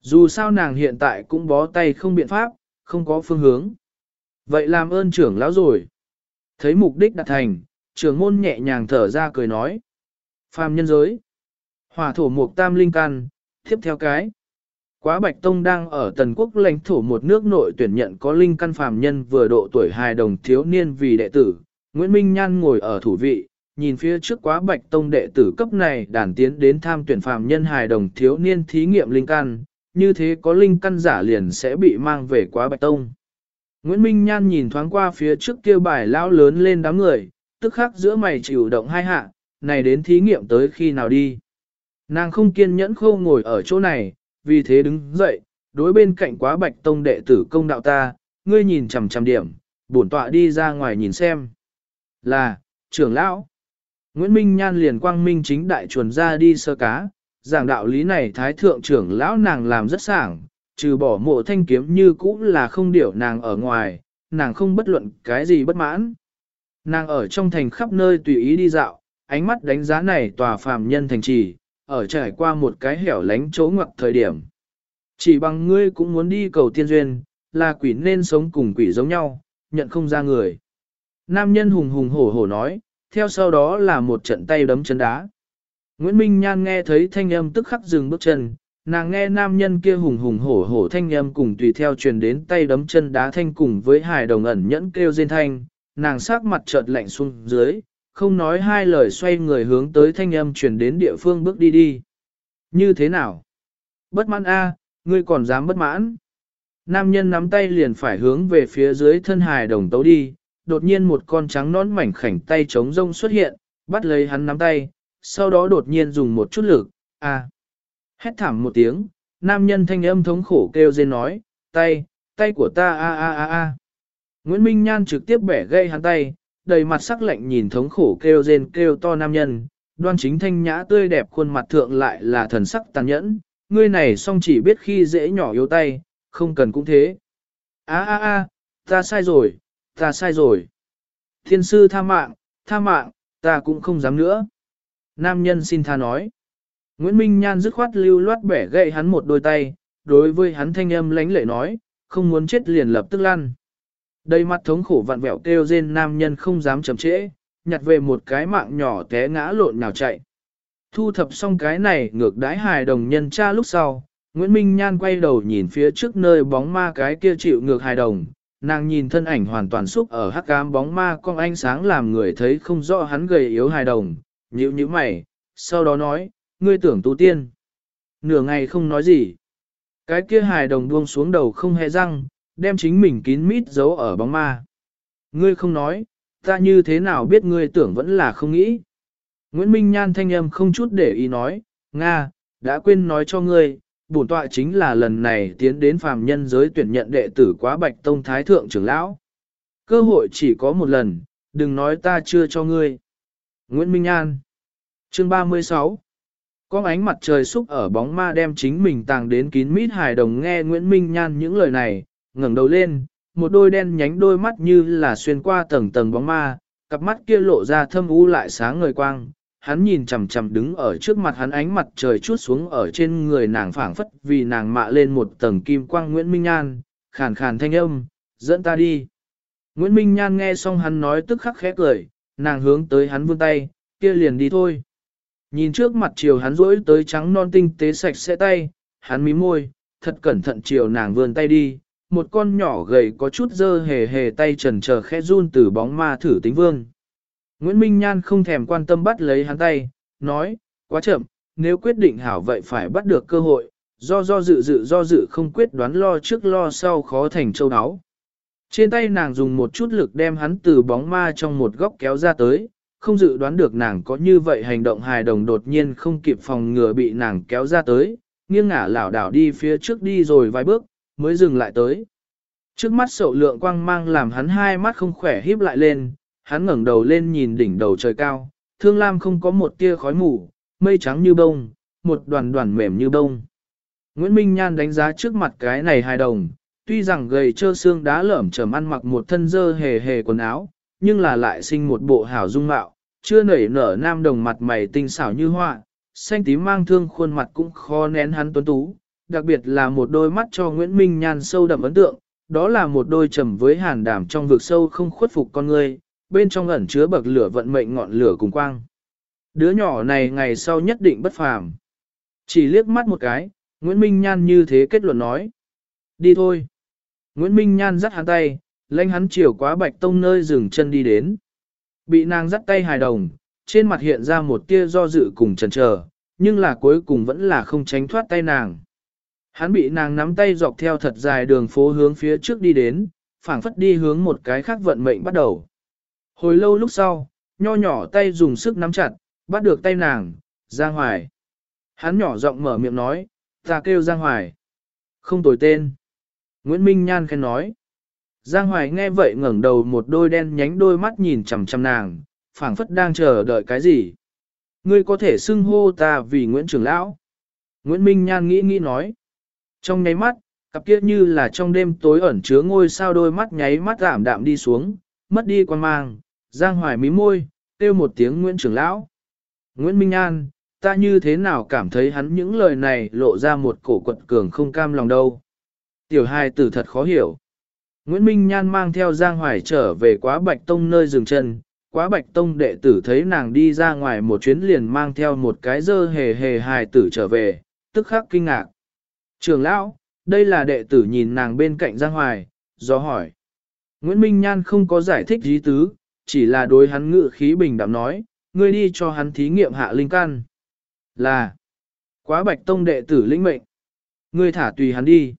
[SPEAKER 1] Dù sao nàng hiện tại cũng bó tay không biện pháp, không có phương hướng. Vậy làm ơn trưởng lão rồi. Thấy mục đích đạt thành, trưởng môn nhẹ nhàng thở ra cười nói. Phàm nhân giới. Hỏa thổ mục tam linh căn, tiếp theo cái. Quá Bạch Tông đang ở tần quốc lãnh thổ một nước nội tuyển nhận có linh căn phàm nhân vừa độ tuổi hài đồng thiếu niên vì đệ tử. Nguyễn Minh Nhan ngồi ở thủ vị, nhìn phía trước quá Bạch Tông đệ tử cấp này đàn tiến đến tham tuyển phàm nhân hài đồng thiếu niên thí nghiệm linh căn, như thế có linh căn giả liền sẽ bị mang về quá Bạch Tông. Nguyễn Minh Nhan nhìn thoáng qua phía trước kia bài lão lớn lên đám người, tức khắc giữa mày chịu động hai hạ, này đến thí nghiệm tới khi nào đi. Nàng không kiên nhẫn khô ngồi ở chỗ này, vì thế đứng dậy, đối bên cạnh quá bạch tông đệ tử công đạo ta, ngươi nhìn chằm chằm điểm, bổn tọa đi ra ngoài nhìn xem. Là, trưởng lão. Nguyễn Minh Nhan liền quang minh chính đại chuồn ra đi sơ cá, giảng đạo lý này thái thượng trưởng lão nàng làm rất sảng, trừ bỏ mộ thanh kiếm như cũ là không điểu nàng ở ngoài, nàng không bất luận cái gì bất mãn. Nàng ở trong thành khắp nơi tùy ý đi dạo, ánh mắt đánh giá này tòa phàm nhân thành trì, ở trải qua một cái hẻo lánh chỗ ngoặc thời điểm. Chỉ bằng ngươi cũng muốn đi cầu tiên duyên, là quỷ nên sống cùng quỷ giống nhau, nhận không ra người. Nam nhân hùng hùng hổ hổ nói, theo sau đó là một trận tay đấm chân đá. Nguyễn Minh Nhan nghe thấy thanh âm tức khắc dừng bước chân, nàng nghe nam nhân kia hùng hùng hổ hổ thanh âm cùng tùy theo truyền đến tay đấm chân đá thanh cùng với hài đồng ẩn nhẫn kêu rên thanh, nàng sắc mặt chợt lạnh xuống dưới, không nói hai lời xoay người hướng tới thanh âm truyền đến địa phương bước đi đi. Như thế nào? Bất mãn a, ngươi còn dám bất mãn? Nam nhân nắm tay liền phải hướng về phía dưới thân hài đồng tấu đi, đột nhiên một con trắng nón mảnh khảnh tay trống rông xuất hiện, bắt lấy hắn nắm tay, sau đó đột nhiên dùng một chút lực, a. Hét thảm một tiếng, nam nhân thanh âm thống khổ kêu rên nói, tay, tay của ta a a a a. Nguyễn Minh Nhan trực tiếp bẻ gây hắn tay, đầy mặt sắc lạnh nhìn thống khổ kêu rên kêu to nam nhân, đoan chính thanh nhã tươi đẹp khuôn mặt thượng lại là thần sắc tàn nhẫn, ngươi này song chỉ biết khi dễ nhỏ yếu tay, không cần cũng thế. a a a ta sai rồi, ta sai rồi. Thiên sư tha mạng, tha mạng, ta cũng không dám nữa. Nam nhân xin tha nói. Nguyễn Minh Nhan dứt khoát lưu loát bẻ gậy hắn một đôi tay, đối với hắn thanh âm lánh lệ nói, không muốn chết liền lập tức lăn. Đầy mặt thống khổ vặn vẹo kêu rên nam nhân không dám chậm trễ, nhặt về một cái mạng nhỏ té ngã lộn nào chạy. Thu thập xong cái này ngược đái hài đồng nhân cha lúc sau, Nguyễn Minh Nhan quay đầu nhìn phía trước nơi bóng ma cái kia chịu ngược hài đồng, nàng nhìn thân ảnh hoàn toàn xúc ở hắc cám bóng ma con ánh sáng làm người thấy không rõ hắn gầy yếu hài đồng, nhíu nhíu mày, sau đó nói, ngươi tưởng tu tiên. Nửa ngày không nói gì. Cái kia hài đồng buông xuống đầu không hề răng, đem chính mình kín mít giấu ở bóng ma. Ngươi không nói, ta như thế nào biết ngươi tưởng vẫn là không nghĩ. Nguyễn Minh Nhan thanh âm không chút để ý nói, Nga, đã quên nói cho ngươi, bổn tọa chính là lần này tiến đến phàm nhân giới tuyển nhận đệ tử quá bạch tông thái thượng trưởng lão. Cơ hội chỉ có một lần, đừng nói ta chưa cho ngươi. Nguyễn Minh An, Chương 36 Con ánh mặt trời xúc ở bóng ma đem chính mình tàng đến kín mít hài đồng nghe Nguyễn Minh Nhan những lời này, ngẩng đầu lên, một đôi đen nhánh đôi mắt như là xuyên qua tầng tầng bóng ma, cặp mắt kia lộ ra thâm u lại sáng ngời quang. Hắn nhìn chằm chằm đứng ở trước mặt hắn ánh mặt trời chút xuống ở trên người nàng phảng phất vì nàng mạ lên một tầng kim quang Nguyễn Minh Nhan, khàn khàn thanh âm, dẫn ta đi. Nguyễn Minh Nhan nghe xong hắn nói tức khắc khẽ cười, nàng hướng tới hắn vươn tay, kia liền đi thôi. Nhìn trước mặt chiều hắn rỗi tới trắng non tinh tế sạch sẽ tay, hắn mím môi, thật cẩn thận chiều nàng vươn tay đi, một con nhỏ gầy có chút dơ hề hề tay trần chờ khẽ run từ bóng ma thử tính vương. Nguyễn Minh Nhan không thèm quan tâm bắt lấy hắn tay, nói, quá chậm, nếu quyết định hảo vậy phải bắt được cơ hội, do do dự dự do dự không quyết đoán lo trước lo sau khó thành châu áo. Trên tay nàng dùng một chút lực đem hắn từ bóng ma trong một góc kéo ra tới, không dự đoán được nàng có như vậy hành động hài đồng đột nhiên không kịp phòng ngừa bị nàng kéo ra tới, nghiêng ngả lảo đảo đi phía trước đi rồi vài bước, mới dừng lại tới. Trước mắt sậu lượng quang mang làm hắn hai mắt không khỏe híp lại lên, hắn ngẩng đầu lên nhìn đỉnh đầu trời cao, thương lam không có một tia khói mù, mây trắng như bông, một đoàn đoàn mềm như bông. Nguyễn Minh Nhan đánh giá trước mặt cái này hài đồng, tuy rằng gầy trơ xương đá lởm chởm ăn mặc một thân dơ hề hề quần áo, nhưng là lại sinh một bộ hảo dung mạo, chưa nảy nở nam đồng mặt mày tinh xảo như hoa, xanh tím mang thương khuôn mặt cũng khó nén hắn tuấn tú, đặc biệt là một đôi mắt cho Nguyễn Minh Nhan sâu đậm ấn tượng, đó là một đôi trầm với hàn đảm trong vực sâu không khuất phục con người, bên trong ẩn chứa bậc lửa vận mệnh ngọn lửa cùng quang. Đứa nhỏ này ngày sau nhất định bất phàm. Chỉ liếc mắt một cái, Nguyễn Minh Nhan như thế kết luận nói. Đi thôi. Nguyễn Minh Nhan dắt hắn tay, lanh hắn chiều quá bạch tông nơi dừng chân đi đến. Bị nàng dắt tay hài đồng, trên mặt hiện ra một tia do dự cùng chần chờ, nhưng là cuối cùng vẫn là không tránh thoát tay nàng. Hắn bị nàng nắm tay dọc theo thật dài đường phố hướng phía trước đi đến, phảng phất đi hướng một cái khác vận mệnh bắt đầu. Hồi lâu lúc sau, nho nhỏ tay dùng sức nắm chặt, bắt được tay nàng, Giang Hoài. Hắn nhỏ giọng mở miệng nói, ta kêu Giang Hoài. Không tồi tên. Nguyễn Minh Nhan khen nói. Giang Hoài nghe vậy ngẩng đầu một đôi đen nhánh đôi mắt nhìn chằm chằm nàng, phảng phất đang chờ đợi cái gì. Ngươi có thể xưng hô ta vì Nguyễn Trường Lão. Nguyễn Minh Nhan nghĩ nghĩ nói. Trong nháy mắt, cặp kia như là trong đêm tối ẩn chứa ngôi sao đôi mắt nháy mắt giảm đạm đi xuống, mất đi quan mang, Giang Hoài mí môi, kêu một tiếng Nguyễn Trường Lão. Nguyễn Minh An, ta như thế nào cảm thấy hắn những lời này lộ ra một cổ quật cường không cam lòng đâu. Tiểu hai tử thật khó hiểu. Nguyễn Minh Nhan mang theo Giang Hoài trở về quá bạch tông nơi dừng chân, quá bạch tông đệ tử thấy nàng đi ra ngoài một chuyến liền mang theo một cái dơ hề hề hài tử trở về, tức khắc kinh ngạc. Trường lão, đây là đệ tử nhìn nàng bên cạnh Giang Hoài, do hỏi. Nguyễn Minh Nhan không có giải thích gì tứ, chỉ là đối hắn ngự khí bình đạm nói, ngươi đi cho hắn thí nghiệm hạ linh căn. Là, quá bạch tông đệ tử lĩnh mệnh. Ngươi thả tùy hắn đi.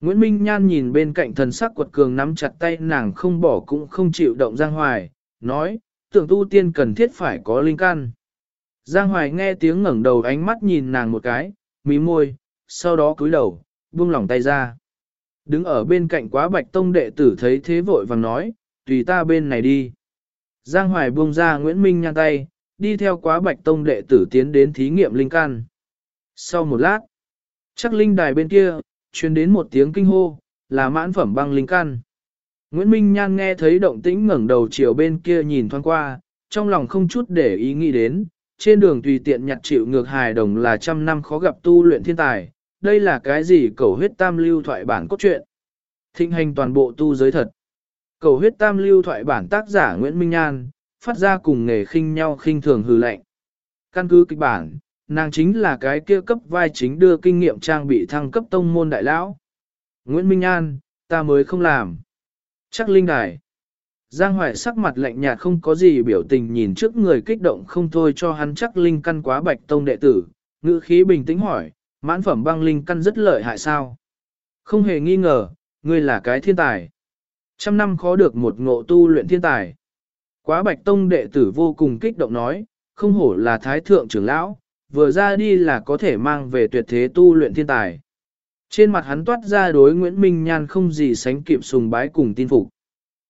[SPEAKER 1] Nguyễn Minh Nhan nhìn bên cạnh thần sắc quật cường nắm chặt tay nàng không bỏ cũng không chịu động Giang Hoài, nói, tưởng tu tiên cần thiết phải có linh căn. Giang Hoài nghe tiếng ngẩng đầu ánh mắt nhìn nàng một cái, mí môi, sau đó cúi đầu, buông lỏng tay ra. Đứng ở bên cạnh quá bạch tông đệ tử thấy thế vội vàng nói, tùy ta bên này đi. Giang Hoài buông ra Nguyễn Minh nhăn tay, đi theo quá bạch tông đệ tử tiến đến thí nghiệm linh căn. Sau một lát, chắc linh đài bên kia, truyền đến một tiếng kinh hô, là mãn phẩm băng linh căn. Nguyễn Minh Nhan nghe thấy động tĩnh ngẩng đầu chiều bên kia nhìn thoáng qua, trong lòng không chút để ý nghĩ đến, trên đường tùy tiện nhặt chịu ngược hài đồng là trăm năm khó gặp tu luyện thiên tài, đây là cái gì cầu huyết tam lưu thoại bản cốt truyện. Thịnh hành toàn bộ tu giới thật. Cầu huyết tam lưu thoại bản tác giả Nguyễn Minh Nhan, phát ra cùng nghề khinh nhau khinh thường hư lệnh. Căn cứ kịch bản, nàng chính là cái kia cấp vai chính đưa kinh nghiệm trang bị thăng cấp tông môn đại lão. Nguyễn Minh An, ta mới không làm. Chắc linh đài. Giang Hoài sắc mặt lạnh nhạt không có gì biểu tình nhìn trước người kích động không thôi cho hắn chắc linh căn quá bạch tông đệ tử, ngữ khí bình tĩnh hỏi, mãn phẩm băng linh căn rất lợi hại sao? Không hề nghi ngờ, ngươi là cái thiên tài. Trăm năm khó được một ngộ tu luyện thiên tài. Quá bạch tông đệ tử vô cùng kích động nói, không hổ là thái thượng trưởng lão, vừa ra đi là có thể mang về tuyệt thế tu luyện thiên tài. Trên mặt hắn toát ra đối Nguyễn Minh Nhan không gì sánh kịp sùng bái cùng tin phục.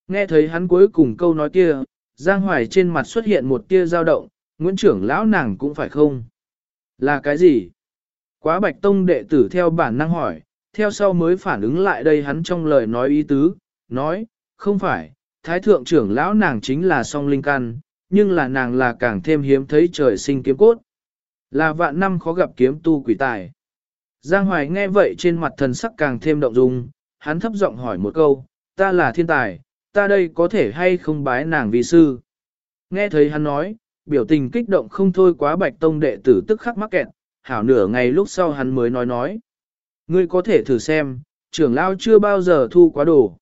[SPEAKER 1] Nghe thấy hắn cuối cùng câu nói kia, Giang Hoài trên mặt xuất hiện một tia dao động, Nguyễn trưởng lão nàng cũng phải không? Là cái gì? Quá bạch tông đệ tử theo bản năng hỏi, theo sau mới phản ứng lại đây hắn trong lời nói ý tứ, nói, không phải, thái thượng trưởng lão nàng chính là song linh căn, nhưng là nàng là càng thêm hiếm thấy trời sinh kiếm cốt. Là vạn năm khó gặp kiếm tu quỷ tài. Giang Hoài nghe vậy trên mặt thần sắc càng thêm động dung, hắn thấp giọng hỏi một câu, ta là thiên tài, ta đây có thể hay không bái nàng vi sư. Nghe thấy hắn nói, biểu tình kích động không thôi quá bạch tông đệ tử tức khắc mắc kẹt, hảo nửa ngày lúc sau hắn mới nói nói. Ngươi có thể thử xem, trưởng lão chưa bao giờ thu quá đồ.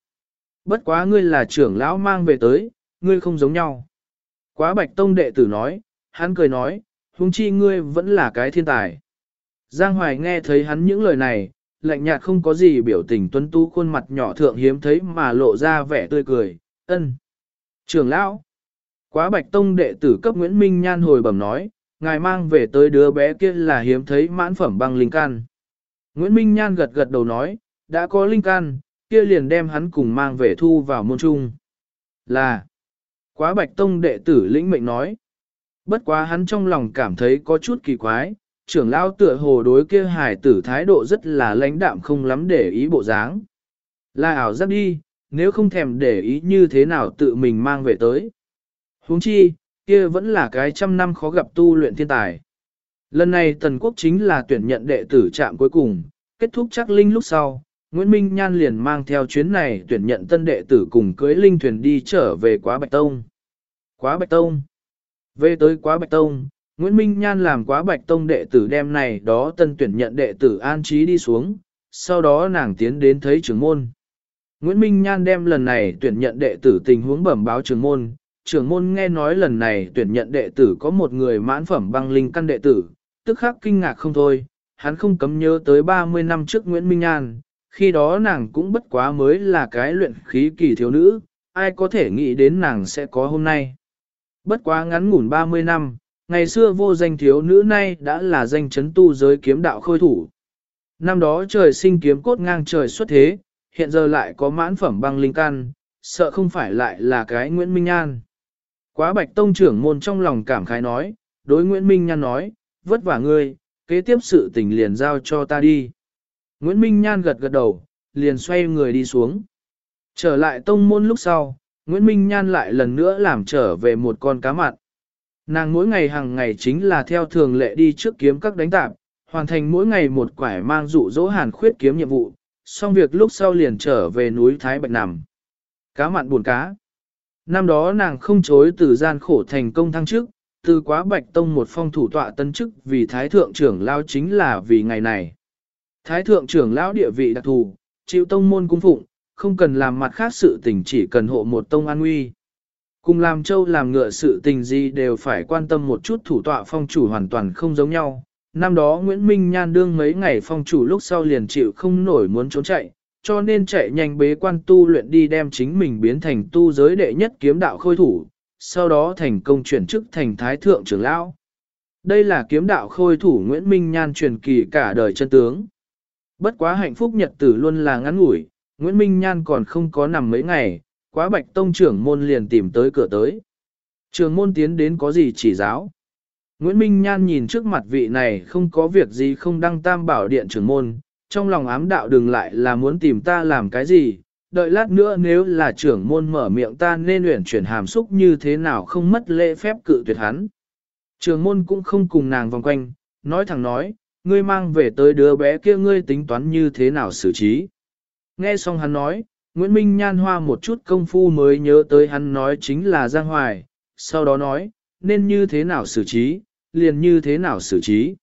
[SPEAKER 1] Bất quá ngươi là trưởng lão mang về tới, ngươi không giống nhau. Quá bạch tông đệ tử nói, hắn cười nói, huống chi ngươi vẫn là cái thiên tài. Giang Hoài nghe thấy hắn những lời này, lạnh nhạt không có gì biểu tình tuấn tú khuôn mặt nhỏ thượng hiếm thấy mà lộ ra vẻ tươi cười, ân. Trưởng lão, quá bạch tông đệ tử cấp Nguyễn Minh Nhan hồi bẩm nói, ngài mang về tới đứa bé kia là hiếm thấy mãn phẩm băng linh can. Nguyễn Minh Nhan gật gật đầu nói, đã có linh can, kia liền đem hắn cùng mang về thu vào môn trung. Là, quá bạch tông đệ tử lĩnh mệnh nói, bất quá hắn trong lòng cảm thấy có chút kỳ quái, trưởng lão tựa hồ đối kia hải tử thái độ rất là lãnh đạm không lắm để ý bộ dáng. Là ảo giác đi, nếu không thèm để ý như thế nào tự mình mang về tới. huống chi, kia vẫn là cái trăm năm khó gặp tu luyện thiên tài. Lần này Tần Quốc chính là tuyển nhận đệ tử trạm cuối cùng, kết thúc chắc linh lúc sau, Nguyễn Minh Nhan liền mang theo chuyến này tuyển nhận tân đệ tử cùng cưới linh thuyền đi trở về Quá Bạch Tông. Quá Bạch Tông. Về tới Quá Bạch Tông, Nguyễn Minh Nhan làm Quá Bạch Tông đệ tử đem này đó tân tuyển nhận đệ tử an trí đi xuống, sau đó nàng tiến đến thấy trưởng môn. Nguyễn Minh Nhan đem lần này tuyển nhận đệ tử tình huống bẩm báo trưởng môn, trưởng môn nghe nói lần này tuyển nhận đệ tử có một người mãn phẩm băng linh căn đệ tử, tức khắc kinh ngạc không thôi, hắn không cấm nhớ tới 30 năm trước Nguyễn Minh Nhan, khi đó nàng cũng bất quá mới là cái luyện khí kỳ thiếu nữ, ai có thể nghĩ đến nàng sẽ có hôm nay. Bất quá ngắn ngủn 30 năm, ngày xưa vô danh thiếu nữ nay đã là danh chấn tu giới kiếm đạo khôi thủ. Năm đó trời sinh kiếm cốt ngang trời xuất thế, hiện giờ lại có mãn phẩm băng linh căn, sợ không phải lại là cái Nguyễn Minh an? Quá bạch tông trưởng môn trong lòng cảm khái nói, đối Nguyễn Minh Nhan nói, vất vả ngươi, kế tiếp sự tình liền giao cho ta đi. Nguyễn Minh Nhan gật gật đầu, liền xoay người đi xuống. Trở lại tông môn lúc sau, Nguyễn Minh Nhan lại lần nữa làm trở về một con cá mặn. Nàng mỗi ngày hàng ngày chính là theo thường lệ đi trước kiếm các đánh tạp, hoàn thành mỗi ngày một quải mang dụ dỗ hàn khuyết kiếm nhiệm vụ, xong việc lúc sau liền trở về núi Thái Bạch nằm. Cá mặn buồn cá. Năm đó nàng không chối từ gian khổ thành công thăng chức, từ quá bạch tông một phong thủ tọa tân chức vì thái thượng trưởng lao chính là vì ngày này. Thái thượng trưởng lão địa vị đặc thù, chịu tông môn cung phụng, không cần làm mặt khác sự tình chỉ cần hộ một tông an nguy. Cùng làm châu làm ngựa sự tình gì đều phải quan tâm một chút thủ tọa phong chủ hoàn toàn không giống nhau. Năm đó Nguyễn Minh Nhan đương mấy ngày phong chủ lúc sau liền chịu không nổi muốn trốn chạy, cho nên chạy nhanh bế quan tu luyện đi đem chính mình biến thành tu giới đệ nhất kiếm đạo khôi thủ, sau đó thành công chuyển chức thành thái thượng trưởng lão. Đây là kiếm đạo khôi thủ Nguyễn Minh Nhan truyền kỳ cả đời chân tướng. Bất quá hạnh phúc nhật tử luôn là ngắn ngủi, Nguyễn Minh Nhan còn không có nằm mấy ngày, quá bạch tông trưởng môn liền tìm tới cửa tới. Trường môn tiến đến có gì chỉ giáo. Nguyễn Minh Nhan nhìn trước mặt vị này không có việc gì không đăng tam bảo điện trưởng môn, trong lòng ám đạo đừng lại là muốn tìm ta làm cái gì, đợi lát nữa nếu là trưởng môn mở miệng ta nên luyện chuyển hàm xúc như thế nào không mất lễ phép cự tuyệt hắn. Trưởng môn cũng không cùng nàng vòng quanh, nói thẳng nói, ngươi mang về tới đứa bé kia ngươi tính toán như thế nào xử trí. Nghe xong hắn nói, Nguyễn Minh nhan hoa một chút công phu mới nhớ tới hắn nói chính là Giang Hoài, sau đó nói, nên như thế nào xử trí, liền như thế nào xử trí.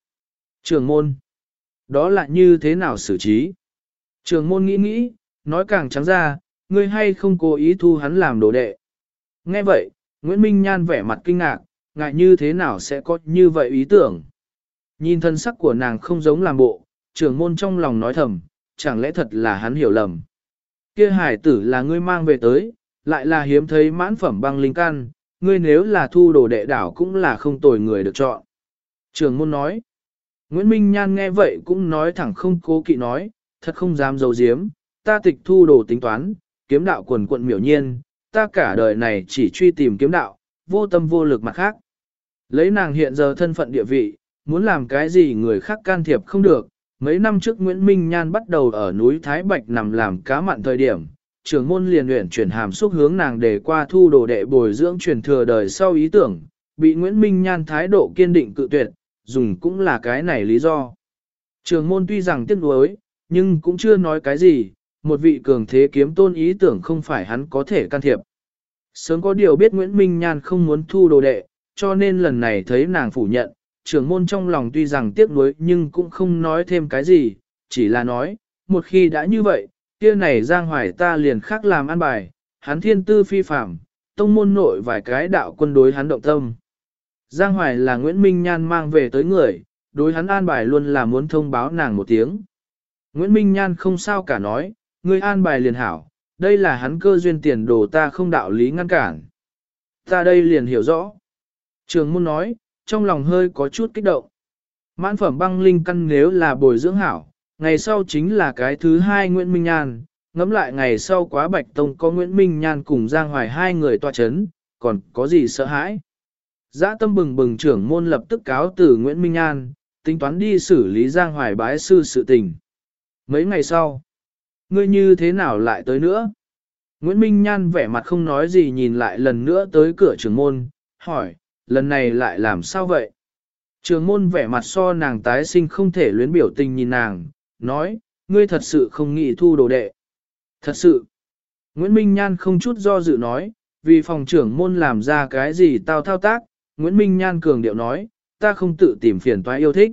[SPEAKER 1] Trường môn, đó là như thế nào xử trí. Trường môn nghĩ nghĩ, nói càng trắng ra, ngươi hay không cố ý thu hắn làm đồ đệ. Nghe vậy, Nguyễn Minh Nhan vẻ mặt kinh ngạc, ngại như thế nào sẽ có như vậy ý tưởng. Nhìn thân sắc của nàng không giống làm bộ, trưởng môn trong lòng nói thầm, chẳng lẽ thật là hắn hiểu lầm. Kia hải tử là ngươi mang về tới, lại là hiếm thấy mãn phẩm băng linh can, ngươi nếu là thu đồ đệ đảo cũng là không tồi người được chọn. Trưởng môn nói, Nguyễn Minh Nhan nghe vậy cũng nói thẳng không cố kỵ nói, thật không dám dầu diếm, ta tịch thu đồ tính toán, kiếm đạo quần quận miểu nhiên, ta cả đời này chỉ truy tìm kiếm đạo, vô tâm vô lực mặt khác. Lấy nàng hiện giờ thân phận địa vị, muốn làm cái gì người khác can thiệp không được. Mấy năm trước Nguyễn Minh Nhan bắt đầu ở núi Thái Bạch nằm làm cá mặn thời điểm, trưởng môn liền luyện chuyển hàm xúc hướng nàng để qua thu đồ đệ bồi dưỡng truyền thừa đời sau ý tưởng, bị Nguyễn Minh Nhan thái độ kiên định cự tuyệt, dùng cũng là cái này lý do. Trường môn tuy rằng tiếc nuối, nhưng cũng chưa nói cái gì, một vị cường thế kiếm tôn ý tưởng không phải hắn có thể can thiệp. Sớm có điều biết Nguyễn Minh Nhan không muốn thu đồ đệ, cho nên lần này thấy nàng phủ nhận, trưởng môn trong lòng tuy rằng tiếc nuối nhưng cũng không nói thêm cái gì, chỉ là nói, một khi đã như vậy, kia này Giang Hoài ta liền khác làm an bài, hắn thiên tư phi phạm, tông môn nội vài cái đạo quân đối hắn động tâm. Giang Hoài là Nguyễn Minh Nhan mang về tới người, đối hắn an bài luôn là muốn thông báo nàng một tiếng. Nguyễn Minh Nhan không sao cả nói, người an bài liền hảo, đây là hắn cơ duyên tiền đồ ta không đạo lý ngăn cản. Ta đây liền hiểu rõ. Trường môn nói, trong lòng hơi có chút kích động. Mãn phẩm băng linh căn nếu là bồi dưỡng hảo, ngày sau chính là cái thứ hai Nguyễn Minh Nhan, ngẫm lại ngày sau quá Bạch Tông có Nguyễn Minh Nhan cùng Giang Hoài hai người tòa chấn, còn có gì sợ hãi. Giã tâm bừng bừng trưởng môn lập tức cáo từ Nguyễn Minh Nhan, tính toán đi xử lý Giang Hoài bái sư sự tình. Mấy ngày sau, ngươi như thế nào lại tới nữa? Nguyễn Minh Nhan vẻ mặt không nói gì nhìn lại lần nữa tới cửa trưởng môn, hỏi, lần này lại làm sao vậy? Trường môn vẻ mặt so nàng tái sinh không thể luyến biểu tình nhìn nàng, nói, ngươi thật sự không nghĩ thu đồ đệ. Thật sự, Nguyễn Minh Nhan không chút do dự nói, vì phòng trưởng môn làm ra cái gì tao thao tác, Nguyễn Minh Nhan cường điệu nói, ta không tự tìm phiền toái yêu thích.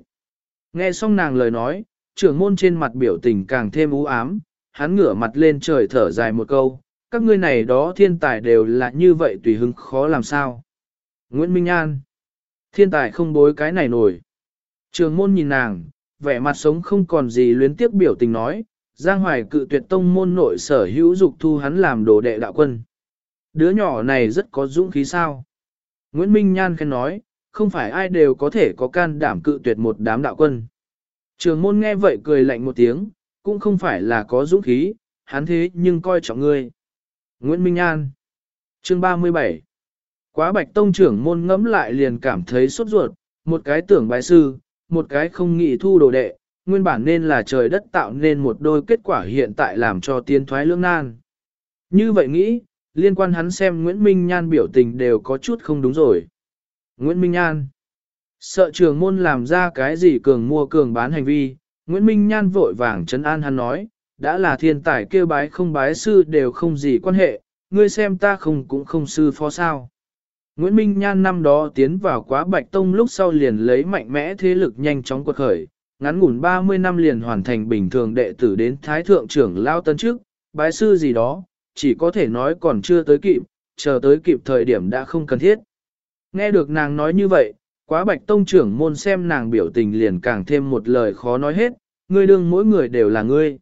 [SPEAKER 1] Nghe xong nàng lời nói, trưởng môn trên mặt biểu tình càng thêm u ám, hắn ngửa mặt lên trời thở dài một câu, các ngươi này đó thiên tài đều là như vậy tùy hứng khó làm sao. Nguyễn Minh An Thiên tài không bối cái này nổi. Trường môn nhìn nàng, vẻ mặt sống không còn gì luyến tiếc biểu tình nói, Giang Hoài cự tuyệt tông môn nội sở hữu dục thu hắn làm đồ đệ đạo quân. Đứa nhỏ này rất có dũng khí sao. Nguyễn Minh Nhan khen nói, không phải ai đều có thể có can đảm cự tuyệt một đám đạo quân. Trường môn nghe vậy cười lạnh một tiếng, cũng không phải là có dũng khí, hắn thế nhưng coi trọng ngươi. Nguyễn Minh An Chương 37 Quá bạch tông trưởng môn ngẫm lại liền cảm thấy sốt ruột, một cái tưởng bái sư, một cái không nghĩ thu đồ đệ, nguyên bản nên là trời đất tạo nên một đôi kết quả hiện tại làm cho tiên thoái lưỡng nan. Như vậy nghĩ, liên quan hắn xem Nguyễn Minh Nhan biểu tình đều có chút không đúng rồi. Nguyễn Minh Nhan Sợ trường môn làm ra cái gì cường mua cường bán hành vi, Nguyễn Minh Nhan vội vàng trấn an hắn nói, đã là thiên tài kêu bái không bái sư đều không gì quan hệ, ngươi xem ta không cũng không sư phó sao. Nguyễn Minh Nhan năm đó tiến vào quá bạch tông lúc sau liền lấy mạnh mẽ thế lực nhanh chóng quật khởi, ngắn ngủn 30 năm liền hoàn thành bình thường đệ tử đến thái thượng trưởng lao tân trước, bái sư gì đó, chỉ có thể nói còn chưa tới kịp, chờ tới kịp thời điểm đã không cần thiết. Nghe được nàng nói như vậy, quá bạch tông trưởng môn xem nàng biểu tình liền càng thêm một lời khó nói hết, ngươi đương mỗi người đều là ngươi.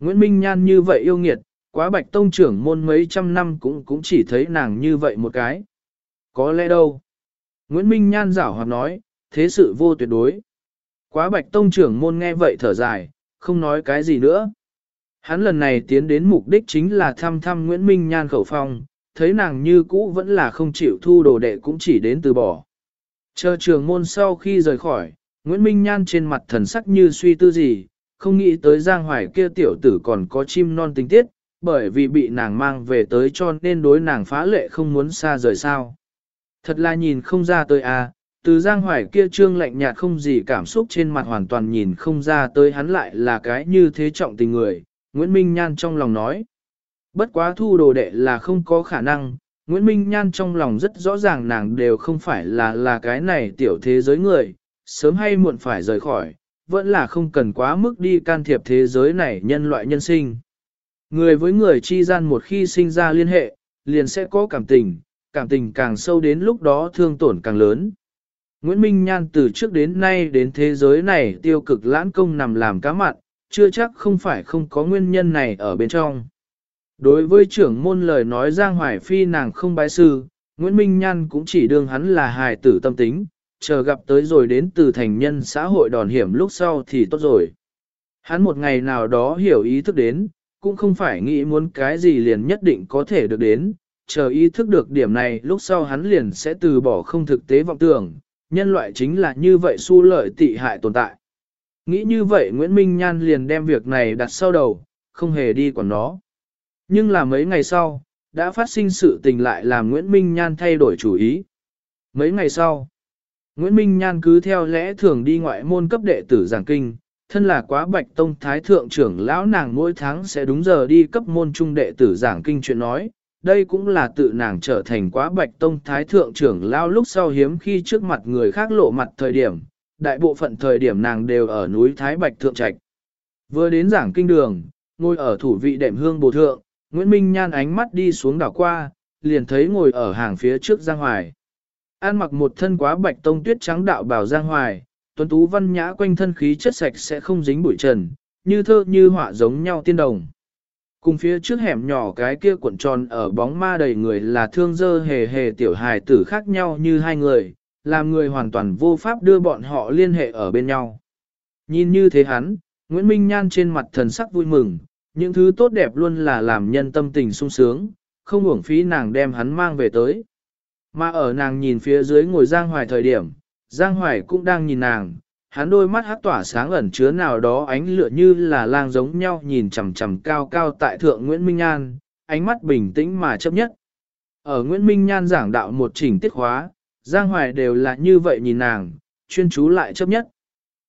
[SPEAKER 1] Nguyễn Minh Nhan như vậy yêu nghiệt, quá bạch tông trưởng môn mấy trăm năm cũng cũng chỉ thấy nàng như vậy một cái. Có lẽ đâu? Nguyễn Minh Nhan giảo hoặc nói, thế sự vô tuyệt đối. Quá bạch tông trưởng môn nghe vậy thở dài, không nói cái gì nữa. Hắn lần này tiến đến mục đích chính là thăm thăm Nguyễn Minh Nhan khẩu phong, thấy nàng như cũ vẫn là không chịu thu đồ đệ cũng chỉ đến từ bỏ. Chờ trường môn sau khi rời khỏi, Nguyễn Minh Nhan trên mặt thần sắc như suy tư gì, không nghĩ tới Giang Hoài kia tiểu tử còn có chim non tình tiết, bởi vì bị nàng mang về tới cho nên đối nàng phá lệ không muốn xa rời sao. Thật là nhìn không ra tới à, từ Giang Hoài kia trương lạnh nhạt không gì cảm xúc trên mặt hoàn toàn nhìn không ra tới hắn lại là cái như thế trọng tình người, Nguyễn Minh Nhan trong lòng nói. Bất quá thu đồ đệ là không có khả năng, Nguyễn Minh Nhan trong lòng rất rõ ràng nàng đều không phải là là cái này tiểu thế giới người, sớm hay muộn phải rời khỏi, vẫn là không cần quá mức đi can thiệp thế giới này nhân loại nhân sinh. Người với người chi gian một khi sinh ra liên hệ, liền sẽ có cảm tình, cảm tình càng sâu đến lúc đó thương tổn càng lớn. Nguyễn Minh Nhan từ trước đến nay đến thế giới này tiêu cực lãng công nằm làm cá mặn, chưa chắc không phải không có nguyên nhân này ở bên trong. Đối với trưởng môn lời nói Giang Hoài Phi nàng không bái sư, Nguyễn Minh Nhan cũng chỉ đương hắn là hài tử tâm tính, chờ gặp tới rồi đến từ thành nhân xã hội đòn hiểm lúc sau thì tốt rồi. Hắn một ngày nào đó hiểu ý thức đến, cũng không phải nghĩ muốn cái gì liền nhất định có thể được đến, chờ ý thức được điểm này lúc sau hắn liền sẽ từ bỏ không thực tế vọng tưởng, nhân loại chính là như vậy su lợi tị hại tồn tại. Nghĩ như vậy Nguyễn Minh Nhan liền đem việc này đặt sau đầu, không hề đi quản nó. Nhưng là mấy ngày sau, đã phát sinh sự tình lại làm Nguyễn Minh Nhan thay đổi chủ ý. Mấy ngày sau, Nguyễn Minh Nhan cứ theo lẽ thường đi ngoại môn cấp đệ tử giảng kinh, thân là quá bạch tông thái thượng trưởng lão nàng mỗi tháng sẽ đúng giờ đi cấp môn trung đệ tử giảng kinh chuyện nói, đây cũng là tự nàng trở thành quá bạch tông thái thượng trưởng lao lúc sau hiếm khi trước mặt người khác lộ mặt thời điểm, đại bộ phận thời điểm nàng đều ở núi Thái Bạch Thượng Trạch. Vừa đến giảng kinh đường, ngồi ở thủ vị đệm hương bồ thượng, Nguyễn Minh Nhan ánh mắt đi xuống đảo qua, liền thấy ngồi ở hàng phía trước Giang Hoài. An mặc một thân quá bạch tông tuyết trắng đạo bảo Giang Hoài, tuấn tú văn nhã quanh thân khí chất sạch sẽ không dính bụi trần, như thơ như họa giống nhau tiên đồng. Cùng phía trước hẻm nhỏ cái kia cuộn tròn ở bóng ma đầy người là thương dơ hề hề tiểu hài tử khác nhau như hai người, làm người hoàn toàn vô pháp đưa bọn họ liên hệ ở bên nhau. Nhìn như thế hắn, Nguyễn Minh Nhan trên mặt thần sắc vui mừng, những thứ tốt đẹp luôn là làm nhân tâm tình sung sướng, không uổng phí nàng đem hắn mang về tới. Mà ở nàng nhìn phía dưới ngồi Giang Hoài thời điểm, Giang Hoài cũng đang nhìn nàng, hắn đôi mắt hát tỏa sáng ẩn chứa nào đó ánh lửa như là lang giống nhau nhìn chằm chằm cao cao tại thượng Nguyễn Minh Nhan, ánh mắt bình tĩnh mà chấp nhất. Ở Nguyễn Minh Nhan giảng đạo một chỉnh tiết khóa, Giang Hoài đều là như vậy nhìn nàng, chuyên chú lại chấp nhất.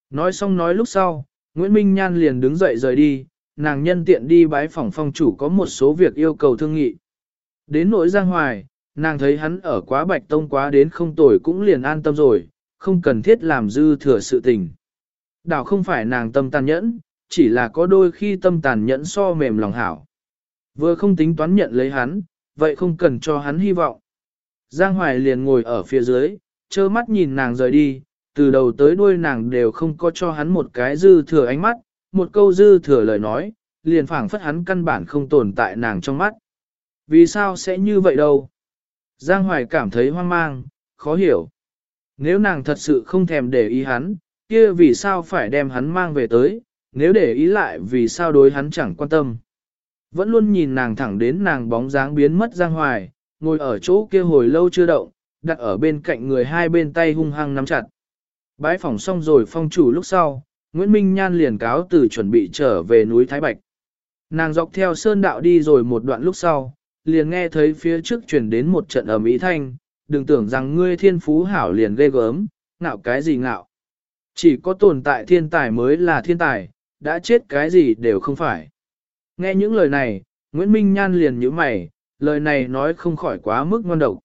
[SPEAKER 1] Nói xong nói lúc sau, Nguyễn Minh Nhan liền đứng dậy rời đi, nàng nhân tiện đi bái phòng phong chủ có một số việc yêu cầu thương nghị. Đến nỗi Giang Hoài, nàng thấy hắn ở quá bạch tông quá đến không tồi cũng liền an tâm rồi, không cần thiết làm dư thừa sự tình. Đảo không phải nàng tâm tàn nhẫn, chỉ là có đôi khi tâm tàn nhẫn so mềm lòng hảo. Vừa không tính toán nhận lấy hắn, vậy không cần cho hắn hy vọng. Giang Hoài liền ngồi ở phía dưới, trơ mắt nhìn nàng rời đi, từ đầu tới đuôi nàng đều không có cho hắn một cái dư thừa ánh mắt, một câu dư thừa lời nói, liền phảng phất hắn căn bản không tồn tại nàng trong mắt. Vì sao sẽ như vậy đâu? Giang Hoài cảm thấy hoang mang, khó hiểu. Nếu nàng thật sự không thèm để ý hắn, kia vì sao phải đem hắn mang về tới, nếu để ý lại vì sao đối hắn chẳng quan tâm. Vẫn luôn nhìn nàng thẳng đến nàng bóng dáng biến mất Giang Hoài, ngồi ở chỗ kia hồi lâu chưa động, đặt ở bên cạnh người hai bên tay hung hăng nắm chặt. Bái phòng xong rồi phong chủ lúc sau, Nguyễn Minh Nhan liền cáo từ chuẩn bị trở về núi Thái Bạch. Nàng dọc theo sơn đạo đi rồi một đoạn lúc sau, liền nghe thấy phía trước chuyển đến một trận ầm ý thanh, đừng tưởng rằng ngươi thiên phú hảo liền ghê gớm, ngạo cái gì ngạo. Chỉ có tồn tại thiên tài mới là thiên tài, đã chết cái gì đều không phải. Nghe những lời này, Nguyễn Minh Nhan liền nhíu mày, lời này nói không khỏi quá mức ngon độc.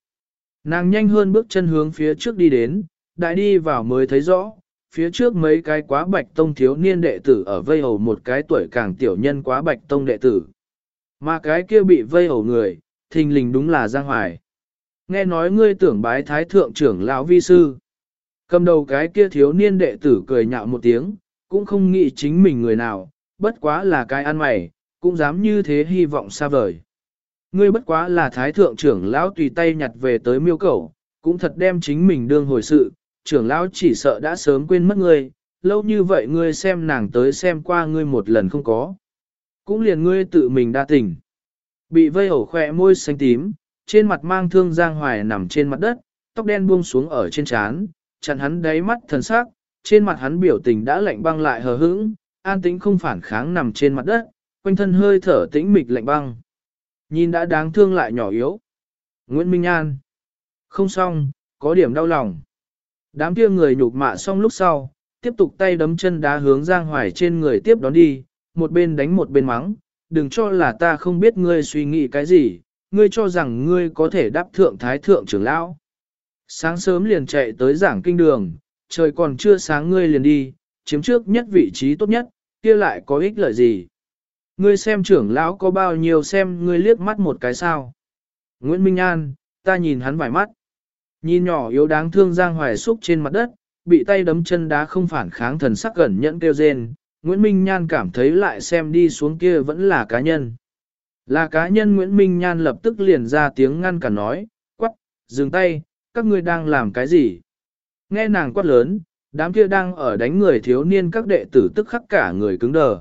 [SPEAKER 1] Nàng nhanh hơn bước chân hướng phía trước đi đến, đại đi vào mới thấy rõ, phía trước mấy cái quá bạch tông thiếu niên đệ tử ở vây hầu một cái tuổi càng tiểu nhân quá bạch tông đệ tử. Mà cái kia bị vây hầu người, thình lình đúng là Giang Hoài. Nghe nói ngươi tưởng bái thái thượng trưởng lão vi sư. Cầm đầu cái kia thiếu niên đệ tử cười nhạo một tiếng, cũng không nghĩ chính mình người nào, bất quá là cái ăn mày, cũng dám như thế hy vọng xa vời. Ngươi bất quá là thái thượng trưởng lão tùy tay nhặt về tới miêu cầu, cũng thật đem chính mình đương hồi sự, trưởng lão chỉ sợ đã sớm quên mất ngươi, lâu như vậy ngươi xem nàng tới xem qua ngươi một lần không có. Cũng liền ngươi tự mình đa tình. Bị vây ổ khỏe môi xanh tím, trên mặt mang thương giang hoài nằm trên mặt đất, tóc đen buông xuống ở trên trán, chặn hắn đáy mắt thần sắc, trên mặt hắn biểu tình đã lạnh băng lại hờ hững, an tĩnh không phản kháng nằm trên mặt đất, quanh thân hơi thở tĩnh mịch lạnh băng. Nhìn đã đáng thương lại nhỏ yếu. Nguyễn Minh An. Không xong, có điểm đau lòng. Đám kia người nhục mạ xong lúc sau, tiếp tục tay đấm chân đá hướng Giang Hoài trên người tiếp đón đi, một bên đánh một bên mắng, đừng cho là ta không biết ngươi suy nghĩ cái gì, ngươi cho rằng ngươi có thể đáp thượng thái thượng trưởng lão. Sáng sớm liền chạy tới giảng kinh đường, trời còn chưa sáng ngươi liền đi, chiếm trước nhất vị trí tốt nhất, kia lại có ích lợi gì. Ngươi xem trưởng lão có bao nhiêu xem ngươi liếc mắt một cái sao. Nguyễn Minh An, ta nhìn hắn vài mắt. Nhìn nhỏ yếu đáng thương Giang Hoài xúc trên mặt đất, bị tay đấm chân đá không phản kháng thần sắc gần nhẫn kêu rên, Nguyễn Minh Nhan cảm thấy lại xem đi xuống kia vẫn là cá nhân. Là cá nhân Nguyễn Minh Nhan lập tức liền ra tiếng ngăn cả nói, quắc, dừng tay, các ngươi đang làm cái gì? Nghe nàng quát lớn, đám kia đang ở đánh người thiếu niên các đệ tử tức khắc cả người cứng đờ.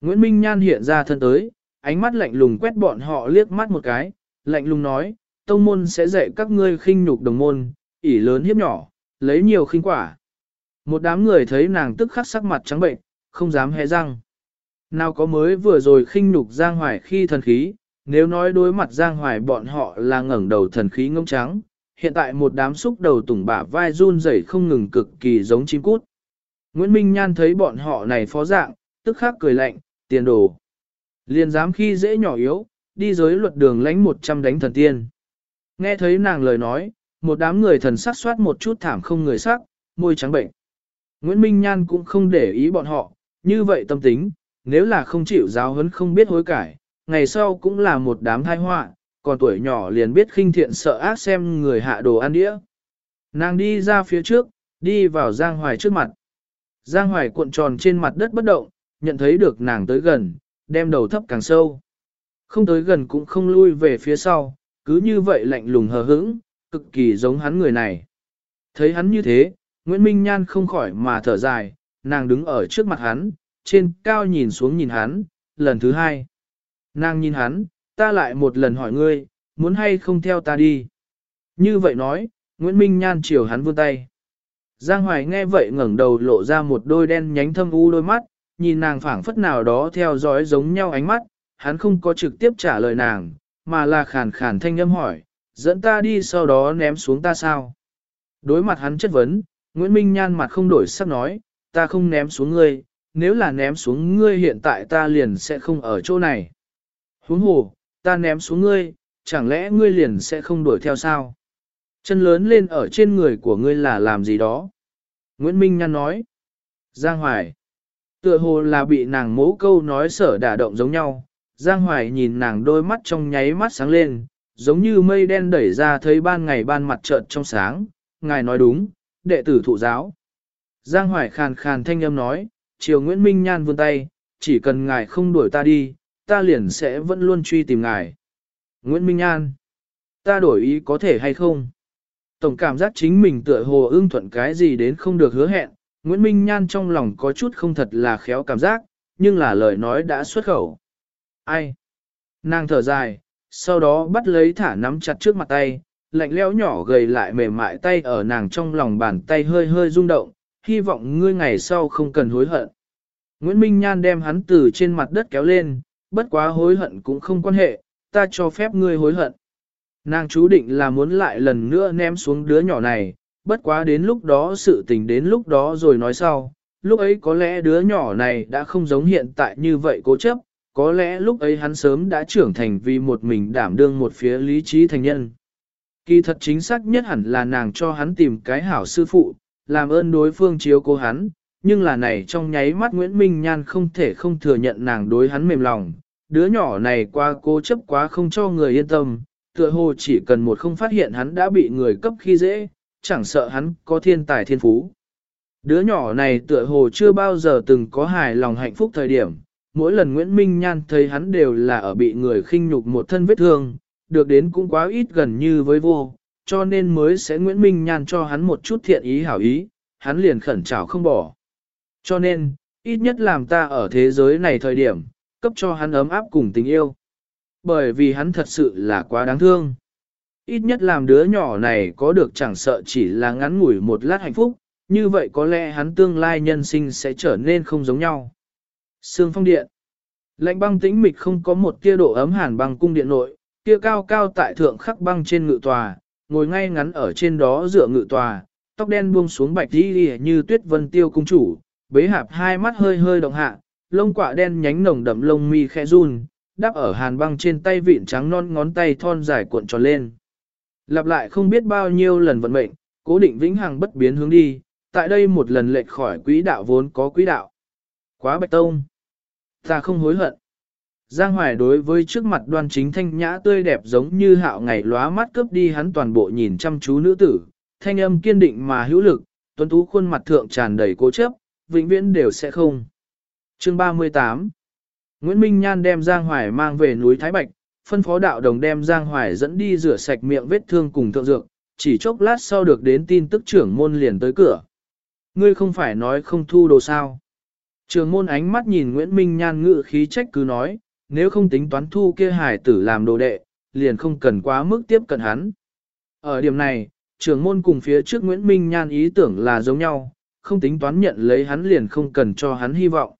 [SPEAKER 1] Nguyễn Minh Nhan hiện ra thân tới, ánh mắt lạnh lùng quét bọn họ liếc mắt một cái, lạnh lùng nói, tông môn sẽ dạy các ngươi khinh nhục đồng môn, ỉ lớn hiếp nhỏ, lấy nhiều khinh quả. Một đám người thấy nàng tức khắc sắc mặt trắng bệnh, không dám hé răng. Nào có mới vừa rồi khinh nhục Giang Hoài khi thần khí, nếu nói đối mặt Giang Hoài bọn họ là ngẩng đầu thần khí ngông trắng, hiện tại một đám xúc đầu tủng bả vai run rẩy không ngừng cực kỳ giống chim cút. Nguyễn Minh Nhan thấy bọn họ này phó dạng, tức khắc cười lạnh, tiền đồ. Liền dám khi dễ nhỏ yếu, đi giới luật đường lánh một trăm đánh thần tiên. Nghe thấy nàng lời nói, một đám người thần sắc soát một chút thảm không người sắc, môi trắng bệnh. Nguyễn Minh Nhan cũng không để ý bọn họ, như vậy tâm tính, nếu là không chịu giáo huấn không biết hối cải, ngày sau cũng là một đám thai họa, còn tuổi nhỏ liền biết khinh thiện sợ ác xem người hạ đồ ăn đĩa. Nàng đi ra phía trước, đi vào Giang Hoài trước mặt. Giang Hoài cuộn tròn trên mặt đất bất động, nhận thấy được nàng tới gần, đem đầu thấp càng sâu. Không tới gần cũng không lui về phía sau, cứ như vậy lạnh lùng hờ hững, cực kỳ giống hắn người này. Thấy hắn như thế, Nguyễn Minh Nhan không khỏi mà thở dài, nàng đứng ở trước mặt hắn, trên cao nhìn xuống nhìn hắn, lần thứ hai. Nàng nhìn hắn, ta lại một lần hỏi ngươi, muốn hay không theo ta đi. Như vậy nói, Nguyễn Minh Nhan chiều hắn vươn tay. Giang Hoài nghe vậy ngẩng đầu lộ ra một đôi đen nhánh thâm u đôi mắt, nhìn nàng phảng phất nào đó theo dõi giống nhau ánh mắt, hắn không có trực tiếp trả lời nàng, mà là khàn khàn thanh âm hỏi, dẫn ta đi sau đó ném xuống ta sao? Đối mặt hắn chất vấn, Nguyễn Minh Nhan mặt không đổi sắc nói, ta không ném xuống ngươi, nếu là ném xuống ngươi hiện tại ta liền sẽ không ở chỗ này. Huống hồ, ta ném xuống ngươi, chẳng lẽ ngươi liền sẽ không đuổi theo sao? Chân lớn lên ở trên người của ngươi là làm gì đó? Nguyễn Minh Nhan nói. Giang Hoài. Tựa hồ là bị nàng mố câu nói sở đả động giống nhau. Giang Hoài nhìn nàng đôi mắt trong nháy mắt sáng lên, giống như mây đen đẩy ra thấy ban ngày ban mặt trợn trong sáng. Ngài nói đúng, đệ tử thụ giáo. Giang Hoài khàn khàn thanh âm nói, chiều Nguyễn Minh Nhan vươn tay, chỉ cần ngài không đuổi ta đi, ta liền sẽ vẫn luôn truy tìm ngài. Nguyễn Minh Nhan, ta đổi ý có thể hay không? Tổng cảm giác chính mình tựa hồ ưng thuận cái gì đến không được hứa hẹn, Nguyễn Minh Nhan trong lòng có chút không thật là khéo cảm giác, nhưng là lời nói đã xuất khẩu. Ai? Nàng thở dài, sau đó bắt lấy thả nắm chặt trước mặt tay, lạnh lẽo nhỏ gầy lại mềm mại tay ở nàng trong lòng bàn tay hơi hơi rung động, hy vọng ngươi ngày sau không cần hối hận. Nguyễn Minh Nhan đem hắn từ trên mặt đất kéo lên, bất quá hối hận cũng không quan hệ, ta cho phép ngươi hối hận. Nàng chú định là muốn lại lần nữa ném xuống đứa nhỏ này, bất quá đến lúc đó sự tình đến lúc đó rồi nói sau, lúc ấy có lẽ đứa nhỏ này đã không giống hiện tại như vậy cố chấp, có lẽ lúc ấy hắn sớm đã trưởng thành vì một mình đảm đương một phía lý trí thành nhân. Kỳ thật chính xác nhất hẳn là nàng cho hắn tìm cái hảo sư phụ, làm ơn đối phương chiếu cố hắn, nhưng là này trong nháy mắt Nguyễn Minh Nhan không thể không thừa nhận nàng đối hắn mềm lòng, đứa nhỏ này qua cố chấp quá không cho người yên tâm, tựa hồ chỉ cần một không phát hiện hắn đã bị người cấp khi dễ, chẳng sợ hắn có thiên tài thiên phú. Đứa nhỏ này tựa hồ chưa bao giờ từng có hài lòng hạnh phúc thời điểm, mỗi lần Nguyễn Minh Nhan thấy hắn đều là ở bị người khinh nhục một thân vết thương, được đến cũng quá ít gần như với vô, cho nên mới sẽ Nguyễn Minh Nhan cho hắn một chút thiện ý hảo ý, hắn liền khẩn trào không bỏ. Cho nên, ít nhất làm ta ở thế giới này thời điểm, cấp cho hắn ấm áp cùng tình yêu. Bởi vì hắn thật sự là quá đáng thương. Ít nhất làm đứa nhỏ này có được chẳng sợ chỉ là ngắn ngủi một lát hạnh phúc, như vậy có lẽ hắn tương lai nhân sinh sẽ trở nên không giống nhau. Sương phong điện Lạnh băng tĩnh mịch không có một tia độ ấm hàn băng cung điện nội, kia cao cao tại thượng khắc băng trên ngự tòa, ngồi ngay ngắn ở trên đó dựa ngự tòa, tóc đen buông xuống bạch đi như tuyết vân tiêu cung chủ, bế hạp hai mắt hơi hơi động hạ, lông quạ đen nhánh nồng đậm lông mi khẽ run, đắp ở hàn băng trên tay vịn trắng non ngón tay thon dài cuộn tròn lên. Lặp lại không biết bao nhiêu lần vận mệnh, cố định vĩnh hằng bất biến hướng đi, tại đây một lần lệch khỏi quỹ đạo vốn có quỹ đạo. Quá bạch tông. Ta không hối hận. Giang Hoài đối với trước mặt đoan chính thanh nhã tươi đẹp giống như hạo ngày lóa mắt cướp đi hắn toàn bộ nhìn chăm chú nữ tử, thanh âm kiên định mà hữu lực, tuấn tú khuôn mặt thượng tràn đầy cố chấp, vĩnh viễn đều sẽ không. Chương 38 Nguyễn Minh Nhan đem Giang Hoài mang về núi Thái Bạch, phân phó đạo đồng đem Giang Hoài dẫn đi rửa sạch miệng vết thương cùng thượng dược, chỉ chốc lát sau được đến tin tức trưởng môn liền tới cửa. Ngươi không phải nói không thu đồ sao. Trường môn ánh mắt nhìn Nguyễn Minh Nhan ngự khí trách cứ nói, nếu không tính toán thu kia hải tử làm đồ đệ, liền không cần quá mức tiếp cận hắn. Ở điểm này, trường môn cùng phía trước Nguyễn Minh Nhan ý tưởng là giống nhau, không tính toán nhận lấy hắn liền không cần cho hắn hy vọng.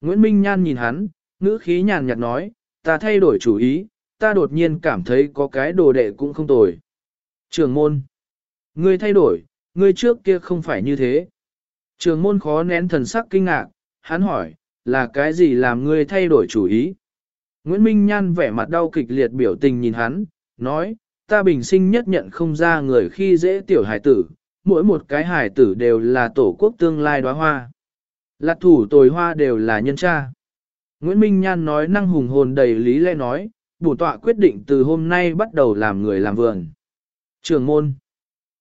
[SPEAKER 1] Nguyễn Minh Nhan nhìn hắn, ngữ khí nhàn nhạt nói, ta thay đổi chủ ý, ta đột nhiên cảm thấy có cái đồ đệ cũng không tồi. Trường môn, ngươi thay đổi, ngươi trước kia không phải như thế. Trường môn khó nén thần sắc kinh ngạc, hắn hỏi, là cái gì làm ngươi thay đổi chủ ý? Nguyễn Minh Nhan vẻ mặt đau kịch liệt biểu tình nhìn hắn, nói, ta bình sinh nhất nhận không ra người khi dễ tiểu hải tử, mỗi một cái hải tử đều là tổ quốc tương lai đóa hoa. Lạc thủ tồi hoa đều là nhân cha. Nguyễn Minh Nhan nói năng hùng hồn đầy lý lẽ nói, bổ tọa quyết định từ hôm nay bắt đầu làm người làm vườn. Trưởng môn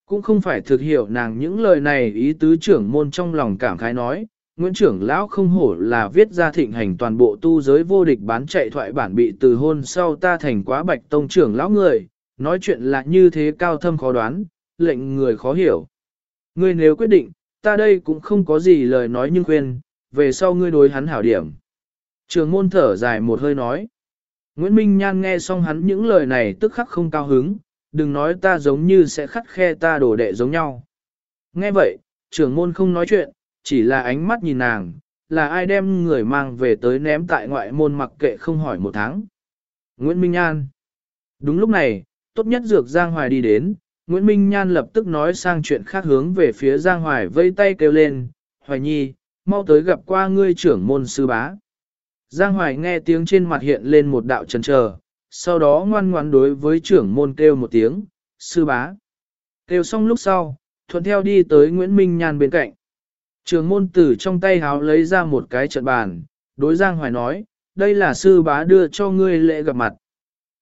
[SPEAKER 1] cũng không phải thực hiểu nàng những lời này ý tứ trưởng môn trong lòng cảm khái nói, Nguyễn trưởng lão không hổ là viết ra thịnh hành toàn bộ tu giới vô địch bán chạy thoại bản bị từ hôn sau ta thành quá bạch tông trưởng lão người, nói chuyện là như thế cao thâm khó đoán, lệnh người khó hiểu. Ngươi nếu quyết định, ta đây cũng không có gì lời nói nhưng khuyên, về sau ngươi đối hắn hảo điểm. Trường môn thở dài một hơi nói. Nguyễn Minh Nhan nghe xong hắn những lời này tức khắc không cao hứng, đừng nói ta giống như sẽ khắt khe ta đổ đệ giống nhau. Nghe vậy, trưởng môn không nói chuyện, chỉ là ánh mắt nhìn nàng, là ai đem người mang về tới ném tại ngoại môn mặc kệ không hỏi một tháng. Nguyễn Minh an Đúng lúc này, tốt nhất dược Giang Hoài đi đến, Nguyễn Minh Nhan lập tức nói sang chuyện khác hướng về phía Giang Hoài vây tay kêu lên, Hoài Nhi, mau tới gặp qua ngươi trưởng môn sư bá. Giang Hoài nghe tiếng trên mặt hiện lên một đạo trần trờ, sau đó ngoan ngoãn đối với trưởng môn kêu một tiếng, sư bá. Kêu xong lúc sau, thuận theo đi tới Nguyễn Minh Nhan bên cạnh. Trường môn tử trong tay háo lấy ra một cái trận bàn, đối Giang Hoài nói, đây là sư bá đưa cho ngươi lễ gặp mặt.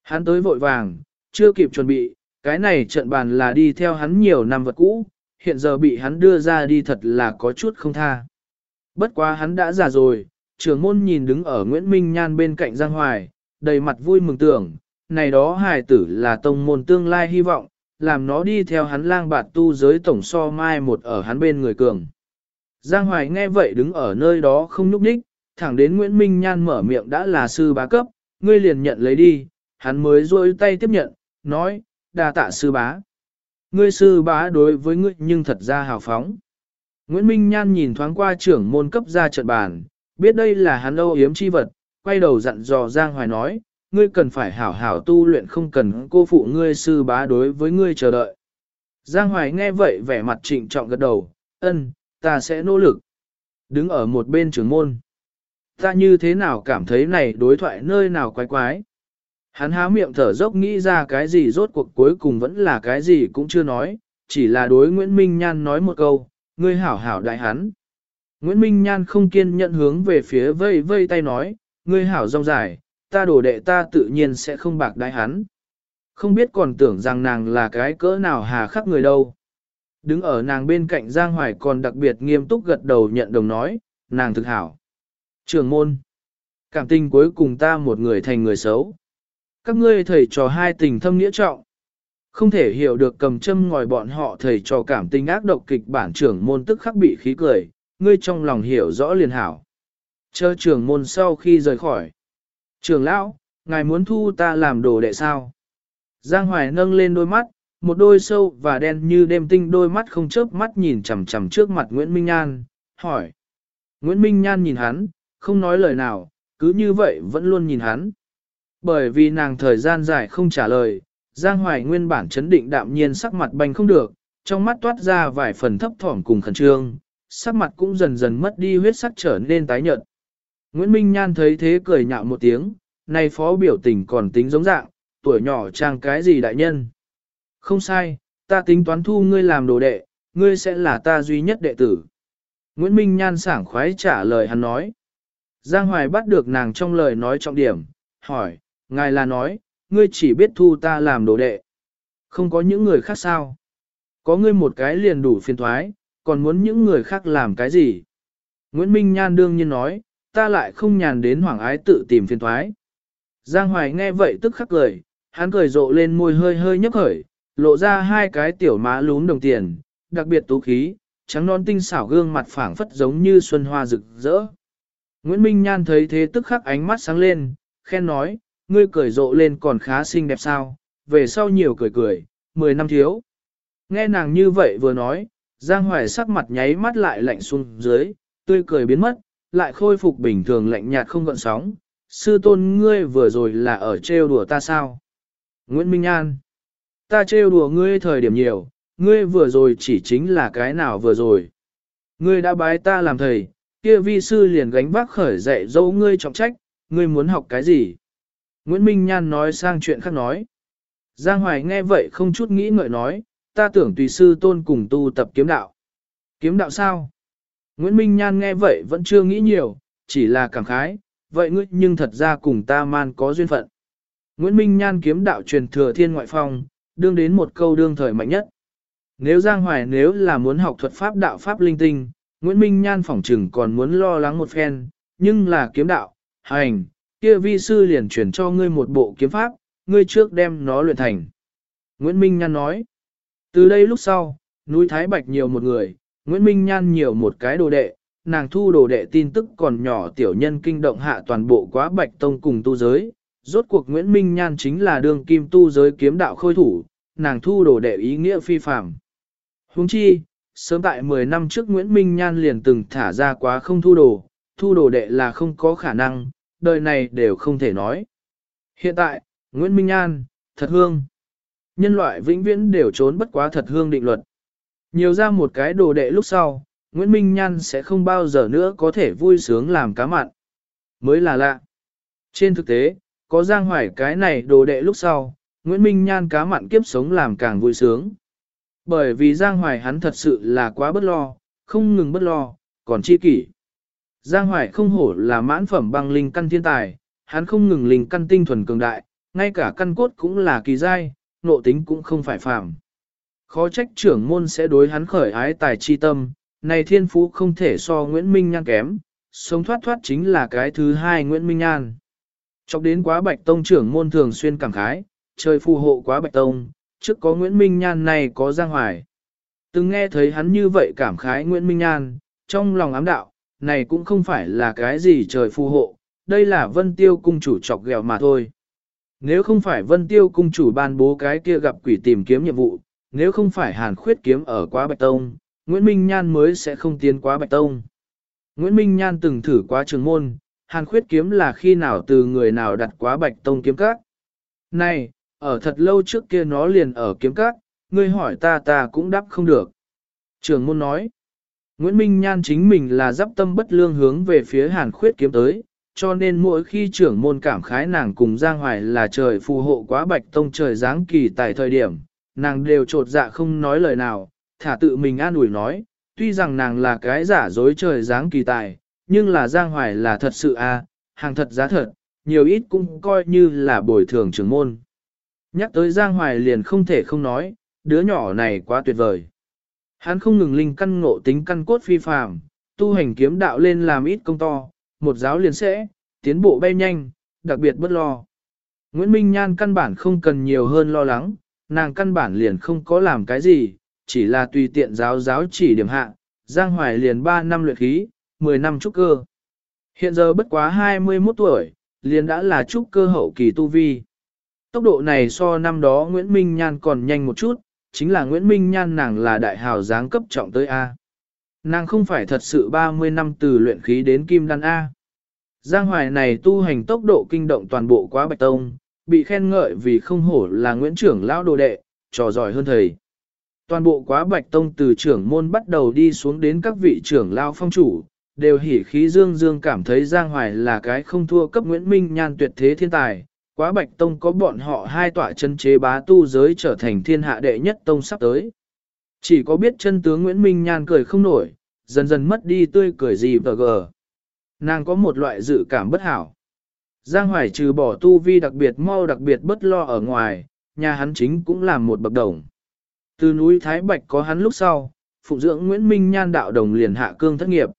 [SPEAKER 1] Hắn tới vội vàng, chưa kịp chuẩn bị, cái này trận bàn là đi theo hắn nhiều năm vật cũ, hiện giờ bị hắn đưa ra đi thật là có chút không tha. Bất quá hắn đã già rồi, trưởng môn nhìn đứng ở Nguyễn Minh Nhan bên cạnh Giang Hoài, đầy mặt vui mừng tưởng, này đó hài tử là tông môn tương lai hy vọng, làm nó đi theo hắn lang bạt tu giới tổng so mai một ở hắn bên người cường. Giang Hoài nghe vậy đứng ở nơi đó không nhúc nhích, thẳng đến Nguyễn Minh Nhan mở miệng đã là sư bá cấp, ngươi liền nhận lấy đi, hắn mới rôi tay tiếp nhận, nói, đa tạ sư bá. Ngươi sư bá đối với ngươi nhưng thật ra hào phóng. Nguyễn Minh Nhan nhìn thoáng qua trưởng môn cấp ra trận bàn, biết đây là hắn âu yếm chi vật, quay đầu dặn dò Giang Hoài nói, ngươi cần phải hảo hảo tu luyện không cần cô phụ ngươi sư bá đối với ngươi chờ đợi. Giang Hoài nghe vậy vẻ mặt trịnh trọng gật đầu, ân, ta sẽ nỗ lực. Đứng ở một bên trưởng môn. Ta như thế nào cảm thấy này đối thoại nơi nào quái quái. Hắn há miệng thở dốc nghĩ ra cái gì rốt cuộc cuối cùng vẫn là cái gì cũng chưa nói, chỉ là đối Nguyễn Minh Nhan nói một câu, ngươi hảo hảo đại hắn. Nguyễn Minh Nhan không kiên nhận hướng về phía vây vây tay nói, ngươi hảo rong dài, ta đổ đệ ta tự nhiên sẽ không bạc đại hắn. Không biết còn tưởng rằng nàng là cái cỡ nào hà khắc người đâu. Đứng ở nàng bên cạnh Giang Hoài còn đặc biệt nghiêm túc gật đầu nhận đồng nói, nàng thực hảo. Trường môn, cảm tình cuối cùng ta một người thành người xấu. Các ngươi thầy trò hai tình thâm nghĩa trọng. Không thể hiểu được cầm châm ngòi bọn họ thầy trò cảm tình ác độc kịch bản trưởng môn tức khắc bị khí cười, ngươi trong lòng hiểu rõ liền hảo. Chờ trưởng môn sau khi rời khỏi. Trưởng lão, ngài muốn thu ta làm đồ đệ sao? Giang Hoài nâng lên đôi mắt, một đôi sâu và đen như đêm tinh đôi mắt không chớp mắt nhìn chằm chằm trước mặt Nguyễn Minh Nhan, hỏi. Nguyễn Minh Nhan nhìn hắn, không nói lời nào, cứ như vậy vẫn luôn nhìn hắn. Bởi vì nàng thời gian dài không trả lời, Giang Hoài nguyên bản chấn định đạm nhiên sắc mặt bành không được, trong mắt toát ra vài phần thấp thỏm cùng khẩn trương, sắc mặt cũng dần dần mất đi huyết sắc trở nên tái nhợt. Nguyễn Minh Nhan thấy thế cười nhạo một tiếng, này phó biểu tình còn tính giống dạng, tuổi nhỏ trang cái gì đại nhân. Không sai, ta tính toán thu ngươi làm đồ đệ, ngươi sẽ là ta duy nhất đệ tử. Nguyễn Minh Nhan sảng khoái trả lời hắn nói. Giang Hoài bắt được nàng trong lời nói trọng điểm, hỏi, ngài là nói, ngươi chỉ biết thu ta làm đồ đệ. Không có những người khác sao? Có ngươi một cái liền đủ phiền thoái, còn muốn những người khác làm cái gì? Nguyễn Minh Nhan đương nhiên nói, ta lại không nhàn đến hoàng ái tự tìm phiền thoái. Giang Hoài nghe vậy tức khắc cười, hắn cười rộ lên môi hơi hơi nhấp khởi, lộ ra hai cái tiểu má lún đồng tiền, đặc biệt tú khí, trắng non tinh xảo gương mặt phảng phất giống như xuân hoa rực rỡ. Nguyễn Minh Nhan thấy thế tức khắc ánh mắt sáng lên, khen nói, ngươi cười rộ lên còn khá xinh đẹp sao, về sau nhiều cười cười, mười năm thiếu. Nghe nàng như vậy vừa nói, Giang Hoài sắc mặt nháy mắt lại lạnh xuống dưới, tươi cười biến mất, lại khôi phục bình thường lạnh nhạt không gợn sóng. Sư tôn ngươi vừa rồi là ở trêu đùa ta sao? Nguyễn Minh An Ta trêu đùa ngươi thời điểm nhiều, ngươi vừa rồi chỉ chính là cái nào vừa rồi. Ngươi đã bái ta làm thầy, kia vi sư liền gánh vác khởi dạy dỗ ngươi trọng trách, ngươi muốn học cái gì? Nguyễn Minh Nhan nói sang chuyện khác nói. Giang Hoài nghe vậy không chút nghĩ ngợi nói, ta tưởng tùy sư tôn cùng tu tập kiếm đạo. Kiếm đạo sao? Nguyễn Minh Nhan nghe vậy vẫn chưa nghĩ nhiều, chỉ là cảm khái, vậy ngươi nhưng thật ra cùng ta man có duyên phận. Nguyễn Minh Nhan kiếm đạo truyền thừa thiên ngoại phong, đương đến một câu đương thời mạnh nhất. Nếu Giang Hoài nếu là muốn học thuật pháp đạo pháp linh tinh, Nguyễn Minh Nhan phỏng trừng còn muốn lo lắng một phen, nhưng là kiếm đạo, hành, kia vi sư liền chuyển cho ngươi một bộ kiếm pháp, ngươi trước đem nó luyện thành. Nguyễn Minh Nhan nói, từ đây lúc sau, núi Thái Bạch nhiều một người, Nguyễn Minh Nhan nhiều một cái đồ đệ, nàng thu đồ đệ tin tức còn nhỏ tiểu nhân kinh động hạ toàn bộ quá Bạch Tông cùng tu giới. Rốt cuộc Nguyễn Minh Nhan chính là đường kim tu giới kiếm đạo khôi thủ, nàng thu đồ đệ ý nghĩa phi phạm. Huống chi, sớm tại 10 năm trước Nguyễn Minh Nhan liền từng thả ra quá không thu đồ, thu đồ đệ là không có khả năng, đời này đều không thể nói. Hiện tại, Nguyễn Minh Nhan, thật hương. Nhân loại vĩnh viễn đều trốn bất quá thật hương định luật. Nhiều ra một cái đồ đệ lúc sau, Nguyễn Minh Nhan sẽ không bao giờ nữa có thể vui sướng làm cá mặn. Mới là lạ. Trên thực tế, có giang hoài cái này đồ đệ lúc sau, Nguyễn Minh Nhan cá mặn kiếp sống làm càng vui sướng. Bởi vì Giang Hoài hắn thật sự là quá bất lo, không ngừng bất lo, còn chi kỷ. Giang Hoài không hổ là mãn phẩm bằng linh căn thiên tài, hắn không ngừng linh căn tinh thuần cường đại, ngay cả căn cốt cũng là kỳ giai, nộ tính cũng không phải phàm. Khó trách trưởng môn sẽ đối hắn khởi ái tài chi tâm, này thiên phú không thể so Nguyễn Minh Nhan kém, sống thoát thoát chính là cái thứ hai Nguyễn Minh Nhan. Chọc đến quá bạch tông trưởng môn thường xuyên cảm khái, trời phù hộ quá bạch tông, trước có Nguyễn Minh Nhan này có Giang Hoài. Từng nghe thấy hắn như vậy cảm khái Nguyễn Minh Nhan, trong lòng ám đạo, này cũng không phải là cái gì trời phù hộ, đây là vân tiêu cung chủ chọc ghẹo mà thôi. Nếu không phải vân tiêu cung chủ ban bố cái kia gặp quỷ tìm kiếm nhiệm vụ, nếu không phải hàn khuyết kiếm ở quá bạch tông, Nguyễn Minh Nhan mới sẽ không tiến quá bạch tông. Nguyễn Minh Nhan từng thử quá trường môn, hàn khuyết kiếm là khi nào từ người nào đặt quá bạch tông kiếm các. Này, ở thật lâu trước kia nó liền ở kiếm các, ngươi hỏi ta ta cũng đáp không được. Trường môn nói, Nguyễn Minh Nhan chính mình là dắp tâm bất lương hướng về phía hàn khuyết kiếm tới, cho nên mỗi khi trưởng môn cảm khái nàng cùng Giang Hoài là trời phù hộ quá bạch tông trời giáng kỳ tại thời điểm, nàng đều trột dạ không nói lời nào, thả tự mình an ủi nói, tuy rằng nàng là cái giả dối trời giáng kỳ tài, nhưng là Giang Hoài là thật sự à, hàng thật giá thật, nhiều ít cũng coi như là bồi thường trưởng môn. Nhắc tới Giang Hoài liền không thể không nói, đứa nhỏ này quá tuyệt vời. Hắn không ngừng linh căn ngộ tính căn cốt phi phàm, tu hành kiếm đạo lên làm ít công to, một giáo liền sẽ, tiến bộ bay nhanh, đặc biệt bất lo. Nguyễn Minh Nhan căn bản không cần nhiều hơn lo lắng, nàng căn bản liền không có làm cái gì, chỉ là tùy tiện giáo giáo chỉ điểm hạ, Giang Hoài liền 3 năm luyện khí, 10 năm trúc cơ. Hiện giờ bất quá 21 tuổi, liền đã là trúc cơ hậu kỳ tu vi. Tốc độ này so năm đó Nguyễn Minh Nhan còn nhanh một chút, chính là Nguyễn Minh Nhan nàng là đại hào giáng cấp trọng tới A. Nàng không phải thật sự 30 năm từ luyện khí đến kim đan A. Giang Hoài này tu hành tốc độ kinh động toàn bộ quá bạch tông, bị khen ngợi vì không hổ là Nguyễn trưởng lão đồ đệ, trò giỏi hơn thầy. Toàn bộ quá bạch tông từ trưởng môn bắt đầu đi xuống đến các vị trưởng lao phong chủ, đều hỉ khí dương dương cảm thấy Giang Hoài là cái không thua cấp Nguyễn Minh Nhan tuyệt thế thiên tài, Quá bạch tông có bọn họ hai tọa chân chế bá tu giới trở thành thiên hạ đệ nhất tông sắp tới. Chỉ có biết chân tướng Nguyễn Minh Nhan cười không nổi, dần dần mất đi tươi cười gì vờ gờ. Nàng có một loại dự cảm bất hảo. Giang Hoài trừ bỏ tu vi đặc biệt mau đặc biệt bất lo ở ngoài, nhà hắn chính cũng làm một bậc đồng. Từ núi Thái Bạch có hắn lúc sau, phụng dưỡng Nguyễn Minh Nhan đạo đồng liền hạ cương thất nghiệp.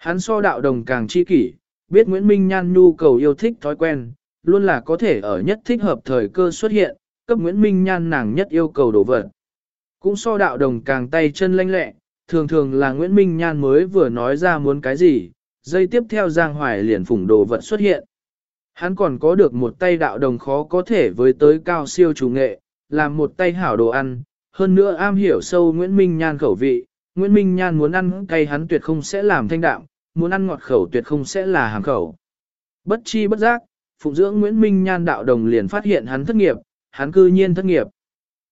[SPEAKER 1] Hắn so đạo đồng càng chi kỷ, biết Nguyễn Minh Nhan nhu cầu yêu thích thói quen, luôn là có thể ở nhất thích hợp thời cơ xuất hiện, cấp Nguyễn Minh Nhan nàng nhất yêu cầu đổ vật. Cũng so đạo đồng càng tay chân lanh lẹ, thường thường là Nguyễn Minh Nhan mới vừa nói ra muốn cái gì, dây tiếp theo Giang Hoài liền phủng đồ vật xuất hiện. Hắn còn có được một tay đạo đồng khó có thể với tới cao siêu chủ nghệ, làm một tay hảo đồ ăn, hơn nữa am hiểu sâu Nguyễn Minh Nhan khẩu vị, Nguyễn Minh Nhan muốn ăn cay hắn tuyệt không sẽ làm thanh đạm, muốn ăn ngọt khẩu tuyệt không sẽ là hàng khẩu. Bất chi bất giác, phụng dưỡng Nguyễn Minh Nhan đạo đồng liền phát hiện hắn thất nghiệp, hắn cư nhiên thất nghiệp.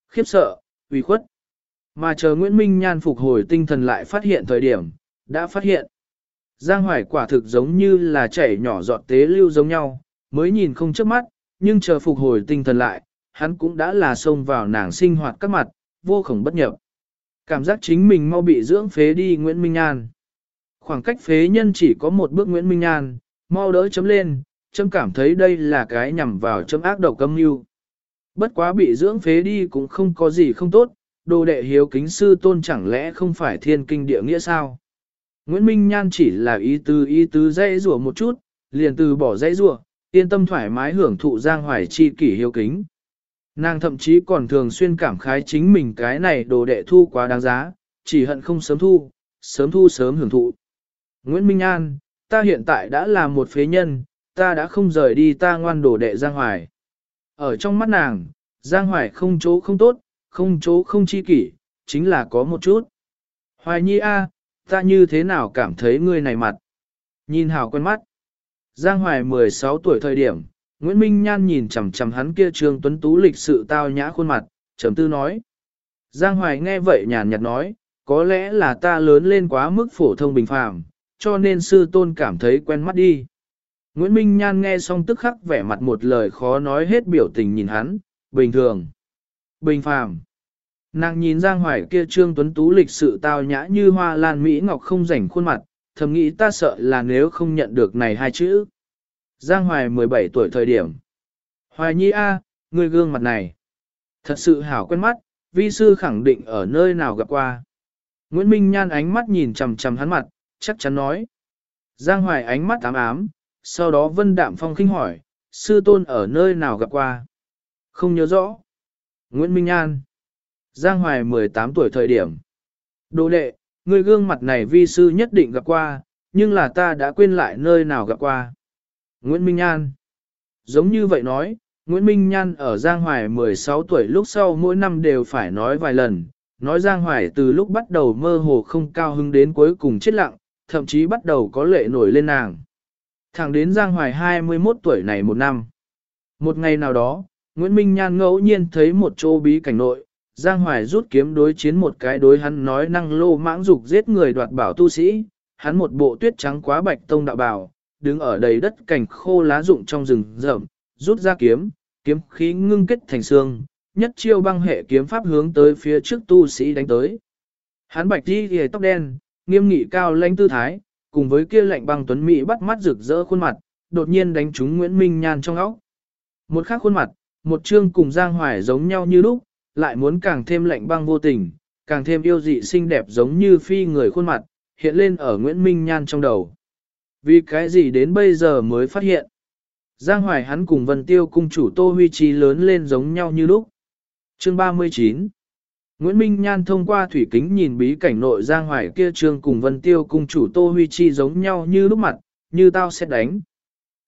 [SPEAKER 1] Khiếp sợ, uy khuất. Mà chờ Nguyễn Minh Nhan phục hồi tinh thần lại phát hiện thời điểm, đã phát hiện. Giang Hoài quả thực giống như là chảy nhỏ giọt tế lưu giống nhau, mới nhìn không trước mắt, nhưng chờ phục hồi tinh thần lại, hắn cũng đã là xông vào nàng sinh hoạt các mặt, vô khổng bất nhập. Cảm giác chính mình mau bị dưỡng phế đi Nguyễn Minh Nhan. Khoảng cách phế nhân chỉ có một bước Nguyễn Minh Nhan, mau đỡ chấm lên, chấm cảm thấy đây là cái nhằm vào chấm ác độc âm mưu. Bất quá bị dưỡng phế đi cũng không có gì không tốt, đồ đệ hiếu kính sư tôn chẳng lẽ không phải thiên kinh địa nghĩa sao? Nguyễn Minh Nhan chỉ là ý tứ ý tứ dây rủa một chút, liền từ bỏ dây rủa, yên tâm thoải mái hưởng thụ giang hoài chi kỷ hiếu kính. Nàng thậm chí còn thường xuyên cảm khái chính mình cái này đồ đệ thu quá đáng giá, chỉ hận không sớm thu, sớm thu sớm hưởng thụ. Nguyễn Minh An, ta hiện tại đã là một phế nhân, ta đã không rời đi ta ngoan đồ đệ Giang Hoài. Ở trong mắt nàng, Giang Hoài không chỗ không tốt, không chỗ không chi kỷ, chính là có một chút. Hoài nhi a, ta như thế nào cảm thấy ngươi này mặt? Nhìn hào quen mắt. Giang Hoài 16 tuổi thời điểm, Nguyễn Minh Nhan nhìn chằm chằm hắn kia trương tuấn tú lịch sự tao nhã khuôn mặt, trầm tư nói. Giang Hoài nghe vậy nhàn nhạt nói, có lẽ là ta lớn lên quá mức phổ thông bình phàm, cho nên sư tôn cảm thấy quen mắt đi. Nguyễn Minh Nhan nghe xong tức khắc vẻ mặt một lời khó nói hết biểu tình nhìn hắn, bình thường, bình phàm. Nàng nhìn Giang Hoài kia trương tuấn tú lịch sự tao nhã như hoa lan Mỹ Ngọc không rảnh khuôn mặt, thầm nghĩ ta sợ là nếu không nhận được này hai chữ. Giang Hoài 17 tuổi thời điểm. Hoài Nhi A, người gương mặt này. Thật sự hảo quen mắt, vi sư khẳng định ở nơi nào gặp qua. Nguyễn Minh Nhan ánh mắt nhìn chằm chằm hắn mặt, chắc chắn nói. Giang Hoài ánh mắt ám ám, sau đó Vân Đạm Phong khinh hỏi, sư tôn ở nơi nào gặp qua? Không nhớ rõ. Nguyễn Minh An Giang Hoài 18 tuổi thời điểm. Đồ đệ, người gương mặt này vi sư nhất định gặp qua, nhưng là ta đã quên lại nơi nào gặp qua. Nguyễn Minh An Giống như vậy nói, Nguyễn Minh Nhan ở Giang Hoài 16 tuổi lúc sau mỗi năm đều phải nói vài lần, nói Giang Hoài từ lúc bắt đầu mơ hồ không cao hứng đến cuối cùng chết lặng, thậm chí bắt đầu có lệ nổi lên nàng. Thẳng đến Giang Hoài 21 tuổi này một năm. Một ngày nào đó, Nguyễn Minh Nhan ngẫu nhiên thấy một chỗ bí cảnh nội, Giang Hoài rút kiếm đối chiến một cái đối hắn nói năng lô mãng dục giết người đoạt bảo tu sĩ, hắn một bộ tuyết trắng quá bạch tông đạo bảo, đứng ở đầy đất cảnh khô lá rụng trong rừng rậm, rút ra kiếm, kiếm khí ngưng kết thành xương, nhất chiêu băng hệ kiếm pháp hướng tới phía trước tu sĩ đánh tới. Hắn bạch đi ghề tóc đen, nghiêm nghị cao lãnh tư thái, cùng với kia lạnh băng tuấn mỹ bắt mắt rực rỡ khuôn mặt, đột nhiên đánh trúng Nguyễn Minh Nhan trong óc. Một khác khuôn mặt, một chương cùng Giang Hoài giống nhau như lúc, lại muốn càng thêm lạnh băng vô tình, càng thêm yêu dị xinh đẹp giống như phi người khuôn mặt, hiện lên ở Nguyễn Minh Nhan trong đầu. Vì cái gì đến bây giờ mới phát hiện? Giang Hoài hắn cùng Vân Tiêu cung chủ Tô Huy Trí lớn lên giống nhau như lúc. Chương 39 Nguyễn Minh Nhan thông qua thủy kính nhìn bí cảnh nội Giang Hoài kia trương cùng Vân Tiêu cung chủ Tô Huy Chi giống nhau như lúc mặt, như tao sẽ đánh.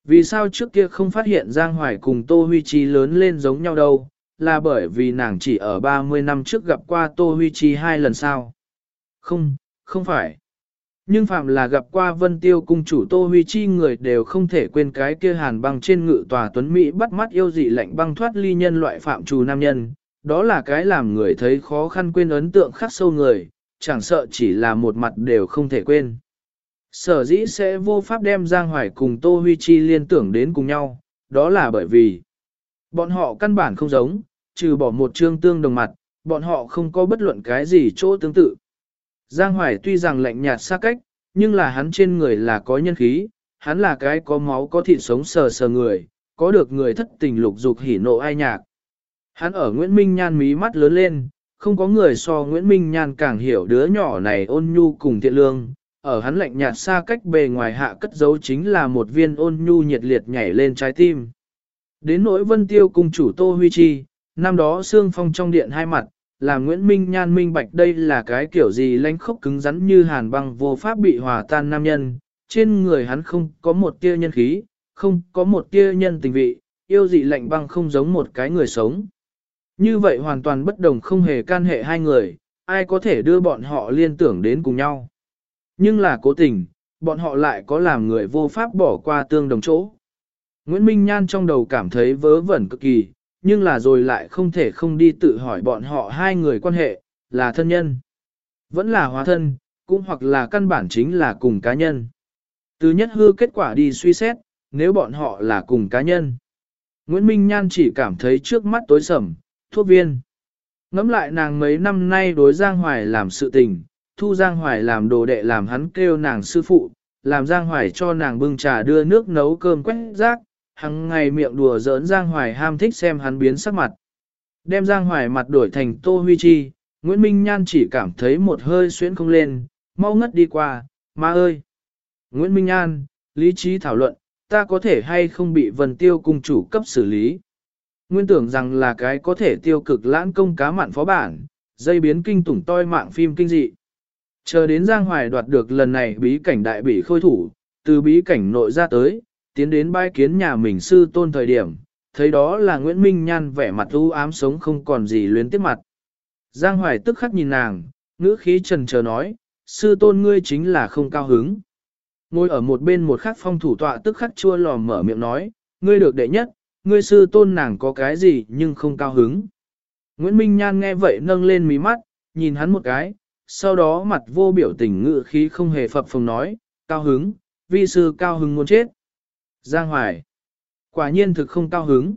[SPEAKER 1] Vì sao trước kia không phát hiện Giang Hoài cùng Tô Huy Chi lớn lên giống nhau đâu, là bởi vì nàng chỉ ở 30 năm trước gặp qua Tô Huy Chi hai lần sao? Không, không phải. Nhưng phạm là gặp qua Vân Tiêu cung chủ Tô Huy Chi người đều không thể quên cái kia hàn băng trên ngự tòa tuấn Mỹ bắt mắt yêu dị lạnh băng thoát ly nhân loại phạm trù nam nhân, đó là cái làm người thấy khó khăn quên ấn tượng khắc sâu người, chẳng sợ chỉ là một mặt đều không thể quên. Sở dĩ sẽ vô pháp đem Giang Hoài cùng Tô Huy Chi liên tưởng đến cùng nhau, đó là bởi vì bọn họ căn bản không giống, trừ bỏ một chương tương đồng mặt, bọn họ không có bất luận cái gì chỗ tương tự. Giang Hoài tuy rằng lạnh nhạt xa cách, nhưng là hắn trên người là có nhân khí, hắn là cái có máu có thịt sống sờ sờ người, có được người thất tình lục dục hỉ nộ ai nhạc. Hắn ở Nguyễn Minh Nhan mí mắt lớn lên, không có người so Nguyễn Minh Nhan càng hiểu đứa nhỏ này ôn nhu cùng thiện lương. Ở hắn lạnh nhạt xa cách bề ngoài hạ cất giấu chính là một viên ôn nhu nhiệt liệt nhảy lên trái tim. Đến nỗi vân tiêu cùng chủ Tô Huy Chi, năm đó xương phong trong điện hai mặt, là Nguyễn Minh Nhan minh bạch đây là cái kiểu gì lánh khốc cứng rắn như hàn băng vô pháp bị hòa tan nam nhân, trên người hắn không có một tia nhân khí, không có một tia nhân tình vị, yêu dị lạnh băng không giống một cái người sống. Như vậy hoàn toàn bất đồng không hề can hệ hai người, ai có thể đưa bọn họ liên tưởng đến cùng nhau. Nhưng là cố tình, bọn họ lại có làm người vô pháp bỏ qua tương đồng chỗ. Nguyễn Minh Nhan trong đầu cảm thấy vớ vẩn cực kỳ, nhưng là rồi lại không thể không đi tự hỏi bọn họ hai người quan hệ, là thân nhân. Vẫn là hóa thân, cũng hoặc là căn bản chính là cùng cá nhân. Từ nhất hư kết quả đi suy xét, nếu bọn họ là cùng cá nhân. Nguyễn Minh Nhan chỉ cảm thấy trước mắt tối sầm, thuốc viên. Ngắm lại nàng mấy năm nay đối Giang Hoài làm sự tình, thu Giang Hoài làm đồ đệ làm hắn kêu nàng sư phụ, làm Giang Hoài cho nàng bưng trà đưa nước nấu cơm quét rác, hằng ngày miệng đùa giỡn Giang Hoài ham thích xem hắn biến sắc mặt. Đem Giang Hoài mặt đổi thành Tô Huy Chi, Nguyễn Minh Nhan chỉ cảm thấy một hơi xuyến không lên, mau ngất đi qua, ma ơi! Nguyễn Minh Nhan, lý trí thảo luận, ta có thể hay không bị vần tiêu cung chủ cấp xử lý. Nguyên tưởng rằng là cái có thể tiêu cực lãng công cá mặn phó bản, dây biến kinh tủng toi mạng phim kinh dị. Chờ đến Giang Hoài đoạt được lần này bí cảnh đại bị khôi thủ, từ bí cảnh nội ra tới, tiến đến bái kiến nhà mình sư tôn thời điểm, thấy đó là Nguyễn Minh Nhan vẻ mặt u ám sống không còn gì luyến tiếc mặt. Giang Hoài tức khắc nhìn nàng, ngữ khí trần chờ nói, sư tôn ngươi chính là không cao hứng. Ngồi ở một bên một khắc phong thủ tọa tức khắc chua lò mở miệng nói, ngươi được đệ nhất, ngươi sư tôn nàng có cái gì nhưng không cao hứng. Nguyễn Minh Nhan nghe vậy nâng lên mí mắt, nhìn hắn một cái, sau đó mặt vô biểu tình ngự khí không hề phập phồng nói, cao hứng, vi sư cao hứng muốn chết. Giang Hoài, quả nhiên thực không cao hứng.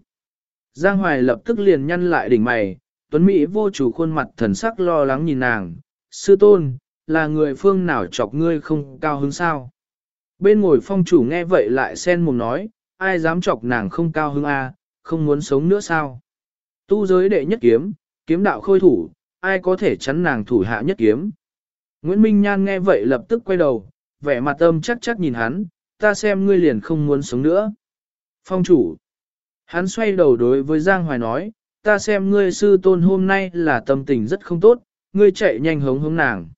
[SPEAKER 1] Giang Hoài lập tức liền nhăn lại đỉnh mày, Tuấn Mỹ vô chủ khuôn mặt thần sắc lo lắng nhìn nàng, sư tôn, là người phương nào chọc ngươi không cao hứng sao? Bên ngồi phong chủ nghe vậy lại sen mồm nói, ai dám chọc nàng không cao hứng a, à, không muốn sống nữa sao? Tu giới đệ nhất kiếm, kiếm đạo khôi thủ, ai có thể chắn nàng thủ hạ nhất kiếm? Nguyễn Minh Nhan nghe vậy lập tức quay đầu, vẻ mặt âm chắc chắc nhìn hắn, ta xem ngươi liền không muốn sống nữa. Phong chủ. Hắn xoay đầu đối với Giang Hoài nói, ta xem ngươi sư tôn hôm nay là tâm tình rất không tốt, ngươi chạy nhanh hống hống nàng.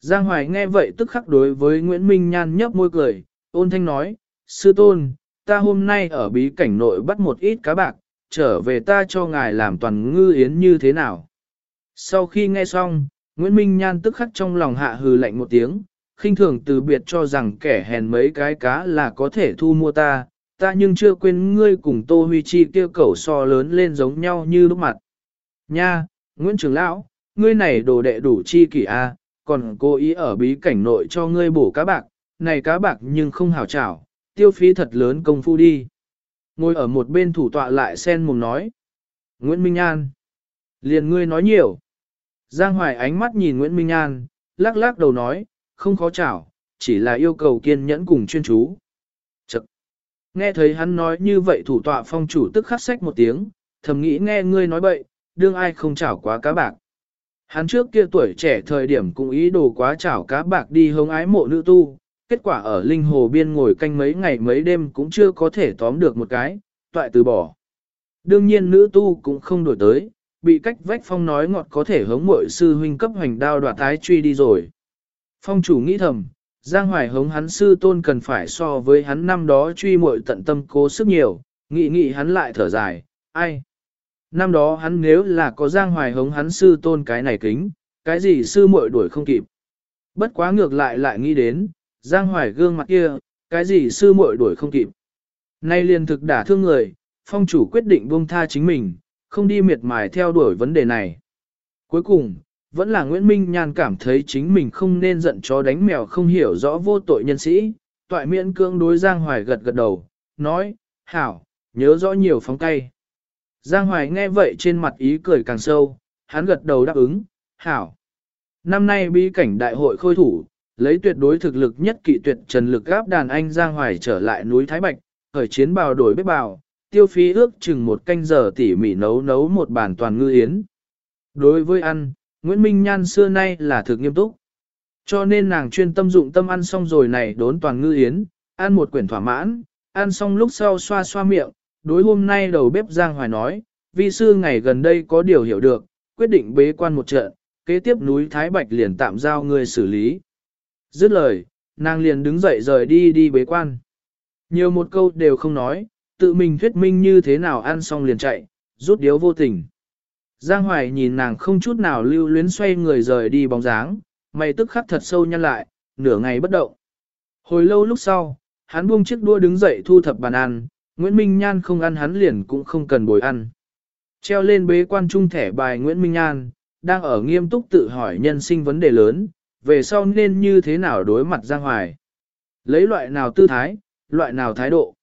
[SPEAKER 1] Giang Hoài nghe vậy tức khắc đối với Nguyễn Minh Nhan nhấp môi cười, ôn thanh nói, sư tôn, ta hôm nay ở bí cảnh nội bắt một ít cá bạc, trở về ta cho ngài làm toàn ngư yến như thế nào. Sau khi nghe xong, Nguyễn Minh Nhan tức khắc trong lòng hạ hừ lạnh một tiếng, khinh thường từ biệt cho rằng kẻ hèn mấy cái cá là có thể thu mua ta, ta nhưng chưa quên ngươi cùng Tô Huy Chi kêu cẩu so lớn lên giống nhau như lúc mặt. Nha, Nguyễn Trường Lão, ngươi này đồ đệ đủ chi kỷ a, còn cố ý ở bí cảnh nội cho ngươi bổ cá bạc, này cá bạc nhưng không hảo trảo, tiêu phí thật lớn công phu đi. Ngồi ở một bên thủ tọa lại sen mồm nói. Nguyễn Minh An. Liền ngươi nói nhiều. Giang Hoài ánh mắt nhìn Nguyễn Minh An, lắc lắc đầu nói, không khó chảo, chỉ là yêu cầu kiên nhẫn cùng chuyên chú. Chậc. Nghe thấy hắn nói như vậy thủ tọa phong chủ tức khắc sách một tiếng, thầm nghĩ nghe ngươi nói bậy, đương ai không chảo quá cá bạc. Hắn trước kia tuổi trẻ thời điểm cũng ý đồ quá chảo cá bạc đi hông ái mộ nữ tu, kết quả ở linh hồ biên ngồi canh mấy ngày mấy đêm cũng chưa có thể tóm được một cái, toại từ bỏ. Đương nhiên nữ tu cũng không đổi tới, bị cách vách phong nói ngọt có thể hống mội sư huynh cấp hoành đao đoạt tái truy đi rồi. Phong chủ nghĩ thầm, Giang Hoài hống hắn sư tôn cần phải so với hắn năm đó truy muội tận tâm cố sức nhiều, nghĩ nghĩ hắn lại thở dài, ai? Năm đó hắn nếu là có Giang Hoài hống hắn sư tôn cái này kính, cái gì sư muội đuổi không kịp. Bất quá ngược lại lại nghĩ đến, Giang Hoài gương mặt kia, cái gì sư muội đuổi không kịp. Nay liền thực đả thương người, phong chủ quyết định buông tha chính mình, không đi miệt mài theo đuổi vấn đề này. Cuối cùng, vẫn là Nguyễn Minh Nhan cảm thấy chính mình không nên giận chó đánh mèo không hiểu rõ vô tội nhân sĩ, toại miễn cương đối Giang Hoài gật gật đầu, nói, hảo, nhớ rõ nhiều phóng tay. Giang Hoài nghe vậy trên mặt ý cười càng sâu, hắn gật đầu đáp ứng, hảo. Năm nay bi cảnh đại hội khôi thủ, lấy tuyệt đối thực lực nhất kỵ tuyệt trần lực gáp đàn anh Giang Hoài trở lại núi Thái Bạch, khởi chiến bào đổi bếp bào, tiêu phí ước chừng một canh giờ tỉ mỉ nấu nấu một bàn toàn ngư yến. Đối với ăn, Nguyễn Minh Nhan xưa nay là thực nghiêm túc. Cho nên nàng chuyên tâm dụng tâm ăn xong rồi này đốn toàn ngư yến, ăn một quyển thỏa mãn, ăn xong lúc sau xoa xoa miệng, đối hôm nay đầu bếp Giang Hoài nói, vi sư ngày gần đây có điều hiểu được, quyết định bế quan một trận, kế tiếp núi Thái Bạch liền tạm giao người xử lý. Dứt lời, nàng liền đứng dậy rời đi đi bế quan. Nhiều một câu đều không nói, tự mình thuyết minh như thế nào ăn xong liền chạy, rút điếu vô tình. Giang Hoài nhìn nàng không chút nào lưu luyến xoay người rời đi bóng dáng, mày tức khắc thật sâu nhăn lại, nửa ngày bất động. Hồi lâu lúc sau, hắn buông chiếc đua đứng dậy thu thập bàn ăn, Nguyễn Minh Nhan không ăn hắn liền cũng không cần bồi ăn. Treo lên bế quan trung thẻ bài Nguyễn Minh Nhan, đang ở nghiêm túc tự hỏi nhân sinh vấn đề lớn, về sau nên như thế nào đối mặt Giang Hoài. Lấy loại nào tư thái, loại nào thái độ.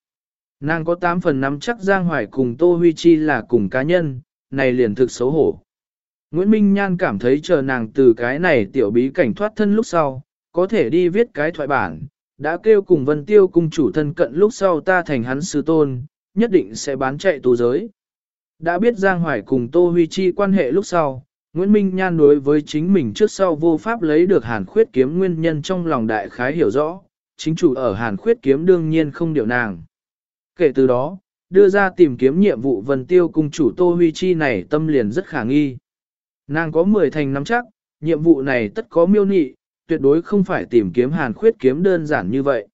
[SPEAKER 1] Nàng có 8 phần nắm chắc Giang Hoài cùng Tô Huy Chi là cùng cá nhân, này liền thực xấu hổ. Nguyễn Minh Nhan cảm thấy chờ nàng từ cái này tiểu bí cảnh thoát thân lúc sau, có thể đi viết cái thoại bản, đã kêu cùng vân tiêu cung chủ thân cận lúc sau ta thành hắn sư tôn, nhất định sẽ bán chạy tù giới. Đã biết Giang Hoài cùng Tô Huy Chi quan hệ lúc sau, Nguyễn Minh Nhan đối với chính mình trước sau vô pháp lấy được hàn khuyết kiếm nguyên nhân trong lòng đại khái hiểu rõ, chính chủ ở hàn khuyết kiếm đương nhiên không điều nàng. Kể từ đó, đưa ra tìm kiếm nhiệm vụ vân tiêu cung chủ Tô Huy Chi này tâm liền rất khả nghi. Nàng có 10 thành nắm chắc, nhiệm vụ này tất có miêu nị, tuyệt đối không phải tìm kiếm hàn khuyết kiếm đơn giản như vậy.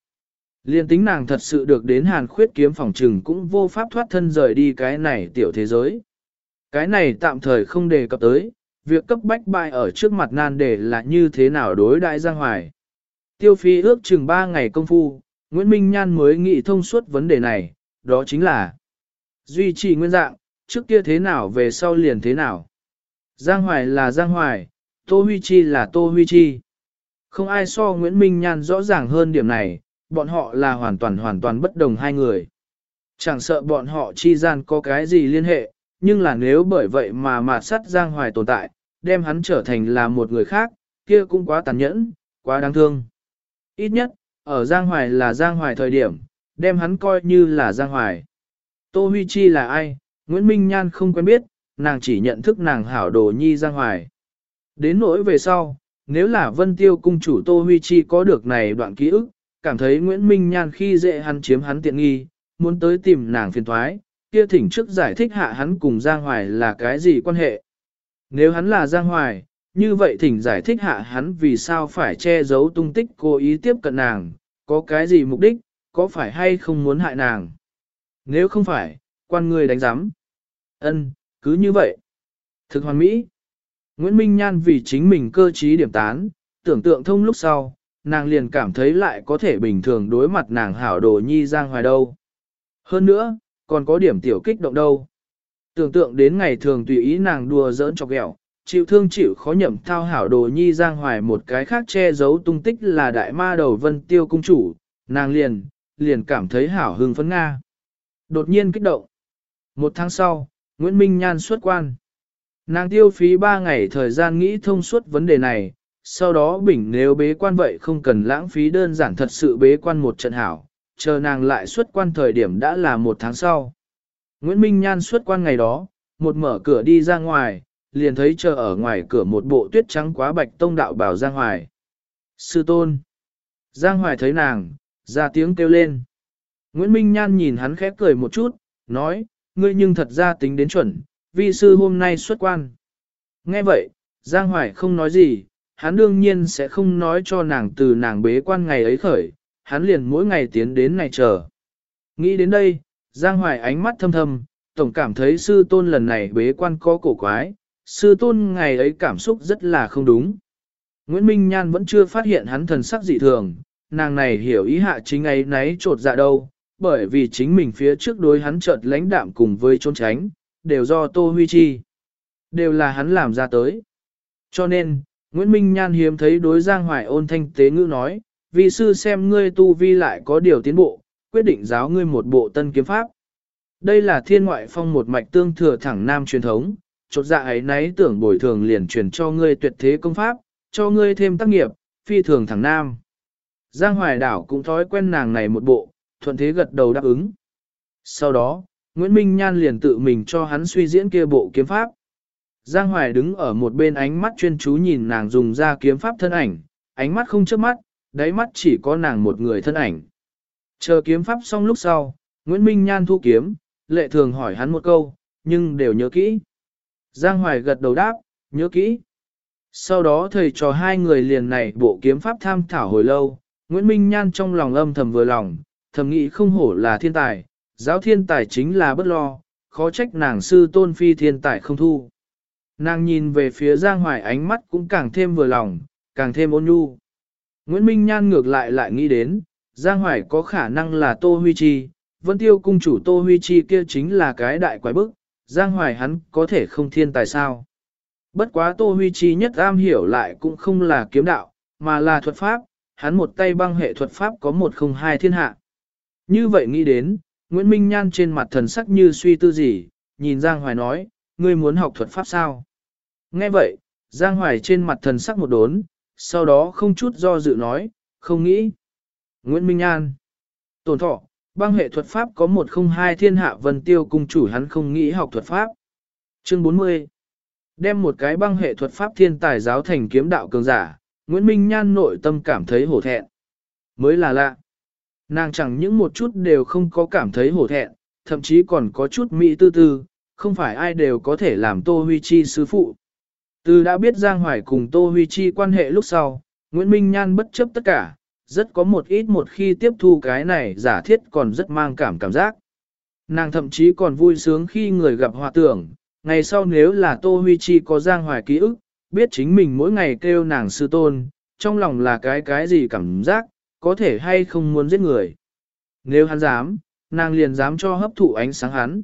[SPEAKER 1] Liên tính nàng thật sự được đến hàn khuyết kiếm phòng trừng cũng vô pháp thoát thân rời đi cái này tiểu thế giới. Cái này tạm thời không đề cập tới, việc cấp bách bại ở trước mặt nan đề là như thế nào đối đại Giang Hoài. Tiêu phí ước chừng 3 ngày công phu, Nguyễn Minh Nhan mới nghĩ thông suốt vấn đề này, đó chính là duy trì nguyên dạng, trước kia thế nào về sau liền thế nào. Giang Hoài là Giang Hoài, Tô Huy Chi là Tô Huy Chi. Không ai so Nguyễn Minh Nhan rõ ràng hơn điểm này, bọn họ là hoàn toàn hoàn toàn bất đồng hai người. Chẳng sợ bọn họ chi gian có cái gì liên hệ, nhưng là nếu bởi vậy mà mà sát Giang Hoài tồn tại, đem hắn trở thành là một người khác, kia cũng quá tàn nhẫn, quá đáng thương. Ít nhất, ở Giang Hoài là Giang Hoài thời điểm, đem hắn coi như là Giang Hoài. Tô Huy Chi là ai? Nguyễn Minh Nhan không quen biết, nàng chỉ nhận thức nàng hảo đồ nhi Giang Hoài. Đến nỗi về sau, nếu là Vân Tiêu cung chủ Tô Huy Chi có được này đoạn ký ức, cảm thấy Nguyễn Minh Nhan khi dễ hắn chiếm hắn tiện nghi, muốn tới tìm nàng phiền thoái, kia thỉnh trước giải thích hạ hắn cùng Giang Hoài là cái gì quan hệ. Nếu hắn là Giang Hoài, như vậy thỉnh giải thích hạ hắn vì sao phải che giấu tung tích cố ý tiếp cận nàng, có cái gì mục đích, có phải hay không muốn hại nàng. Nếu không phải, quan người đánh giám. ân cứ như vậy. Thực hoàn mỹ. Nguyễn Minh Nhan vì chính mình cơ trí điểm tán, tưởng tượng thông lúc sau, nàng liền cảm thấy lại có thể bình thường đối mặt nàng hảo đồ nhi giang hoài đâu. Hơn nữa, còn có điểm tiểu kích động đâu. Tưởng tượng đến ngày thường tùy ý nàng đùa giỡn chọc ghẹo, chịu thương chịu khó nhậm thao hảo đồ nhi giang hoài một cái khác che giấu tung tích là đại ma đầu vân tiêu cung chủ, nàng liền, liền cảm thấy hảo hưng phấn Nga. Đột nhiên kích động. Một tháng sau, Nguyễn Minh Nhan xuất quan. Nàng tiêu phí ba ngày thời gian nghĩ thông suốt vấn đề này, sau đó bình nếu bế quan vậy không cần lãng phí đơn giản thật sự bế quan một trận hảo, chờ nàng lại xuất quan thời điểm đã là một tháng sau. Nguyễn Minh Nhan xuất quan ngày đó, một mở cửa đi ra ngoài, liền thấy chờ ở ngoài cửa một bộ tuyết trắng quá bạch tông đạo bảo Giang Hoài. Sư tôn. Giang Hoài thấy nàng, ra tiếng kêu lên. Nguyễn Minh Nhan nhìn hắn khép cười một chút, nói, ngươi nhưng thật ra tính đến chuẩn, vi sư hôm nay xuất quan. Nghe vậy, Giang Hoài không nói gì, hắn đương nhiên sẽ không nói cho nàng từ nàng bế quan ngày ấy khởi, hắn liền mỗi ngày tiến đến này chờ. Nghĩ đến đây, Giang Hoài ánh mắt thâm thâm, tổng cảm thấy sư tôn lần này bế quan có cổ quái, sư tôn ngày ấy cảm xúc rất là không đúng. Nguyễn Minh Nhan vẫn chưa phát hiện hắn thần sắc dị thường, nàng này hiểu ý hạ chính ấy nấy trột dạ đâu, bởi vì chính mình phía trước đối hắn chợt lãnh đạm cùng với trốn tránh, đều do Tô Huy Chi. Đều là hắn làm ra tới. Cho nên, Nguyễn Minh Nhan hiếm thấy đối Giang Hoài ôn thanh tế ngữ nói, vi sư xem ngươi tu vi lại có điều tiến bộ, quyết định giáo ngươi một bộ tân kiếm pháp. Đây là thiên ngoại phong một mạch tương thừa thẳng nam truyền thống, chột dạ ấy nấy tưởng bồi thường liền truyền cho ngươi tuyệt thế công pháp, cho ngươi thêm tác nghiệp, phi thường thẳng nam. Giang Hoài Đảo cũng thói quen nàng này một bộ, thuận thế gật đầu đáp ứng. Sau đó, Nguyễn Minh Nhan liền tự mình cho hắn suy diễn kia bộ kiếm pháp. Giang Hoài đứng ở một bên ánh mắt chuyên chú nhìn nàng dùng ra kiếm pháp thân ảnh, ánh mắt không chớp mắt, đáy mắt chỉ có nàng một người thân ảnh. Chờ kiếm pháp xong lúc sau, Nguyễn Minh Nhan thu kiếm, lệ thường hỏi hắn một câu, nhưng đều nhớ kỹ. Giang Hoài gật đầu đáp, nhớ kỹ. Sau đó thầy trò hai người liền này bộ kiếm pháp tham thảo hồi lâu, Nguyễn Minh Nhan trong lòng âm thầm vừa lòng, thầm nghĩ không hổ là thiên tài, giáo thiên tài chính là bất lo, khó trách nàng sư tôn phi thiên tài không thu. Nàng nhìn về phía Giang Hoài ánh mắt cũng càng thêm vừa lòng, càng thêm ôn nhu. Nguyễn Minh Nhan ngược lại lại nghĩ đến, Giang Hoài có khả năng là Tô Huy Chi, Vân Tiêu cung chủ Tô Huy Chi kia chính là cái đại quái bức, Giang Hoài hắn có thể không thiên tài sao. Bất quá Tô Huy Chi nhất am hiểu lại cũng không là kiếm đạo, mà là thuật pháp, hắn một tay băng hệ thuật pháp có một không hai thiên hạ. Như vậy nghĩ đến, Nguyễn Minh Nhan trên mặt thần sắc như suy tư gì, nhìn Giang Hoài nói, ngươi muốn học thuật pháp sao? Nghe vậy, Giang Hoài trên mặt thần sắc một đốn, sau đó không chút do dự nói, không nghĩ. Nguyễn Minh An. Tổn thọ, băng hệ thuật pháp có một không hai thiên hạ vân tiêu cung chủ hắn không nghĩ học thuật pháp. Chương 40 Đem một cái băng hệ thuật pháp thiên tài giáo thành kiếm đạo cường giả, Nguyễn Minh Nhan nội tâm cảm thấy hổ thẹn. Mới là lạ. Nàng chẳng những một chút đều không có cảm thấy hổ thẹn, thậm chí còn có chút mỹ tư tư, không phải ai đều có thể làm Tô Huy Chi sư phụ. Từ đã biết Giang Hoài cùng Tô Huy Chi quan hệ lúc sau, Nguyễn Minh Nhan bất chấp tất cả, rất có một ít một khi tiếp thu cái này giả thiết còn rất mang cảm cảm giác. Nàng thậm chí còn vui sướng khi người gặp hòa tưởng, ngày sau nếu là Tô Huy Chi có Giang Hoài ký ức, biết chính mình mỗi ngày kêu nàng sư tôn, trong lòng là cái cái gì cảm giác, có thể hay không muốn giết người. Nếu hắn dám, nàng liền dám cho hấp thụ ánh sáng hắn.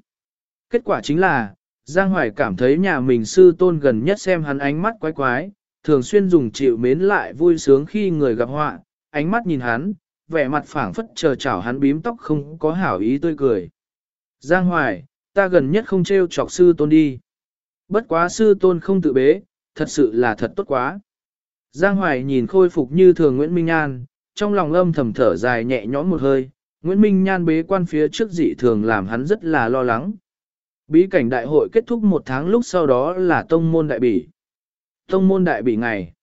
[SPEAKER 1] Kết quả chính là, Giang Hoài cảm thấy nhà mình sư tôn gần nhất xem hắn ánh mắt quái quái, thường xuyên dùng chịu mến lại vui sướng khi người gặp họa, ánh mắt nhìn hắn, vẻ mặt phảng phất chờ chảo hắn bím tóc không có hảo ý tươi cười. Giang Hoài, ta gần nhất không trêu chọc sư tôn đi. Bất quá sư tôn không tự bế, thật sự là thật tốt quá. Giang Hoài nhìn khôi phục như thường Nguyễn Minh An, trong lòng âm thầm thở dài nhẹ nhõm một hơi, Nguyễn Minh Nhan bế quan phía trước dị thường làm hắn rất là lo lắng. Bí cảnh đại hội kết thúc một tháng lúc sau đó là tông môn đại bỉ. Tông môn đại bỉ ngày.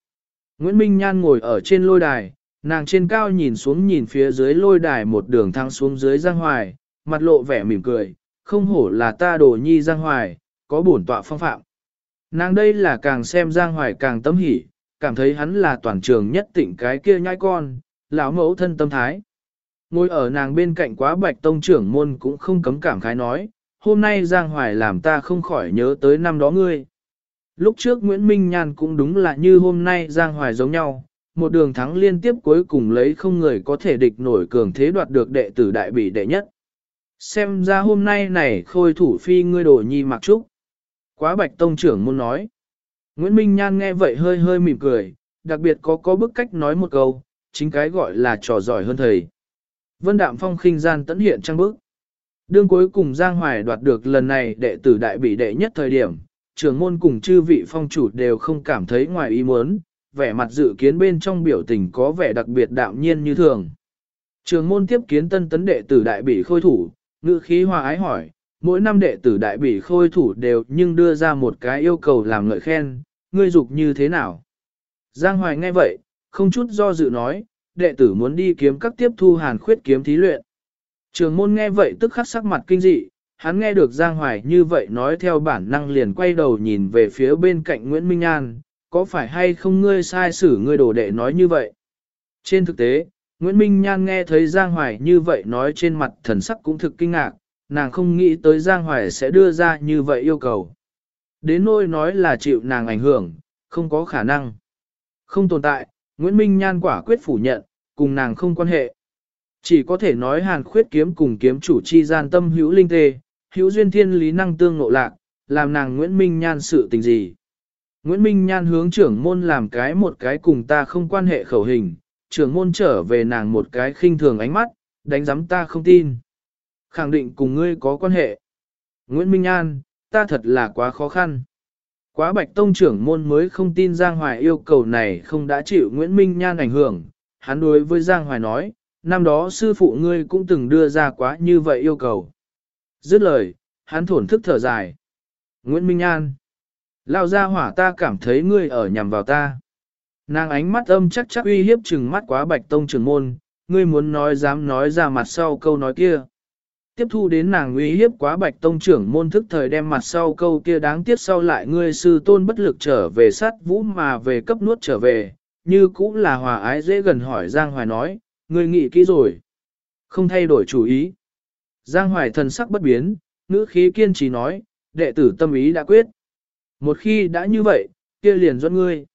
[SPEAKER 1] Nguyễn Minh Nhan ngồi ở trên lôi đài, nàng trên cao nhìn xuống nhìn phía dưới lôi đài một đường thang xuống dưới Giang Hoài, mặt lộ vẻ mỉm cười, không hổ là ta đồ nhi Giang Hoài, có bổn tọa phong phạm. Nàng đây là càng xem Giang Hoài càng tâm hỉ, cảm thấy hắn là toàn trường nhất tỉnh cái kia nhai con, lão mẫu thân tâm thái. Ngồi ở nàng bên cạnh quá bạch tông trưởng môn cũng không cấm cảm khái nói, hôm nay Giang Hoài làm ta không khỏi nhớ tới năm đó ngươi. Lúc trước Nguyễn Minh Nhan cũng đúng là như hôm nay Giang Hoài giống nhau, một đường thắng liên tiếp cuối cùng lấy không người có thể địch nổi cường thế đoạt được đệ tử đại bỉ đệ nhất. Xem ra hôm nay này khôi thủ phi ngươi đổ nhi mặc trúc. Quá bạch tông trưởng muốn nói. Nguyễn Minh Nhan nghe vậy hơi hơi mỉm cười, đặc biệt có có bức cách nói một câu, chính cái gọi là trò giỏi hơn thầy. Vân Đạm Phong khinh gian tấn hiện trang bức. Đương cuối cùng Giang Hoài đoạt được lần này đệ tử đại bị đệ nhất thời điểm, trưởng môn cùng chư vị phong chủ đều không cảm thấy ngoài ý muốn, vẻ mặt dự kiến bên trong biểu tình có vẻ đặc biệt đạm nhiên như thường. Trường môn tiếp kiến tân tấn đệ tử đại bị khôi thủ, ngữ khí hòa ái hỏi, mỗi năm đệ tử đại bị khôi thủ đều nhưng đưa ra một cái yêu cầu làm ngợi khen, ngươi dục như thế nào? Giang Hoài nghe vậy, không chút do dự nói, đệ tử muốn đi kiếm các tiếp thu hàn khuyết kiếm thí luyện. Trường môn nghe vậy tức khắc sắc mặt kinh dị, hắn nghe được Giang Hoài như vậy nói theo bản năng liền quay đầu nhìn về phía bên cạnh Nguyễn Minh An, có phải hay không ngươi sai xử ngươi đồ đệ nói như vậy? Trên thực tế, Nguyễn Minh Nhan nghe thấy Giang Hoài như vậy nói trên mặt thần sắc cũng thực kinh ngạc, nàng không nghĩ tới Giang Hoài sẽ đưa ra như vậy yêu cầu. Đến nỗi nói là chịu nàng ảnh hưởng, không có khả năng. Không tồn tại, Nguyễn Minh Nhan quả quyết phủ nhận, cùng nàng không quan hệ. Chỉ có thể nói hàn khuyết kiếm cùng kiếm chủ chi gian tâm hữu linh tê, hữu duyên thiên lý năng tương ngộ lạc, làm nàng Nguyễn Minh Nhan sự tình gì. Nguyễn Minh Nhan hướng trưởng môn làm cái một cái cùng ta không quan hệ khẩu hình, trưởng môn trở về nàng một cái khinh thường ánh mắt, đánh giám ta không tin. Khẳng định cùng ngươi có quan hệ. Nguyễn Minh Nhan, ta thật là quá khó khăn. Quá bạch tông trưởng môn mới không tin Giang Hoài yêu cầu này không đã chịu Nguyễn Minh Nhan ảnh hưởng. Hắn đối với Giang Hoài nói, năm đó sư phụ ngươi cũng từng đưa ra quá như vậy yêu cầu. Dứt lời, hắn thổn thức thở dài. Nguyễn Minh an lao ra hỏa ta cảm thấy ngươi ở nhằm vào ta. Nàng ánh mắt âm chắc chắc uy hiếp chừng mắt quá bạch tông trưởng môn, ngươi muốn nói dám nói ra mặt sau câu nói kia tiếp thu đến nàng uy hiếp quá bạch tông trưởng môn thức thời đem mặt sau câu kia đáng tiếc sau lại ngươi sư tôn bất lực trở về sát vũ mà về cấp nuốt trở về, như cũng là hòa ái dễ gần hỏi Giang Hoài nói, ngươi nghĩ kỹ rồi. Không thay đổi chủ ý. Giang Hoài thần sắc bất biến, ngữ khí kiên trì nói, đệ tử tâm ý đã quyết. Một khi đã như vậy, kia liền dẫn ngươi.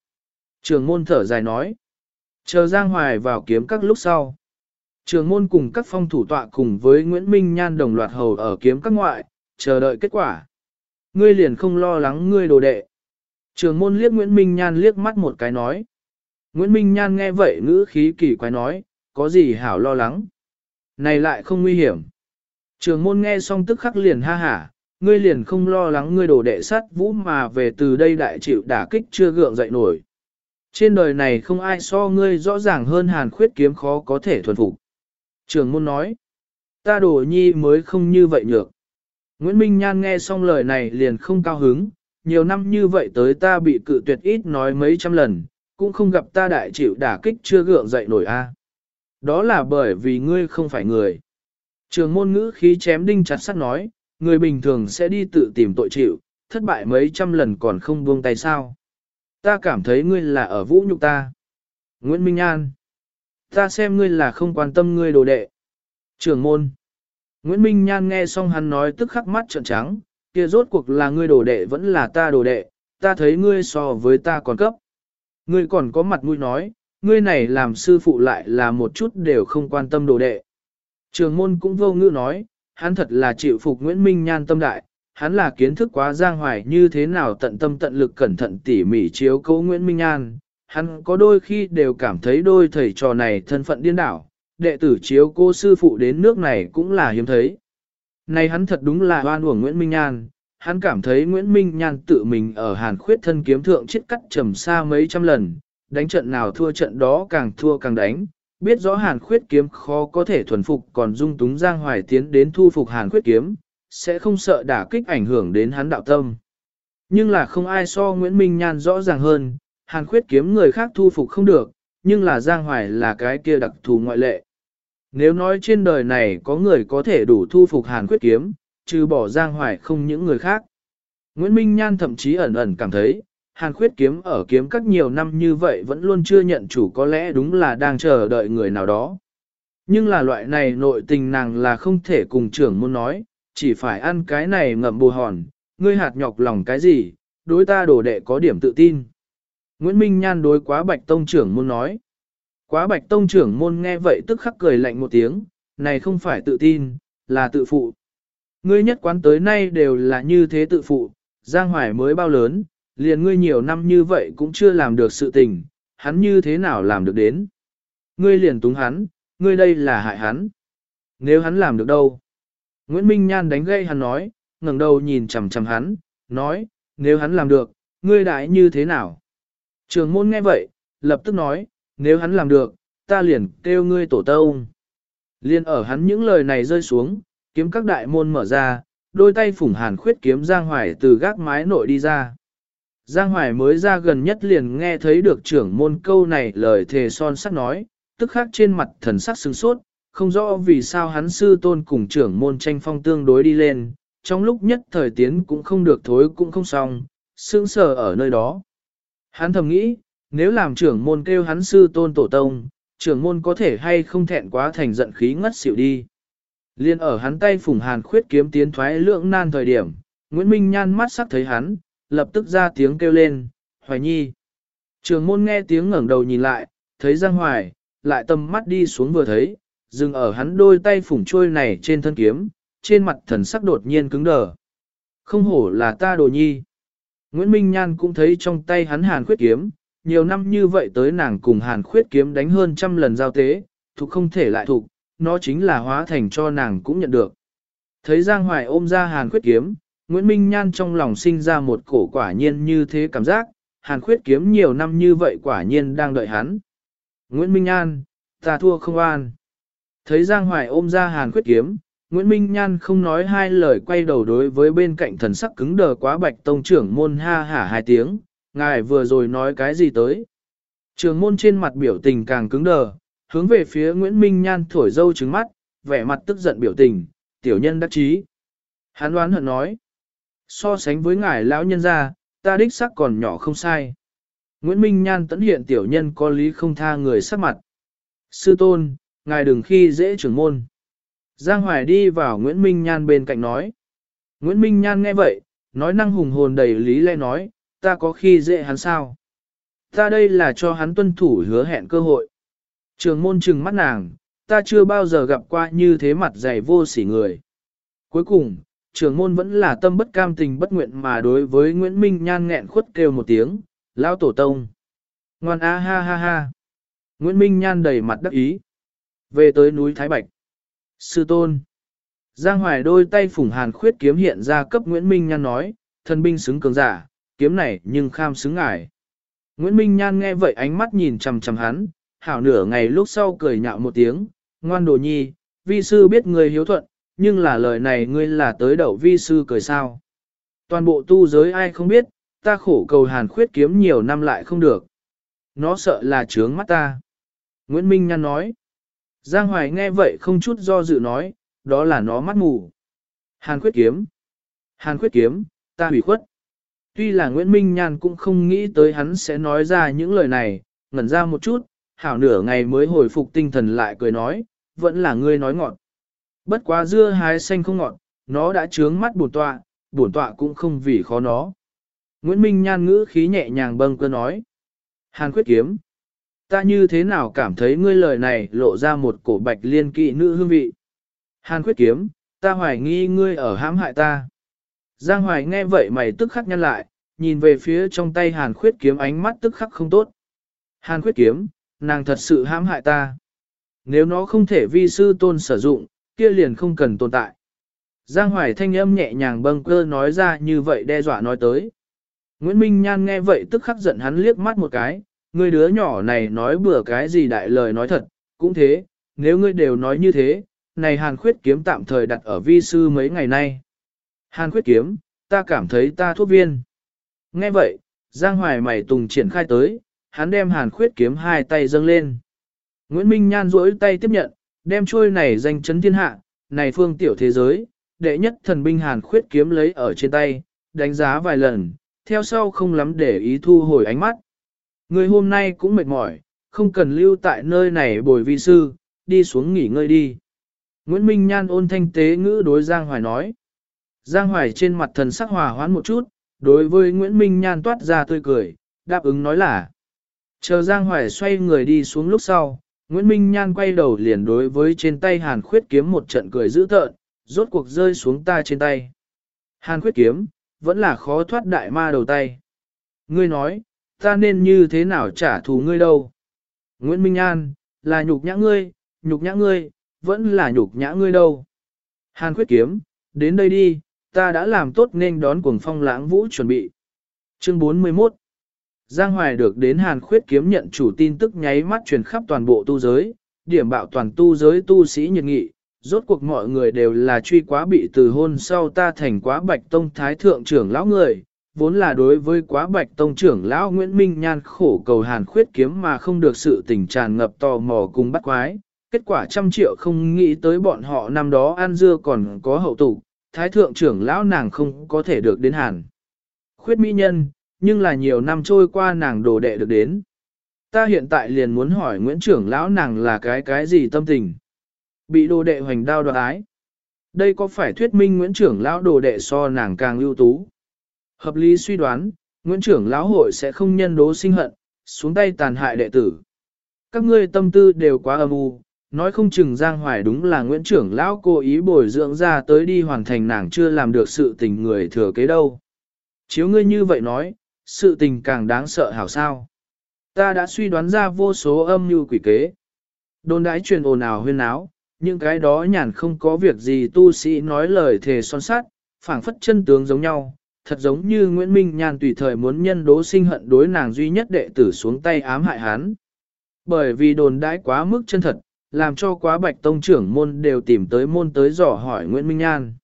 [SPEAKER 1] Trường môn thở dài nói. Chờ Giang Hoài vào kiếm các lúc sau. Trường môn cùng các phong thủ tọa cùng với Nguyễn Minh Nhan đồng loạt hầu ở kiếm các ngoại, chờ đợi kết quả. Ngươi liền không lo lắng ngươi đồ đệ. Trường môn liếc Nguyễn Minh Nhan liếc mắt một cái nói. Nguyễn Minh Nhan nghe vậy ngữ khí kỳ quái nói, có gì hảo lo lắng. Này lại không nguy hiểm. Trường môn nghe xong tức khắc liền ha hả, ngươi liền không lo lắng ngươi đổ đệ sát vũ mà về từ đây đại chịu đả kích chưa gượng dậy nổi. Trên đời này không ai so ngươi rõ ràng hơn hàn khuyết kiếm khó có thể thuần phục. Trường môn nói, ta đổ nhi mới không như vậy nhược. Nguyễn Minh Nhan nghe xong lời này liền không cao hứng, nhiều năm như vậy tới ta bị cự tuyệt ít nói mấy trăm lần, cũng không gặp ta đại chịu đả kích chưa gượng dậy nổi a. Đó là bởi vì ngươi không phải người. Trường môn ngữ khí chém đinh chặt sắt nói, người bình thường sẽ đi tự tìm tội chịu, thất bại mấy trăm lần còn không buông tay sao. Ta cảm thấy ngươi là ở vũ nhục ta. Nguyễn Minh An. Ta xem ngươi là không quan tâm ngươi đồ đệ. Trường môn. Nguyễn Minh Nhan nghe xong hắn nói tức khắc mắt trợn trắng, kia rốt cuộc là ngươi đồ đệ vẫn là ta đồ đệ, ta thấy ngươi so với ta còn cấp. Ngươi còn có mặt mũi nói, ngươi này làm sư phụ lại là một chút đều không quan tâm đồ đệ. Trường môn cũng vô ngữ nói, hắn thật là chịu phục Nguyễn Minh Nhan tâm đại, hắn là kiến thức quá giang hoài như thế nào tận tâm tận lực cẩn thận tỉ mỉ chiếu cố Nguyễn Minh Nhan. Hắn có đôi khi đều cảm thấy đôi thầy trò này thân phận điên đảo, đệ tử chiếu cô sư phụ đến nước này cũng là hiếm thấy. Này hắn thật đúng là oan uổng Nguyễn Minh Nhan, hắn cảm thấy Nguyễn Minh Nhan tự mình ở Hàn khuyết thân kiếm thượng chết cắt trầm xa mấy trăm lần, đánh trận nào thua trận đó càng thua càng đánh, biết rõ Hàn khuyết kiếm khó có thể thuần phục còn dung túng Giang Hoài tiến đến thu phục Hàn khuyết kiếm, sẽ không sợ đả kích ảnh hưởng đến hắn đạo tâm. Nhưng là không ai so Nguyễn Minh Nhan rõ ràng hơn, Hàn khuyết kiếm người khác thu phục không được, nhưng là Giang Hoài là cái kia đặc thù ngoại lệ. Nếu nói trên đời này có người có thể đủ thu phục Hàn khuyết kiếm, trừ bỏ Giang Hoài không những người khác. Nguyễn Minh Nhan thậm chí ẩn ẩn cảm thấy, Hàn khuyết kiếm ở kiếm các nhiều năm như vậy vẫn luôn chưa nhận chủ có lẽ đúng là đang chờ đợi người nào đó. Nhưng là loại này nội tình nàng là không thể cùng trưởng muốn nói, chỉ phải ăn cái này ngậm bù hòn, ngươi hạt nhọc lòng cái gì, đối ta đổ đệ có điểm tự tin. Nguyễn Minh Nhan đối quá bạch tông trưởng môn nói. Quá bạch tông trưởng môn nghe vậy tức khắc cười lạnh một tiếng, này không phải tự tin, là tự phụ. Ngươi nhất quán tới nay đều là như thế tự phụ, Giang Hoài mới bao lớn, liền ngươi nhiều năm như vậy cũng chưa làm được sự tình, hắn như thế nào làm được đến. Ngươi liền túng hắn, ngươi đây là hại hắn. Nếu hắn làm được đâu? Nguyễn Minh Nhan đánh gây hắn nói, ngẩng đầu nhìn chằm chằm hắn, nói, nếu hắn làm được, ngươi đại như thế nào? Trường môn nghe vậy, lập tức nói, nếu hắn làm được, ta liền kêu ngươi tổ tông. Liên ở hắn những lời này rơi xuống, kiếm các đại môn mở ra, đôi tay phủng hàn khuyết kiếm Giang Hoài từ gác mái nội đi ra. Giang Hoài mới ra gần nhất liền nghe thấy được trưởng môn câu này lời thề son sắc nói, tức khắc trên mặt thần sắc sừng sốt, không rõ vì sao hắn sư tôn cùng trưởng môn tranh phong tương đối đi lên, trong lúc nhất thời tiến cũng không được thối cũng không xong, sững sờ ở nơi đó. Hắn thầm nghĩ, nếu làm trưởng môn kêu hắn sư tôn tổ tông, trưởng môn có thể hay không thẹn quá thành giận khí ngất xỉu đi. Liên ở hắn tay phủng hàn khuyết kiếm tiến thoái lưỡng nan thời điểm, Nguyễn Minh nhan mắt sắc thấy hắn, lập tức ra tiếng kêu lên, Hoài Nhi. Trường môn nghe tiếng ngẩng đầu nhìn lại, thấy Giang Hoài, lại tầm mắt đi xuống vừa thấy, dừng ở hắn đôi tay phủng trôi này trên thân kiếm, trên mặt thần sắc đột nhiên cứng đờ. Không hổ là ta đồ nhi. Nguyễn Minh Nhan cũng thấy trong tay hắn hàn khuyết kiếm, nhiều năm như vậy tới nàng cùng hàn khuyết kiếm đánh hơn trăm lần giao tế, thuộc không thể lại thuộc, nó chính là hóa thành cho nàng cũng nhận được. Thấy Giang Hoài ôm ra hàn khuyết kiếm, Nguyễn Minh Nhan trong lòng sinh ra một cổ quả nhiên như thế cảm giác, hàn khuyết kiếm nhiều năm như vậy quả nhiên đang đợi hắn. Nguyễn Minh Nhan, ta thua không an. Thấy Giang Hoài ôm ra hàn khuyết kiếm, Nguyễn Minh Nhan không nói hai lời quay đầu đối với bên cạnh thần sắc cứng đờ quá bạch tông trưởng môn ha hả hai tiếng, ngài vừa rồi nói cái gì tới. Trường môn trên mặt biểu tình càng cứng đờ, hướng về phía Nguyễn Minh Nhan thổi dâu trứng mắt, vẻ mặt tức giận biểu tình, tiểu nhân đắc chí. Hắn đoán hận nói, so sánh với ngài lão nhân gia, ta đích sắc còn nhỏ không sai. Nguyễn Minh Nhan tẫn hiện tiểu nhân có lý không tha người sắc mặt. Sư tôn, ngài đừng khi dễ trưởng môn. Giang Hoài đi vào Nguyễn Minh Nhan bên cạnh nói. Nguyễn Minh Nhan nghe vậy, nói năng hùng hồn đầy lý lẽ nói, ta có khi dễ hắn sao? Ta đây là cho hắn tuân thủ hứa hẹn cơ hội. Trường môn trừng mắt nàng, ta chưa bao giờ gặp qua như thế mặt dày vô sỉ người. Cuối cùng, trường môn vẫn là tâm bất cam tình bất nguyện mà đối với Nguyễn Minh Nhan nghẹn khuất kêu một tiếng, lão tổ tông. Ngoan a ha ha ha. Nguyễn Minh Nhan đầy mặt đắc ý. Về tới núi Thái Bạch. Sư tôn. Giang Hoài đôi tay phủng hàn khuyết kiếm hiện ra cấp Nguyễn Minh Nhan nói, thần binh xứng cường giả, kiếm này nhưng kham xứng ngải. Nguyễn Minh Nhan nghe vậy ánh mắt nhìn chằm chằm hắn, hảo nửa ngày lúc sau cười nhạo một tiếng, ngoan đồ nhi, vi sư biết người hiếu thuận, nhưng là lời này ngươi là tới đậu vi sư cười sao. Toàn bộ tu giới ai không biết, ta khổ cầu hàn khuyết kiếm nhiều năm lại không được. Nó sợ là trướng mắt ta. Nguyễn Minh Nhan nói. Giang Hoài nghe vậy không chút do dự nói, đó là nó mắt mù. Hàn khuyết kiếm. Hàn khuyết kiếm, ta hủy khuất. Tuy là Nguyễn Minh Nhan cũng không nghĩ tới hắn sẽ nói ra những lời này, ngẩn ra một chút, hảo nửa ngày mới hồi phục tinh thần lại cười nói, vẫn là ngươi nói ngọn. Bất quá dưa hái xanh không ngọt, nó đã trướng mắt bổn tọa, bổn tọa cũng không vì khó nó. Nguyễn Minh Nhan ngữ khí nhẹ nhàng bâng cơ nói. Hàn khuyết kiếm. Ta như thế nào cảm thấy ngươi lời này lộ ra một cổ bạch liên kỵ nữ hương vị. Hàn khuyết kiếm, ta hoài nghi ngươi ở hãm hại ta. Giang hoài nghe vậy mày tức khắc nhăn lại, nhìn về phía trong tay hàn khuyết kiếm ánh mắt tức khắc không tốt. Hàn khuyết kiếm, nàng thật sự hãm hại ta. Nếu nó không thể vi sư tôn sử dụng, kia liền không cần tồn tại. Giang hoài thanh âm nhẹ nhàng bâng cơ nói ra như vậy đe dọa nói tới. Nguyễn Minh Nhan nghe vậy tức khắc giận hắn liếc mắt một cái, người đứa nhỏ này nói bừa cái gì đại lời nói thật, cũng thế, nếu ngươi đều nói như thế, này hàn khuyết kiếm tạm thời đặt ở vi sư mấy ngày nay. Hàn khuyết kiếm, ta cảm thấy ta thuốc viên. Nghe vậy, Giang Hoài mày tùng triển khai tới, hắn đem hàn khuyết kiếm hai tay dâng lên. Nguyễn Minh Nhan duỗi tay tiếp nhận, đem chuôi này danh chấn thiên hạ, này phương tiểu thế giới, đệ nhất thần binh hàn khuyết kiếm lấy ở trên tay, đánh giá vài lần, theo sau không lắm để ý thu hồi ánh mắt. Người hôm nay cũng mệt mỏi, không cần lưu tại nơi này bồi vi sư, đi xuống nghỉ ngơi đi. Nguyễn Minh Nhan ôn thanh tế ngữ đối Giang Hoài nói. Giang Hoài trên mặt thần sắc hòa hoãn một chút, đối với Nguyễn Minh Nhan toát ra tươi cười, đáp ứng nói là. Chờ Giang Hoài xoay người đi xuống lúc sau, Nguyễn Minh Nhan quay đầu liền đối với trên tay Hàn Khuyết kiếm một trận cười dữ tợn, rốt cuộc rơi xuống ta trên tay. Hàn Khuyết kiếm, vẫn là khó thoát đại ma đầu tay. Ngươi nói, ta nên như thế nào trả thù ngươi đâu? Nguyễn Minh An, là nhục nhã ngươi, nhục nhã ngươi, vẫn là nhục nhã ngươi đâu? Hàn Khuyết kiếm, đến đây đi, ta đã làm tốt nên đón cuồng phong lãng vũ chuẩn bị. Chương 41 Giang Hoài được đến Hàn Khuyết kiếm nhận chủ tin tức nháy mắt truyền khắp toàn bộ tu giới, điểm bạo toàn tu giới tu sĩ nhiệt nghị, rốt cuộc mọi người đều là truy quá bị từ hôn sau ta thành quá bạch tông thái thượng trưởng lão người, vốn là đối với quá bạch tông trưởng lão Nguyễn Minh Nhan khổ cầu Hàn Khuyết kiếm mà không được sự tình tràn ngập tò mò cùng bắt quái. Kết quả trăm triệu không nghĩ tới bọn họ năm đó ăn dưa còn có hậu tục, thái thượng trưởng lão nàng không có thể được đến Hàn. Khuyết mỹ nhân, nhưng là nhiều năm trôi qua nàng đồ đệ được đến. Ta hiện tại liền muốn hỏi Nguyễn trưởng lão nàng là cái cái gì tâm tình. Bị đồ đệ hoành đao đoạt ái. Đây có phải thuyết minh Nguyễn trưởng lão đồ đệ so nàng càng ưu tú? Hợp lý suy đoán, Nguyễn trưởng lão hội sẽ không nhân đố sinh hận, xuống tay tàn hại đệ tử. Các ngươi tâm tư đều quá âm u, nói không chừng Giang Hoài đúng là Nguyễn trưởng lão cố ý bồi dưỡng ra tới đi hoàn thành nàng chưa làm được sự tình người thừa kế đâu. Chiếu ngươi như vậy nói, sự tình càng đáng sợ hảo sao. Ta đã suy đoán ra vô số âm mưu quỷ kế. Đồn đãi truyền ồn ào huyên áo, những cái đó nhàn không có việc gì tu sĩ nói lời thề son sát, phảng phất chân tướng giống nhau, thật giống như Nguyễn Minh Nhan tùy thời muốn nhân đố sinh hận đối nàng duy nhất đệ tử xuống tay ám hại hắn. Bởi vì đồn đãi quá mức chân thật, làm cho quá bạch tông trưởng môn đều tìm tới môn tới dò hỏi Nguyễn Minh Nhan.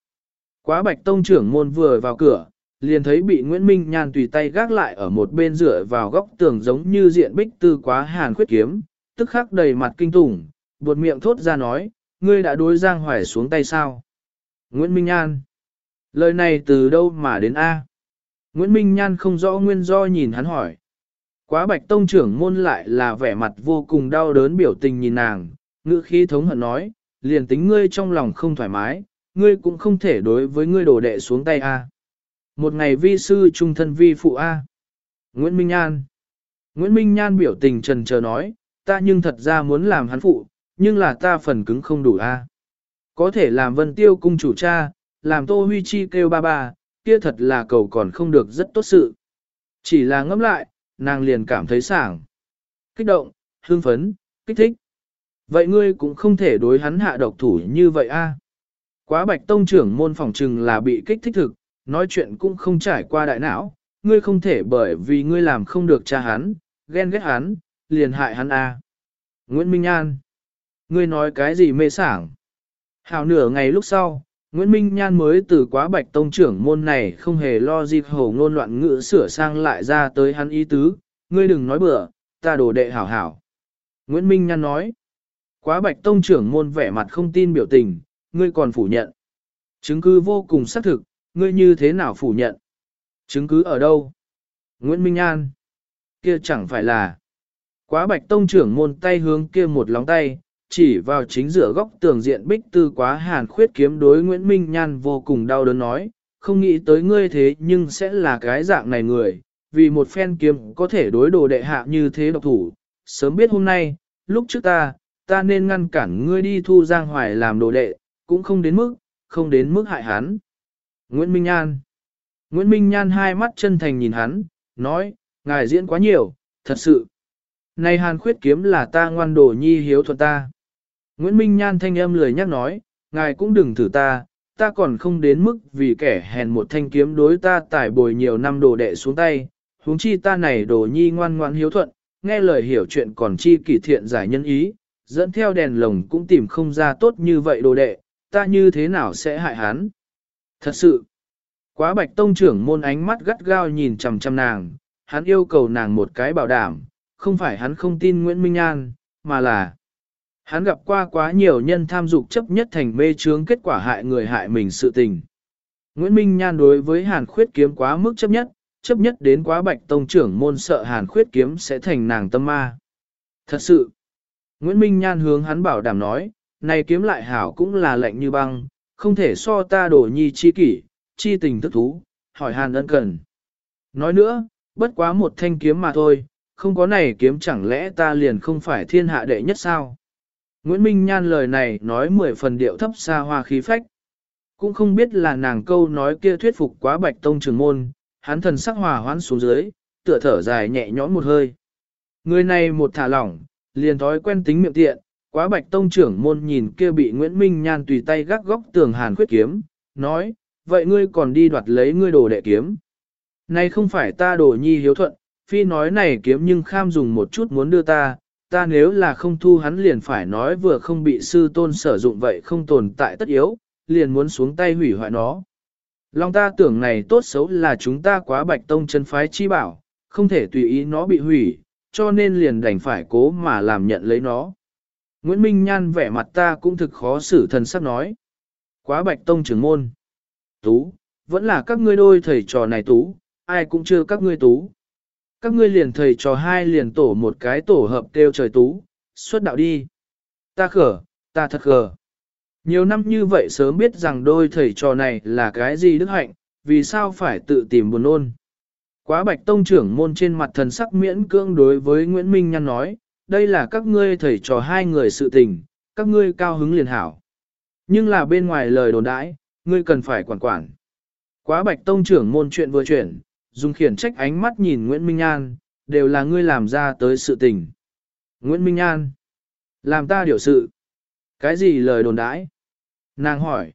[SPEAKER 1] Quá bạch tông trưởng môn vừa vào cửa, liền thấy bị Nguyễn Minh Nhan tùy tay gác lại ở một bên rửa vào góc tường giống như diện bích tư quá hàn khuyết kiếm, tức khắc đầy mặt kinh tủng, buột miệng thốt ra nói, ngươi đã đối Giang Hoài xuống tay sao? Nguyễn Minh Nhan. Lời này từ đâu mà đến A? Nguyễn Minh Nhan không rõ nguyên do nhìn hắn hỏi. Quá bạch tông trưởng môn lại là vẻ mặt vô cùng đau đớn biểu tình nhìn nàng, ngữ khí thống hận nói, liền tính ngươi trong lòng không thoải mái, ngươi cũng không thể đối với ngươi đồ đệ xuống tay A. Một ngày vi sư trung thân vi phụ A. Nguyễn Minh Nhan. Nguyễn Minh Nhan biểu tình trần chờ nói, ta nhưng thật ra muốn làm hắn phụ, nhưng là ta phần cứng không đủ a. Có thể làm vân tiêu cung chủ cha, làm tô huy chi kêu ba ba, kia thật là cầu còn không được rất tốt sự. Chỉ là ngẫm lại, nàng liền cảm thấy sảng. Kích động, hương phấn, kích thích. Vậy ngươi cũng không thể đối hắn hạ độc thủ như vậy a. Quá bạch tông trưởng môn phòng trừng là bị kích thích thực, nói chuyện cũng không trải qua đại não, ngươi không thể bởi vì ngươi làm không được cha hắn, ghen ghét hắn, liền hại hắn a. Nguyễn Minh An Ngươi nói cái gì mê sảng? Hào nửa ngày lúc sau, Nguyễn Minh Nhan mới từ quá bạch tông trưởng môn này không hề lo dịp hổ ngôn loạn ngữ sửa sang lại ra tới hắn ý tứ, ngươi đừng nói bừa, ta đồ đệ hảo hảo. Nguyễn Minh Nhan nói, quá bạch tông trưởng môn vẻ mặt không tin biểu tình, ngươi còn phủ nhận. Chứng cứ vô cùng xác thực, ngươi như thế nào phủ nhận? Chứng cứ ở đâu? Nguyễn Minh An, kia chẳng phải là quá bạch tông trưởng môn tay hướng kia một lóng tay, chỉ vào chính giữa góc tường diện bích tư quá hàn khuyết kiếm đối Nguyễn Minh Nhan vô cùng đau đớn nói, không nghĩ tới ngươi thế nhưng sẽ là cái dạng này người, vì một phen kiếm có thể đối đồ đệ hạ như thế độc thủ, sớm biết hôm nay, lúc trước ta, ta nên ngăn cản ngươi đi thu giang hoài làm đồ đệ, cũng không đến mức, không đến mức hại hắn. Nguyễn Minh Nhan Nguyễn Minh Nhan hai mắt chân thành nhìn hắn, nói, ngài diễn quá nhiều, thật sự. Này hàn khuyết kiếm là ta ngoan đồ nhi hiếu thuận ta. Nguyễn Minh Nhan thanh âm lười nhắc nói, ngài cũng đừng thử ta, ta còn không đến mức vì kẻ hèn một thanh kiếm đối ta tải bồi nhiều năm đồ đệ xuống tay, huống chi ta này đồ nhi ngoan ngoan hiếu thuận, nghe lời hiểu chuyện còn chi kỷ thiện giải nhân ý, dẫn theo đèn lồng cũng tìm không ra tốt như vậy đồ đệ, ta như thế nào sẽ hại hắn. Thật sự, quá bạch tông trưởng môn ánh mắt gắt gao nhìn chằm chằm nàng, hắn yêu cầu nàng một cái bảo đảm, không phải hắn không tin Nguyễn Minh An, mà là Hắn gặp qua quá nhiều nhân tham dục chấp nhất thành mê trướng kết quả hại người hại mình sự tình. Nguyễn Minh Nhan đối với Hàn Khuyết kiếm quá mức chấp nhất, chấp nhất đến quá bạch tông trưởng môn sợ Hàn Khuyết kiếm sẽ thành nàng tâm ma. Thật sự, Nguyễn Minh Nhan hướng hắn bảo đảm nói, này kiếm lại hảo cũng là lệnh như băng, không thể so ta đổ nhi chi kỷ, chi tình thức thú, hỏi Hàn ân cần. Nói nữa, bất quá một thanh kiếm mà thôi, không có này kiếm chẳng lẽ ta liền không phải thiên hạ đệ nhất sao? Nguyễn Minh Nhan lời này nói mười phần điệu thấp xa hoa khí phách. Cũng không biết là nàng câu nói kia thuyết phục quá bạch tông trường môn, hắn thần sắc hòa hoãn xuống dưới, tựa thở dài nhẹ nhõm một hơi. Người này một thả lỏng, liền thói quen tính miệng tiện, quá bạch tông trưởng môn nhìn kia bị Nguyễn Minh Nhan tùy tay gác góc tường hàn khuyết kiếm, nói, vậy ngươi còn đi đoạt lấy ngươi đồ đệ kiếm. Này không phải ta đồ nhi hiếu thuận, phi nói này kiếm nhưng kham dùng một chút muốn đưa ta, ta nếu là không thu hắn liền phải nói vừa không bị sư tôn sử dụng vậy không tồn tại tất yếu, liền muốn xuống tay hủy hoại nó. Long ta tưởng này tốt xấu là chúng ta quá bạch tông chân phái chi bảo, không thể tùy ý nó bị hủy, cho nên liền đành phải cố mà làm nhận lấy nó. Nguyễn Minh Nhan vẻ mặt ta cũng thực khó xử thần sắc nói. Quá bạch tông trưởng môn. Tú, vẫn là các ngươi đôi thầy trò này tú, ai cũng chưa các ngươi tú. Các ngươi liền thầy trò hai liền tổ một cái tổ hợp kêu trời tú, xuất đạo đi. Ta khở, ta thật khở. Nhiều năm như vậy sớm biết rằng đôi thầy trò này là cái gì đức hạnh, vì sao phải tự tìm buồn ôn. Quá bạch tông trưởng môn trên mặt thần sắc miễn cưỡng đối với Nguyễn Minh Nhan nói, đây là các ngươi thầy trò hai người sự tình, các ngươi cao hứng liền hảo. Nhưng là bên ngoài lời đồn đãi, ngươi cần phải quản quản. Quá bạch tông trưởng môn chuyện vừa chuyển, dùng khiển trách ánh mắt nhìn Nguyễn Minh An, đều là ngươi làm ra tới sự tình. Nguyễn Minh An, làm ta điều sự. Cái gì lời đồn đãi? Nàng hỏi.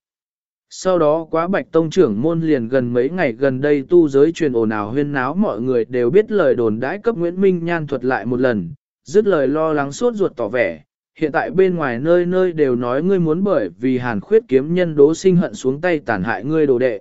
[SPEAKER 1] Sau đó quá bạch tông trưởng môn liền gần mấy ngày gần đây tu giới truyền ồn ào huyên náo mọi người đều biết lời đồn đãi cấp Nguyễn Minh Nhan thuật lại một lần, dứt lời lo lắng suốt ruột tỏ vẻ. Hiện tại bên ngoài nơi nơi đều nói ngươi muốn bởi vì hàn khuyết kiếm nhân đố sinh hận xuống tay tàn hại ngươi đồ đệ.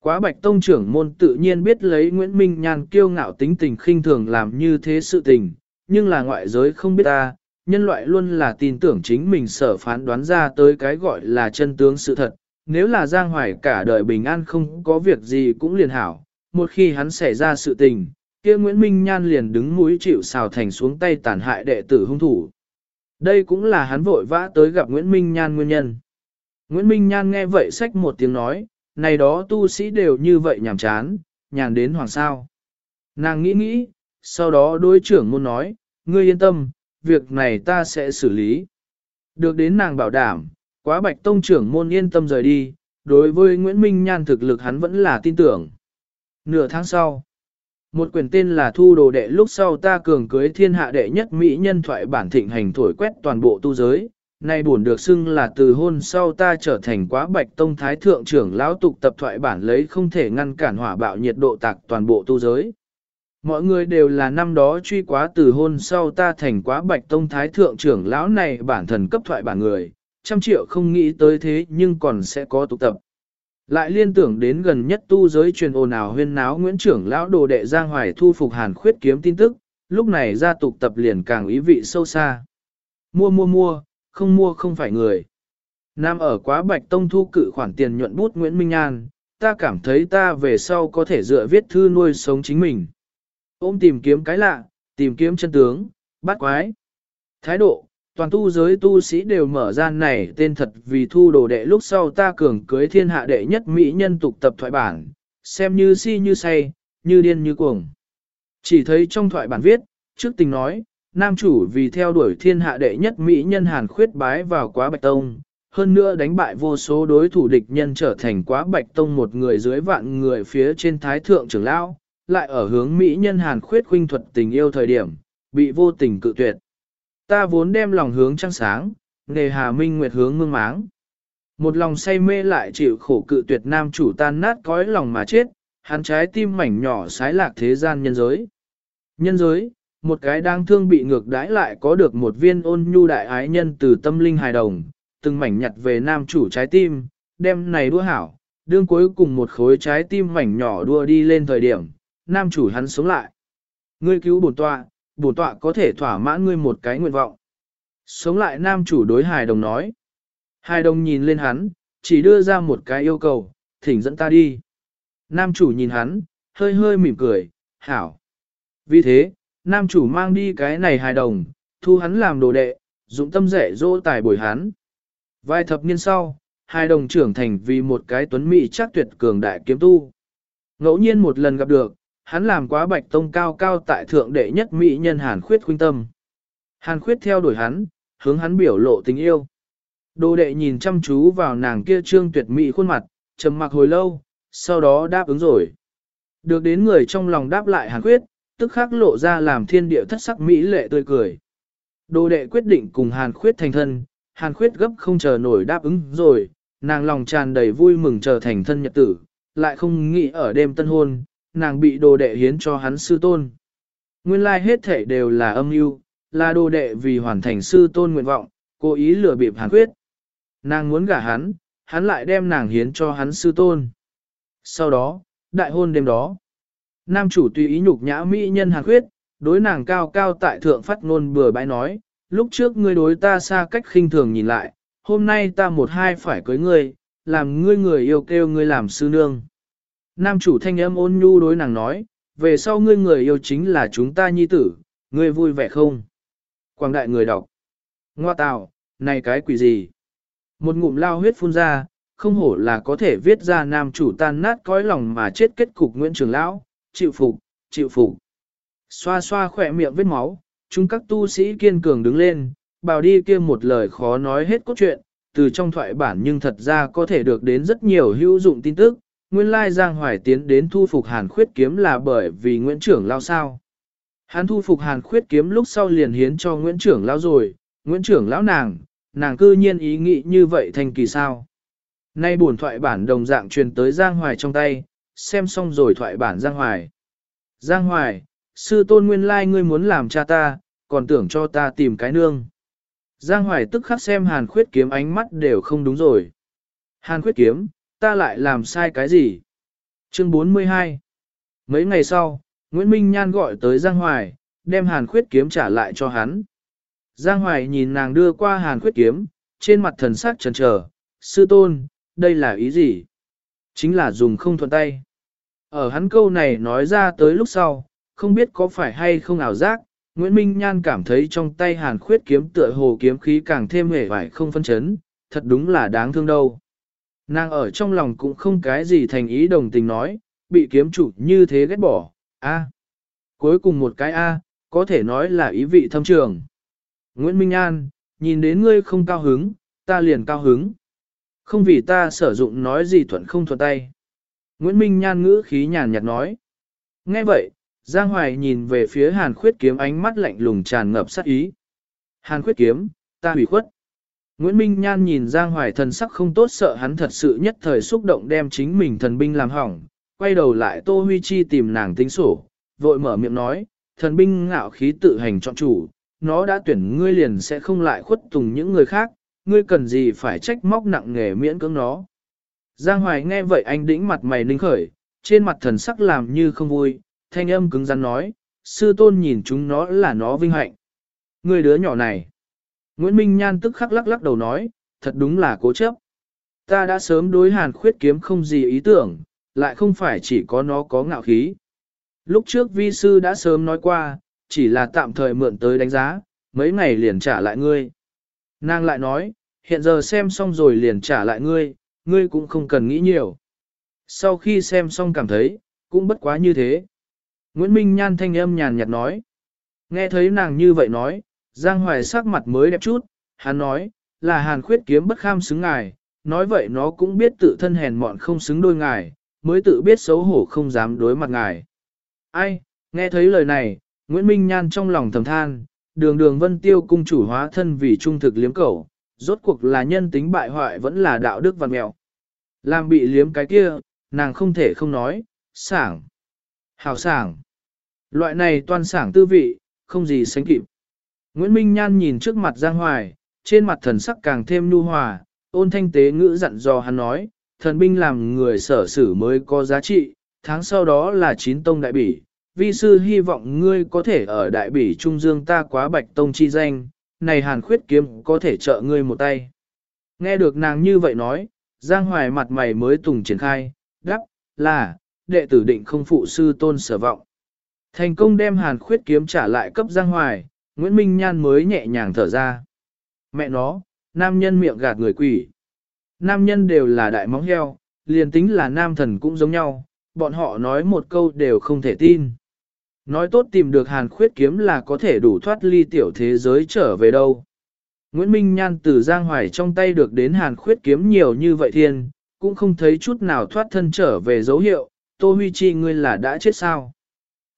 [SPEAKER 1] Quá bạch tông trưởng môn tự nhiên biết lấy Nguyễn Minh Nhan kiêu ngạo tính tình khinh thường làm như thế sự tình, nhưng là ngoại giới không biết ta, nhân loại luôn là tin tưởng chính mình sở phán đoán ra tới cái gọi là chân tướng sự thật. Nếu là Giang Hoài cả đời bình an không có việc gì cũng liền hảo, một khi hắn xảy ra sự tình, kia Nguyễn Minh Nhan liền đứng mũi chịu xào thành xuống tay tàn hại đệ tử hung thủ. Đây cũng là hắn vội vã tới gặp Nguyễn Minh Nhan nguyên nhân. Nguyễn Minh Nhan nghe vậy sách một tiếng nói, này đó tu sĩ đều như vậy nhàm chán, nhàn đến hoàng sao. Nàng nghĩ nghĩ, sau đó đối trưởng môn nói, ngươi yên tâm, việc này ta sẽ xử lý. Được đến nàng bảo đảm, quá bạch tông trưởng môn yên tâm rời đi, đối với Nguyễn Minh Nhan thực lực hắn vẫn là tin tưởng. Nửa tháng sau, một quyển tên là Thu Đồ Đệ lúc sau ta cường cưới thiên hạ đệ nhất Mỹ nhân thoại bản thịnh hành thổi quét toàn bộ tu giới, nay buồn được xưng là từ hôn sau ta trở thành quá bạch tông thái thượng trưởng lão tục tập thoại bản lấy không thể ngăn cản hỏa bạo nhiệt độ tạc toàn bộ tu giới. Mọi người đều là năm đó truy quá từ hôn sau ta thành quá bạch tông thái thượng trưởng lão này bản thần cấp thoại bản người, trăm triệu không nghĩ tới thế nhưng còn sẽ có tụ tập. Lại liên tưởng đến gần nhất tu giới truyền ồn ào huyên náo Nguyễn trưởng lão đồ đệ Giang Hoài thu phục hàn khuyết kiếm tin tức, lúc này gia tục tập liền càng ý vị sâu xa. Mua mua mua, không mua không phải người. Nam ở quá bạch tông thu cự khoản tiền nhuận bút Nguyễn Minh An, ta cảm thấy ta về sau có thể dựa viết thư nuôi sống chính mình. Ôm tìm kiếm cái lạ, tìm kiếm chân tướng, bắt quái. Thái độ, toàn tu giới tu sĩ đều mở ra này tên thật vì thu đồ đệ lúc sau ta cường cưới thiên hạ đệ nhất mỹ nhân tục tập thoại bản, xem như si như say, như điên như cuồng. Chỉ thấy trong thoại bản viết, trước tình nói, nam chủ vì theo đuổi thiên hạ đệ nhất mỹ nhân hàn khuyết bái vào quá bạch tông, hơn nữa đánh bại vô số đối thủ địch nhân trở thành quá bạch tông một người dưới vạn người phía trên thái thượng trưởng lão, lại ở hướng mỹ nhân hàn khuyết khuynh thuật tình yêu thời điểm, bị vô tình cự tuyệt. Ta vốn đem lòng hướng trăng sáng, nề hà minh nguyệt hướng mương máng. Một lòng say mê lại chịu khổ cự tuyệt nam chủ tan nát cõi lòng mà chết, hắn trái tim mảnh nhỏ sái lạc thế gian nhân giới. Nhân giới, một cái đang thương bị ngược đãi lại có được một viên ôn nhu đại ái nhân từ tâm linh hài đồng, từng mảnh nhặt về nam chủ trái tim, đem này đua hảo, đương cuối cùng một khối trái tim mảnh nhỏ đua đi lên thời điểm, nam chủ hắn sống lại. Ngươi cứu bổn tọa, bổn tọa có thể thỏa mãn ngươi một cái nguyện vọng. Sống lại nam chủ đối hài đồng nói. Hài đồng nhìn lên hắn, chỉ đưa ra một cái yêu cầu, thỉnh dẫn ta đi. Nam chủ nhìn hắn, hơi hơi mỉm cười, hảo. Vì thế, nam chủ mang đi cái này hài đồng, thu hắn làm đồ đệ, dụng tâm rẻ dỗ tài bồi hắn. Vài thập niên sau, hai đồng trưởng thành vì một cái tuấn mỹ chắc tuyệt cường đại kiếm tu. Ngẫu nhiên một lần gặp được, hắn làm quá bạch tông cao cao tại thượng đệ nhất mỹ nhân Hàn Khuyết khuynh tâm. Hàn Khuyết theo đuổi hắn, hướng hắn biểu lộ tình yêu. Đồ đệ nhìn chăm chú vào nàng kia trương tuyệt mỹ khuôn mặt, trầm mặc hồi lâu, sau đó đáp ứng rồi. Được đến người trong lòng đáp lại Hàn Khuyết, tức khắc lộ ra làm thiên địa thất sắc mỹ lệ tươi cười. Đồ đệ quyết định cùng Hàn Khuyết thành thân, Hàn Khuyết gấp không chờ nổi đáp ứng rồi, nàng lòng tràn đầy vui mừng trở thành thân nhật tử, lại không nghĩ ở đêm tân hôn, nàng bị đồ đệ hiến cho hắn sư tôn. Nguyên lai like hết thể đều là âm mưu, là đồ đệ vì hoàn thành sư tôn nguyện vọng, cố ý lừa bịp Hàn Khuyết. Nàng muốn gả hắn, hắn lại đem nàng hiến cho hắn sư tôn. Sau đó, đại hôn đêm đó, nam chủ tùy ý nhục nhã mỹ nhân Hàn Khuyết, đối nàng cao cao tại thượng phát ngôn bừa bãi nói, lúc trước ngươi đối ta xa cách khinh thường nhìn lại, hôm nay ta một hai phải cưới ngươi, làm ngươi người yêu kêu ngươi làm sư nương. Nam chủ thanh âm ôn nhu đối nàng nói, về sau ngươi người yêu chính là chúng ta nhi tử, ngươi vui vẻ không? Quảng đại người đọc. Ngoa tạo, này cái quỷ gì? Một ngụm lao huyết phun ra, không hổ là có thể viết ra nam chủ tan nát cõi lòng mà chết kết cục Nguyễn Trường Lão, chịu phục, chịu phục. Xoa xoa khỏe miệng vết máu, chúng các tu sĩ kiên cường đứng lên, bào đi kia một lời khó nói hết cốt truyện, từ trong thoại bản nhưng thật ra có thể được đến rất nhiều hữu dụng tin tức. Nguyên lai Giang Hoài tiến đến thu phục Hàn Khuyết kiếm là bởi vì Nguyễn Trưởng Lao sao. Hắn thu phục Hàn Khuyết kiếm lúc sau liền hiến cho Nguyễn Trưởng Lao rồi, Nguyễn Trưởng Lão nàng, nàng cư nhiên ý nghĩ như vậy thành kỳ sao. Nay buồn thoại bản đồng dạng truyền tới Giang Hoài trong tay, xem xong rồi thoại bản Giang Hoài. Giang Hoài, sư tôn nguyên lai ngươi muốn làm cha ta, còn tưởng cho ta tìm cái nương. Giang Hoài tức khắc xem Hàn Khuyết kiếm ánh mắt đều không đúng rồi. Hàn Khuyết kiếm, ta lại làm sai cái gì? Chương 42 Mấy ngày sau, Nguyễn Minh Nhan gọi tới Giang Hoài, đem Hàn Khuyết kiếm trả lại cho hắn. Giang Hoài nhìn nàng đưa qua Hàn Khuyết kiếm, trên mặt thần sắc chần chờ, sư tôn, đây là ý gì? Chính là dùng không thuận tay. Ở hắn câu này nói ra tới lúc sau, không biết có phải hay không ảo giác, Nguyễn Minh Nhan cảm thấy trong tay hàn khuyết kiếm tựa hồ kiếm khí càng thêm hề vải không phân chấn, thật đúng là đáng thương đâu. Nàng ở trong lòng cũng không cái gì thành ý đồng tình nói, bị kiếm chủ như thế ghét bỏ, a Cuối cùng một cái A, có thể nói là ý vị thâm trường. Nguyễn Minh An, nhìn đến ngươi không cao hứng, ta liền cao hứng. Không vì ta sử dụng nói gì thuận không thuận tay. Nguyễn Minh Nhan ngữ khí nhàn nhạt nói. Nghe vậy, Giang Hoài nhìn về phía Hàn Khuyết Kiếm ánh mắt lạnh lùng tràn ngập sát ý. Hàn Khuyết Kiếm, ta hủy khuất. Nguyễn Minh Nhan nhìn Giang Hoài thần sắc không tốt sợ hắn thật sự nhất thời xúc động đem chính mình thần binh làm hỏng, quay đầu lại Tô Huy Chi tìm nàng tính sổ, vội mở miệng nói, thần binh ngạo khí tự hành chọn chủ, nó đã tuyển ngươi liền sẽ không lại khuất tùng những người khác, ngươi cần gì phải trách móc nặng nghề miễn cưỡng nó. Giang Hoài nghe vậy anh đĩnh mặt mày ninh khởi, trên mặt thần sắc làm như không vui, thanh âm cứng rắn nói, sư tôn nhìn chúng nó là nó vinh hạnh. Người đứa nhỏ này. Nguyễn Minh Nhan tức khắc lắc lắc đầu nói, thật đúng là cố chấp. Ta đã sớm đối hàn khuyết kiếm không gì ý tưởng, lại không phải chỉ có nó có ngạo khí. Lúc trước vi sư đã sớm nói qua, chỉ là tạm thời mượn tới đánh giá, mấy ngày liền trả lại ngươi. Nàng lại nói, hiện giờ xem xong rồi liền trả lại ngươi, ngươi cũng không cần nghĩ nhiều. Sau khi xem xong cảm thấy, cũng bất quá như thế. Nguyễn Minh Nhan thanh âm nhàn nhạt nói. Nghe thấy nàng như vậy nói, Giang Hoài sắc mặt mới đẹp chút, hắn nói, là hàn khuyết kiếm bất kham xứng ngài, nói vậy nó cũng biết tự thân hèn mọn không xứng đôi ngài, mới tự biết xấu hổ không dám đối mặt ngài. Ai, nghe thấy lời này, Nguyễn Minh Nhan trong lòng thầm than, đường đường vân tiêu cung chủ hóa thân vì trung thực liếm cẩu, rốt cuộc là nhân tính bại hoại vẫn là đạo đức văn mẹo. Làm bị liếm cái kia, nàng không thể không nói, sảng, hào sảng. Loại này toàn sảng tư vị, không gì sánh kịp. Nguyễn Minh Nhan nhìn trước mặt Giang Hoài, trên mặt thần sắc càng thêm nhu hòa, ôn thanh tế ngữ dặn dò hắn nói, thần binh làm người sở sử mới có giá trị, tháng sau đó là chín tông đại bỉ. Vi sư hy vọng ngươi có thể ở đại bỉ trung dương ta quá bạch tông chi danh, này hàn khuyết kiếm có thể trợ ngươi một tay. Nghe được nàng như vậy nói, Giang Hoài mặt mày mới tùng triển khai, đáp: là, đệ tử định không phụ sư tôn sở vọng. Thành công đem hàn khuyết kiếm trả lại cấp Giang Hoài, Nguyễn Minh Nhan mới nhẹ nhàng thở ra. Mẹ nó, nam nhân miệng gạt người quỷ. Nam nhân đều là đại móng heo, liền tính là nam thần cũng giống nhau, bọn họ nói một câu đều không thể tin. Nói tốt tìm được hàn khuyết kiếm là có thể đủ thoát ly tiểu thế giới trở về đâu. Nguyễn Minh Nhan từ Giang Hoài trong tay được đến hàn khuyết kiếm nhiều như vậy thiên, cũng không thấy chút nào thoát thân trở về dấu hiệu, Tô Huy Chi ngươi là đã chết sao.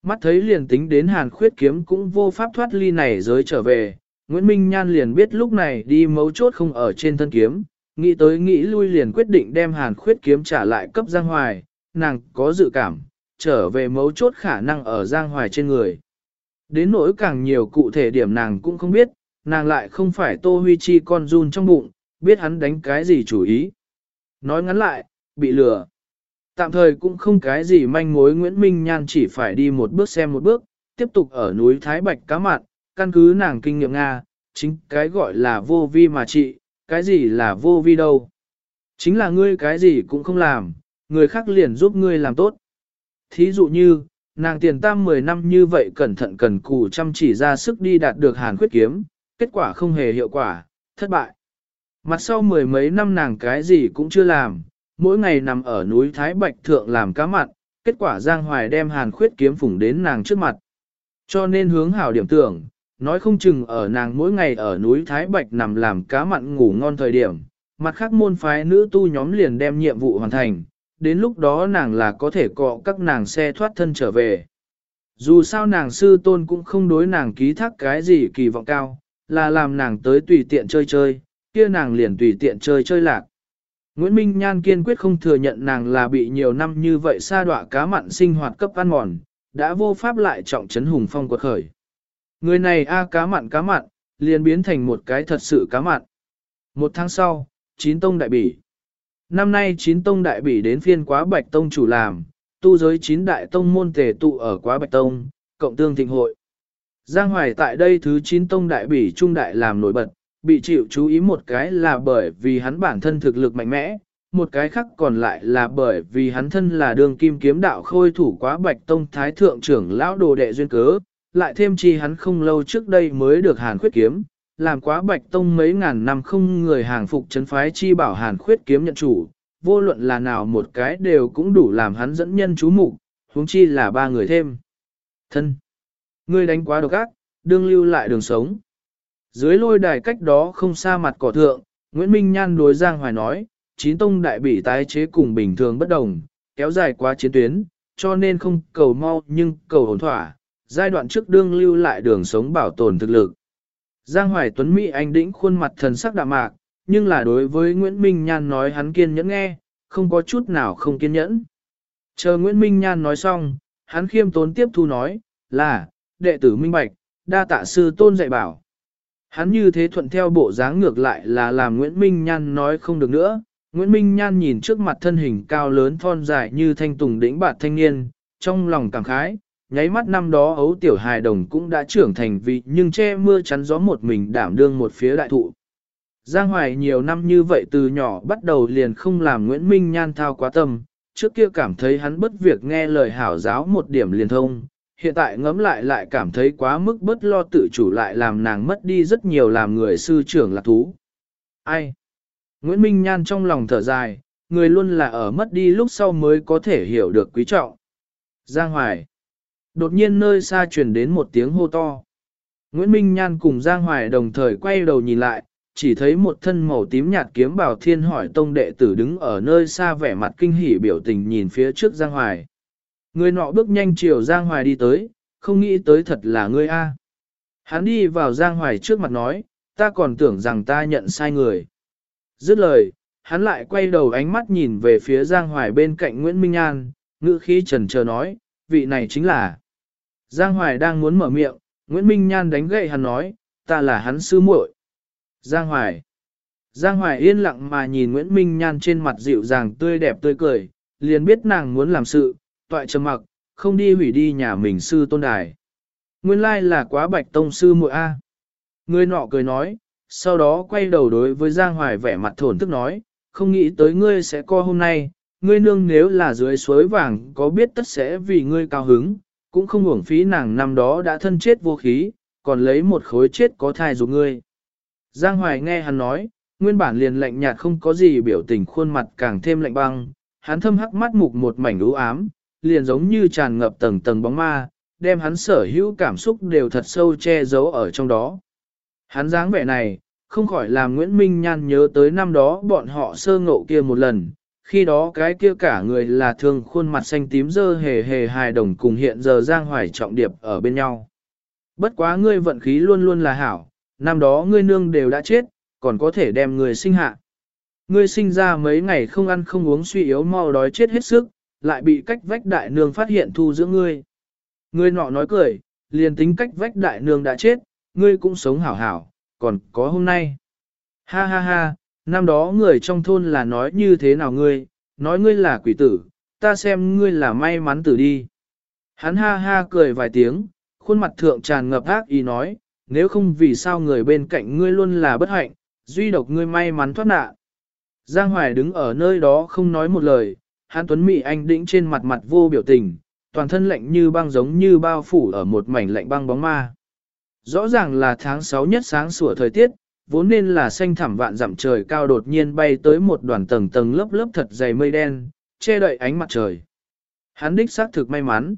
[SPEAKER 1] Mắt thấy liền tính đến hàn khuyết kiếm cũng vô pháp thoát ly này giới trở về, Nguyễn Minh Nhan liền biết lúc này đi mấu chốt không ở trên thân kiếm, nghĩ tới nghĩ lui liền quyết định đem hàn khuyết kiếm trả lại cấp Giang Hoài, nàng có dự cảm, trở về mấu chốt khả năng ở Giang Hoài trên người. Đến nỗi càng nhiều cụ thể điểm nàng cũng không biết, nàng lại không phải Tô Huy Chi con run trong bụng, biết hắn đánh cái gì chủ ý. Nói ngắn lại, bị lừa. Tạm thời cũng không cái gì manh mối Nguyễn Minh Nhan chỉ phải đi một bước xem một bước, tiếp tục ở núi Thái Bạch cá mặn, căn cứ nàng kinh nghiệm Nga, chính cái gọi là vô vi mà trị, cái gì là vô vi đâu. Chính là ngươi cái gì cũng không làm, người khác liền giúp ngươi làm tốt. Thí dụ như, nàng tiền tam 10 năm như vậy cẩn thận cần cù chăm chỉ ra sức đi đạt được hàn khuyết kiếm, kết quả không hề hiệu quả, thất bại. Mặt sau mười mấy năm nàng cái gì cũng chưa làm, mỗi ngày nằm ở núi Thái Bạch Thượng làm cá mặn, kết quả Giang Hoài đem hàn khuyết kiếm phủng đến nàng trước mặt. Cho nên hướng hảo điểm tưởng, nói không chừng ở nàng mỗi ngày ở núi Thái Bạch nằm làm cá mặn ngủ ngon thời điểm, mặt khác môn phái nữ tu nhóm liền đem nhiệm vụ hoàn thành, đến lúc đó nàng là có thể cọ các nàng xe thoát thân trở về. Dù sao nàng sư tôn cũng không đối nàng ký thác cái gì kỳ vọng cao, là làm nàng tới tùy tiện chơi chơi, kia nàng liền tùy tiện chơi chơi lạc. Nguyễn Minh Nhan kiên quyết không thừa nhận nàng là bị nhiều năm như vậy sa đọa cá mặn sinh hoạt cấp ăn mòn, đã vô pháp lại trọng trấn hùng phong quật khởi. Người này a cá mặn cá mặn, liền biến thành một cái thật sự cá mặn. Một tháng sau, chín tông đại bỉ. Năm nay chín tông đại bỉ đến phiên quá bạch tông chủ làm, tu giới chín đại tông môn tề tụ ở quá bạch tông, cộng tương thịnh hội. Giang Hoài tại đây thứ chín tông đại bỉ trung đại làm nổi bật, bị chịu chú ý một cái là bởi vì hắn bản thân thực lực mạnh mẽ, một cái khác còn lại là bởi vì hắn thân là đường kim kiếm đạo khôi thủ quá bạch tông thái thượng trưởng lão đồ đệ duyên cớ, lại thêm chi hắn không lâu trước đây mới được hàn khuyết kiếm, làm quá bạch tông mấy ngàn năm không người hàng phục chấn phái chi bảo hàn khuyết kiếm nhận chủ, vô luận là nào một cái đều cũng đủ làm hắn dẫn nhân chú mục huống chi là ba người thêm. Thân, ngươi đánh quá độc ác, đương lưu lại đường sống. Dưới lôi đài cách đó không xa mặt cỏ thượng, Nguyễn Minh Nhan đối Giang Hoài nói, chín tông đại bị tái chế cùng bình thường bất đồng, kéo dài quá chiến tuyến, cho nên không cầu mau nhưng cầu hồn thỏa, giai đoạn trước đương lưu lại đường sống bảo tồn thực lực. Giang Hoài Tuấn Mỹ Anh đĩnh khuôn mặt thần sắc đạm mạc, nhưng là đối với Nguyễn Minh Nhan nói hắn kiên nhẫn nghe, không có chút nào không kiên nhẫn. Chờ Nguyễn Minh Nhan nói xong, hắn khiêm tốn tiếp thu nói, là, đệ tử minh bạch, đa tạ sư tôn dạy bảo. Hắn như thế thuận theo bộ dáng ngược lại là làm Nguyễn Minh Nhan nói không được nữa. Nguyễn Minh Nhan nhìn trước mặt thân hình cao lớn thon dài như thanh tùng đỉnh bạt thanh niên, trong lòng cảm khái, nháy mắt năm đó ấu tiểu hài đồng cũng đã trưởng thành vị nhưng che mưa chắn gió một mình đảm đương một phía đại thụ. Giang Hoài nhiều năm như vậy từ nhỏ bắt đầu liền không làm Nguyễn Minh Nhan thao quá tâm, trước kia cảm thấy hắn bất việc nghe lời hảo giáo một điểm liền thông, hiện tại ngẫm lại lại cảm thấy quá mức bất lo tự chủ lại làm nàng mất đi rất nhiều làm người sư trưởng lạc thú. Ai? Nguyễn Minh Nhan trong lòng thở dài, người luôn là ở mất đi lúc sau mới có thể hiểu được quý trọng. Giang Hoài. Đột nhiên nơi xa truyền đến một tiếng hô to. Nguyễn Minh Nhan cùng Giang Hoài đồng thời quay đầu nhìn lại, chỉ thấy một thân màu tím nhạt kiếm bảo thiên hỏi tông đệ tử đứng ở nơi xa vẻ mặt kinh hỉ biểu tình nhìn phía trước Giang Hoài. Người nọ bước nhanh chiều Giang Hoài đi tới, không nghĩ tới thật là ngươi A. Hắn đi vào Giang Hoài trước mặt nói, ta còn tưởng rằng ta nhận sai người. Dứt lời, hắn lại quay đầu ánh mắt nhìn về phía Giang Hoài bên cạnh Nguyễn Minh An, ngữ khí trần chờ nói, vị này chính là. Giang Hoài đang muốn mở miệng, Nguyễn Minh Nhan đánh gậy hắn nói, ta là hắn sư muội. Giang Hoài. Giang Hoài yên lặng mà nhìn Nguyễn Minh Nhan trên mặt dịu dàng tươi đẹp tươi cười, liền biết nàng muốn làm sự, tọa trầm mặc, không đi hủy đi nhà mình sư tôn đài. Nguyên lai là quá bạch tông sư muội A. Người nọ cười nói, sau đó quay đầu đối với Giang Hoài vẻ mặt thổn thức nói, không nghĩ tới ngươi sẽ co hôm nay, ngươi nương nếu là dưới suối vàng có biết tất sẽ vì ngươi cao hứng, cũng không uổng phí nàng năm đó đã thân chết vô khí, còn lấy một khối chết có thai giúp ngươi. Giang Hoài nghe hắn nói, nguyên bản liền lạnh nhạt không có gì biểu tình khuôn mặt càng thêm lạnh băng, hắn thâm hắc mắt mục một mảnh u ám, liền giống như tràn ngập tầng tầng bóng ma, đem hắn sở hữu cảm xúc đều thật sâu che giấu ở trong đó. Hắn dáng vẻ này, không khỏi làm Nguyễn Minh Nhan nhớ tới năm đó bọn họ sơ ngộ kia một lần, khi đó cái kia cả người là thường khuôn mặt xanh tím dơ hề hề hài đồng cùng hiện giờ Giang Hoài trọng điệp ở bên nhau. Bất quá ngươi vận khí luôn luôn là hảo, năm đó ngươi nương đều đã chết, còn có thể đem người sinh hạ. Ngươi sinh ra mấy ngày không ăn không uống suy yếu mau đói chết hết sức, lại bị cách vách đại nương phát hiện thu giữa ngươi. Ngươi nọ nói cười, liền tính cách vách đại nương đã chết, ngươi cũng sống hảo hảo, còn có hôm nay. Ha ha ha, năm đó người trong thôn là nói như thế nào ngươi, nói ngươi là quỷ tử, ta xem ngươi là may mắn tử đi. Hắn ha ha cười vài tiếng, khuôn mặt thượng tràn ngập ác ý nói, nếu không vì sao người bên cạnh ngươi luôn là bất hạnh, duy độc ngươi may mắn thoát nạn. Giang Hoài đứng ở nơi đó không nói một lời, Hán tuấn mỹ anh đĩnh trên mặt mặt vô biểu tình, toàn thân lạnh như băng giống như bao phủ ở một mảnh lạnh băng bóng ma. Rõ ràng là tháng 6 nhất sáng sủa thời tiết, vốn nên là xanh thẳm vạn dặm trời cao đột nhiên bay tới một đoàn tầng tầng lớp lớp thật dày mây đen, che đậy ánh mặt trời. Hắn đích xác thực may mắn.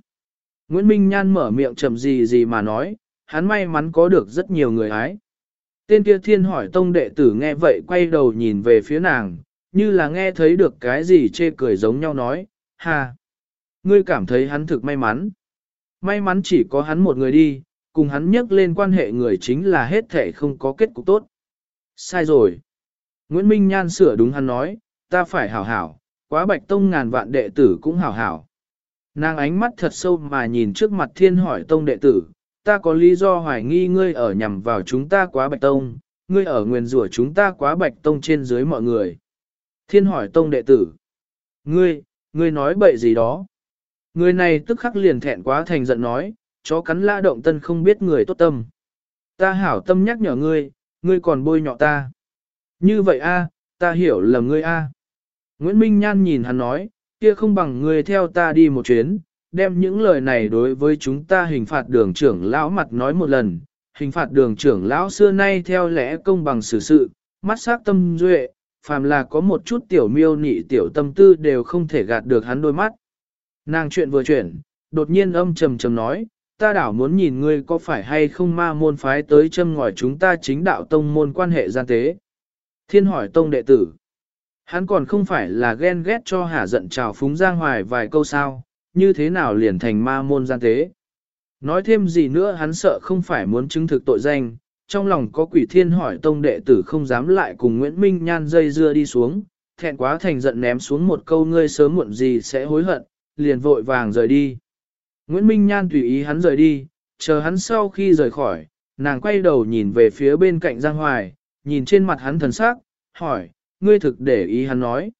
[SPEAKER 1] Nguyễn Minh Nhan mở miệng trầm gì gì mà nói, hắn may mắn có được rất nhiều người ái. Tên kia thiên hỏi tông đệ tử nghe vậy quay đầu nhìn về phía nàng, như là nghe thấy được cái gì chê cười giống nhau nói, ha, ngươi cảm thấy hắn thực may mắn. May mắn chỉ có hắn một người đi, cùng hắn nhắc lên quan hệ người chính là hết thể không có kết cục tốt. Sai rồi. Nguyễn Minh Nhan sửa đúng hắn nói, ta phải hảo hảo, quá bạch tông ngàn vạn đệ tử cũng hảo hảo. Nàng ánh mắt thật sâu mà nhìn trước mặt thiên hỏi tông đệ tử, ta có lý do hoài nghi ngươi ở nhằm vào chúng ta quá bạch tông, ngươi ở nguyền rủa chúng ta quá bạch tông trên dưới mọi người. Thiên hỏi tông đệ tử. Ngươi, ngươi nói bậy gì đó. Người này tức khắc liền thẹn quá thành giận nói, chó cắn la động tân không biết người tốt tâm. Ta hảo tâm nhắc nhở ngươi, ngươi còn bôi nhọ ta. Như vậy a, ta hiểu lầm ngươi a. Nguyễn Minh Nhan nhìn hắn nói, kia không bằng ngươi theo ta đi một chuyến, đem những lời này đối với chúng ta hình phạt đường trưởng lão mặt nói một lần. Hình phạt đường trưởng lão xưa nay theo lẽ công bằng xử sự, mắt sắc tâm duệ, phàm là có một chút tiểu miêu nị tiểu tâm tư đều không thể gạt được hắn đôi mắt. Nàng chuyện vừa chuyển, đột nhiên âm trầm trầm nói, ta đảo muốn nhìn ngươi có phải hay không ma môn phái tới châm ngòi chúng ta chính đạo tông môn quan hệ gian tế. Thiên hỏi tông đệ tử. Hắn còn không phải là ghen ghét cho hả giận trào phúng giang hoài vài câu sao, như thế nào liền thành ma môn gian tế. Nói thêm gì nữa hắn sợ không phải muốn chứng thực tội danh, trong lòng có quỷ thiên hỏi tông đệ tử không dám lại cùng Nguyễn Minh Nhan dây dưa đi xuống, thẹn quá thành giận ném xuống một câu ngươi sớm muộn gì sẽ hối hận, liền vội vàng rời đi. Nguyễn Minh Nhan tùy ý hắn rời đi, chờ hắn sau khi rời khỏi, nàng quay đầu nhìn về phía bên cạnh Giang Hoài, nhìn trên mặt hắn thần sắc, hỏi, ngươi thực để ý hắn nói.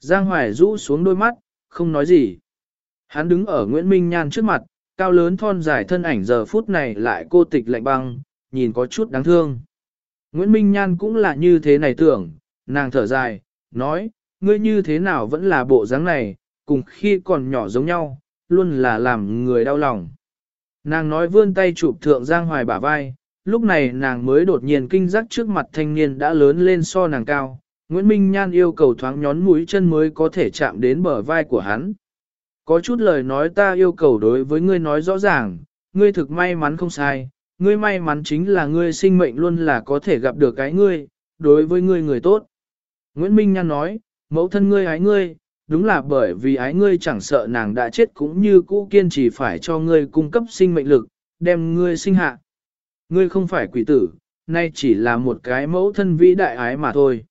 [SPEAKER 1] Giang Hoài rũ xuống đôi mắt, không nói gì. Hắn đứng ở Nguyễn Minh Nhan trước mặt, cao lớn thon dài thân ảnh giờ phút này lại cô tịch lạnh băng, nhìn có chút đáng thương. Nguyễn Minh Nhan cũng là như thế này tưởng, nàng thở dài, nói, ngươi như thế nào vẫn là bộ dáng này, cùng khi còn nhỏ giống nhau, luôn là làm người đau lòng. Nàng nói vươn tay chụp thượng Giang Hoài bả vai, lúc này nàng mới đột nhiên kinh giác trước mặt thanh niên đã lớn lên so nàng cao. Nguyễn Minh Nhan yêu cầu thoáng nhón mũi chân mới có thể chạm đến bờ vai của hắn. Có chút lời nói ta yêu cầu đối với ngươi nói rõ ràng, ngươi thực may mắn không sai, ngươi may mắn chính là ngươi sinh mệnh luôn là có thể gặp được cái ngươi, đối với ngươi người tốt. Nguyễn Minh Nhan nói, mẫu thân ngươi ái ngươi, đúng là bởi vì ái ngươi chẳng sợ nàng đã chết cũng như cũ kiên trì phải cho ngươi cung cấp sinh mệnh lực, đem ngươi sinh hạ. Ngươi không phải quỷ tử, nay chỉ là một cái mẫu thân vĩ đại ái mà thôi.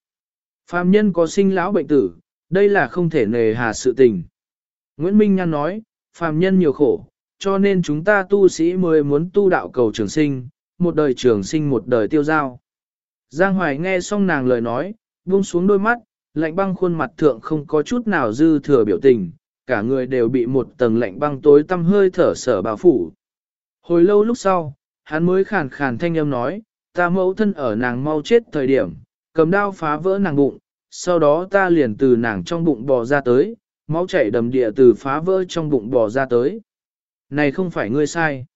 [SPEAKER 1] Phạm nhân có sinh lão bệnh tử, đây là không thể nề hà sự tình. Nguyễn Minh Nhan nói, phàm nhân nhiều khổ, cho nên chúng ta tu sĩ mới muốn tu đạo cầu trường sinh, một đời trường sinh một đời tiêu giao. Giang Hoài nghe xong nàng lời nói, buông xuống đôi mắt, lạnh băng khuôn mặt thượng không có chút nào dư thừa biểu tình, cả người đều bị một tầng lạnh băng tối tăm hơi thở sở bao phủ. Hồi lâu lúc sau, hắn mới khàn khàn thanh âm nói, ta mẫu thân ở nàng mau chết thời điểm, cầm đao phá vỡ nàng bụng, sau đó ta liền từ nàng trong bụng bò ra tới, máu chảy đầm địa từ phá vỡ trong bụng bò ra tới. Này không phải ngươi sai.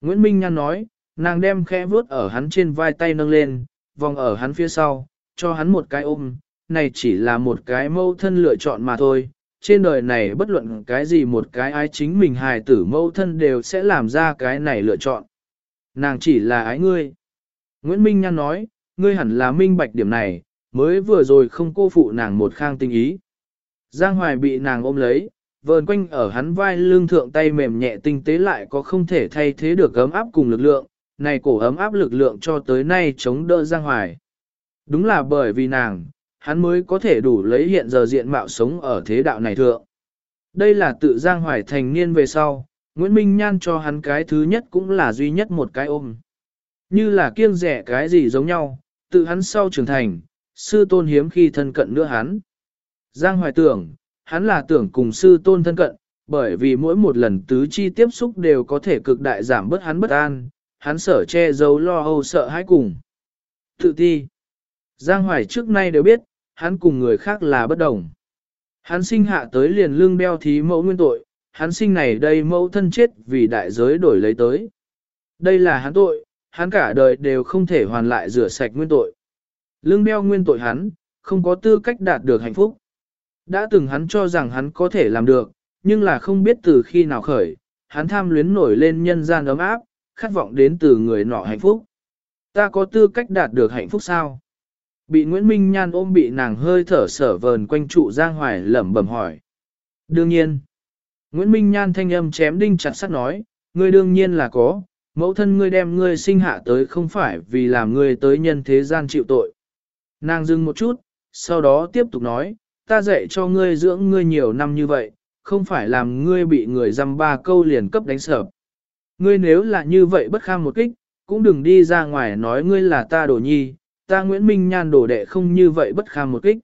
[SPEAKER 1] Nguyễn Minh Nhan nói, nàng đem khẽ vuốt ở hắn trên vai tay nâng lên, vòng ở hắn phía sau, cho hắn một cái ôm, này chỉ là một cái mâu thân lựa chọn mà thôi. Trên đời này bất luận cái gì một cái ai chính mình hài tử mâu thân đều sẽ làm ra cái này lựa chọn. Nàng chỉ là ái ngươi. Nguyễn Minh Nhan nói, ngươi hẳn là minh bạch điểm này, mới vừa rồi không cô phụ nàng một khang tình ý. Giang Hoài bị nàng ôm lấy, vờn quanh ở hắn vai lưng thượng tay mềm nhẹ tinh tế lại có không thể thay thế được ấm áp cùng lực lượng, này cổ ấm áp lực lượng cho tới nay chống đỡ Giang Hoài. Đúng là bởi vì nàng, hắn mới có thể đủ lấy hiện giờ diện mạo sống ở thế đạo này thượng. Đây là tự Giang Hoài thành niên về sau, Nguyễn Minh Nhan cho hắn cái thứ nhất cũng là duy nhất một cái ôm. Như là kiêng rẻ cái gì giống nhau, tự hắn sau trưởng thành, sư tôn hiếm khi thân cận nữa hắn. Giang Hoài tưởng, hắn là tưởng cùng sư tôn thân cận, bởi vì mỗi một lần tứ chi tiếp xúc đều có thể cực đại giảm bớt hắn bất an, hắn sở che giấu lo âu sợ hãi cùng. Tự ti. Giang Hoài trước nay đều biết, hắn cùng người khác là bất đồng. Hắn sinh hạ tới liền lương đeo thí mẫu nguyên tội, hắn sinh này đây mẫu thân chết vì đại giới đổi lấy tới. Đây là hắn tội, hắn cả đời đều không thể hoàn lại rửa sạch nguyên tội. Lương đeo nguyên tội hắn, không có tư cách đạt được hạnh phúc. Đã từng hắn cho rằng hắn có thể làm được, nhưng là không biết từ khi nào khởi, hắn tham luyến nổi lên nhân gian ấm áp, khát vọng đến từ người nọ hạnh phúc. Ta có tư cách đạt được hạnh phúc sao? Bị Nguyễn Minh Nhan ôm bị nàng hơi thở sở vờn quanh trụ Giang Hoài lẩm bẩm hỏi. Đương nhiên. Nguyễn Minh Nhan thanh âm chém đinh chặt sắt nói, ngươi đương nhiên là có, mẫu thân ngươi đem ngươi sinh hạ tới không phải vì làm ngươi tới nhân thế gian chịu tội. Nàng dừng một chút, sau đó tiếp tục nói, ta dạy cho ngươi dưỡng ngươi nhiều năm như vậy, không phải làm ngươi bị người dăm ba câu liền cấp đánh sợp. Ngươi nếu là như vậy bất kham một kích, cũng đừng đi ra ngoài nói ngươi là ta đồ nhi, ta Nguyễn Minh Nhan đồ đệ không như vậy bất kham một kích.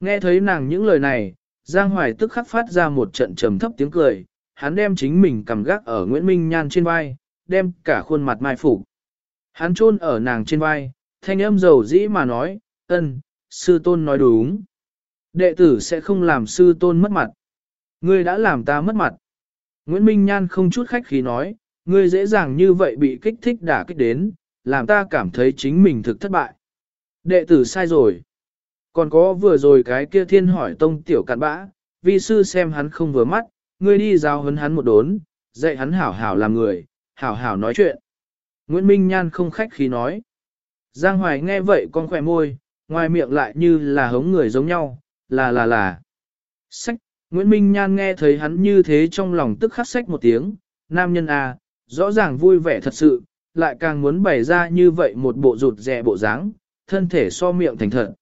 [SPEAKER 1] Nghe thấy nàng những lời này, Giang Hoài tức khắc phát ra một trận trầm thấp tiếng cười, hắn đem chính mình cầm gác ở Nguyễn Minh Nhan trên vai, đem cả khuôn mặt mai phủ. Hắn chôn ở nàng trên vai, thanh âm dầu dĩ mà nói, ân, sư tôn nói đúng. Đệ tử sẽ không làm sư tôn mất mặt. Ngươi đã làm ta mất mặt. Nguyễn Minh Nhan không chút khách khí nói, ngươi dễ dàng như vậy bị kích thích đả kích đến, làm ta cảm thấy chính mình thực thất bại. Đệ tử sai rồi. Còn có vừa rồi cái kia thiên hỏi tông tiểu cặn bã, vi sư xem hắn không vừa mắt, ngươi đi giao hấn hắn một đốn, dạy hắn hảo hảo làm người, hảo hảo nói chuyện. Nguyễn Minh Nhan không khách khí nói. Giang Hoài nghe vậy con khỏe môi, ngoài miệng lại như là hống người giống nhau, là là là. Sách, Nguyễn Minh Nhan nghe thấy hắn như thế trong lòng tức khắc sách một tiếng, nam nhân à, rõ ràng vui vẻ thật sự, lại càng muốn bày ra như vậy một bộ rụt rè bộ dáng, thân thể so miệng thành thật,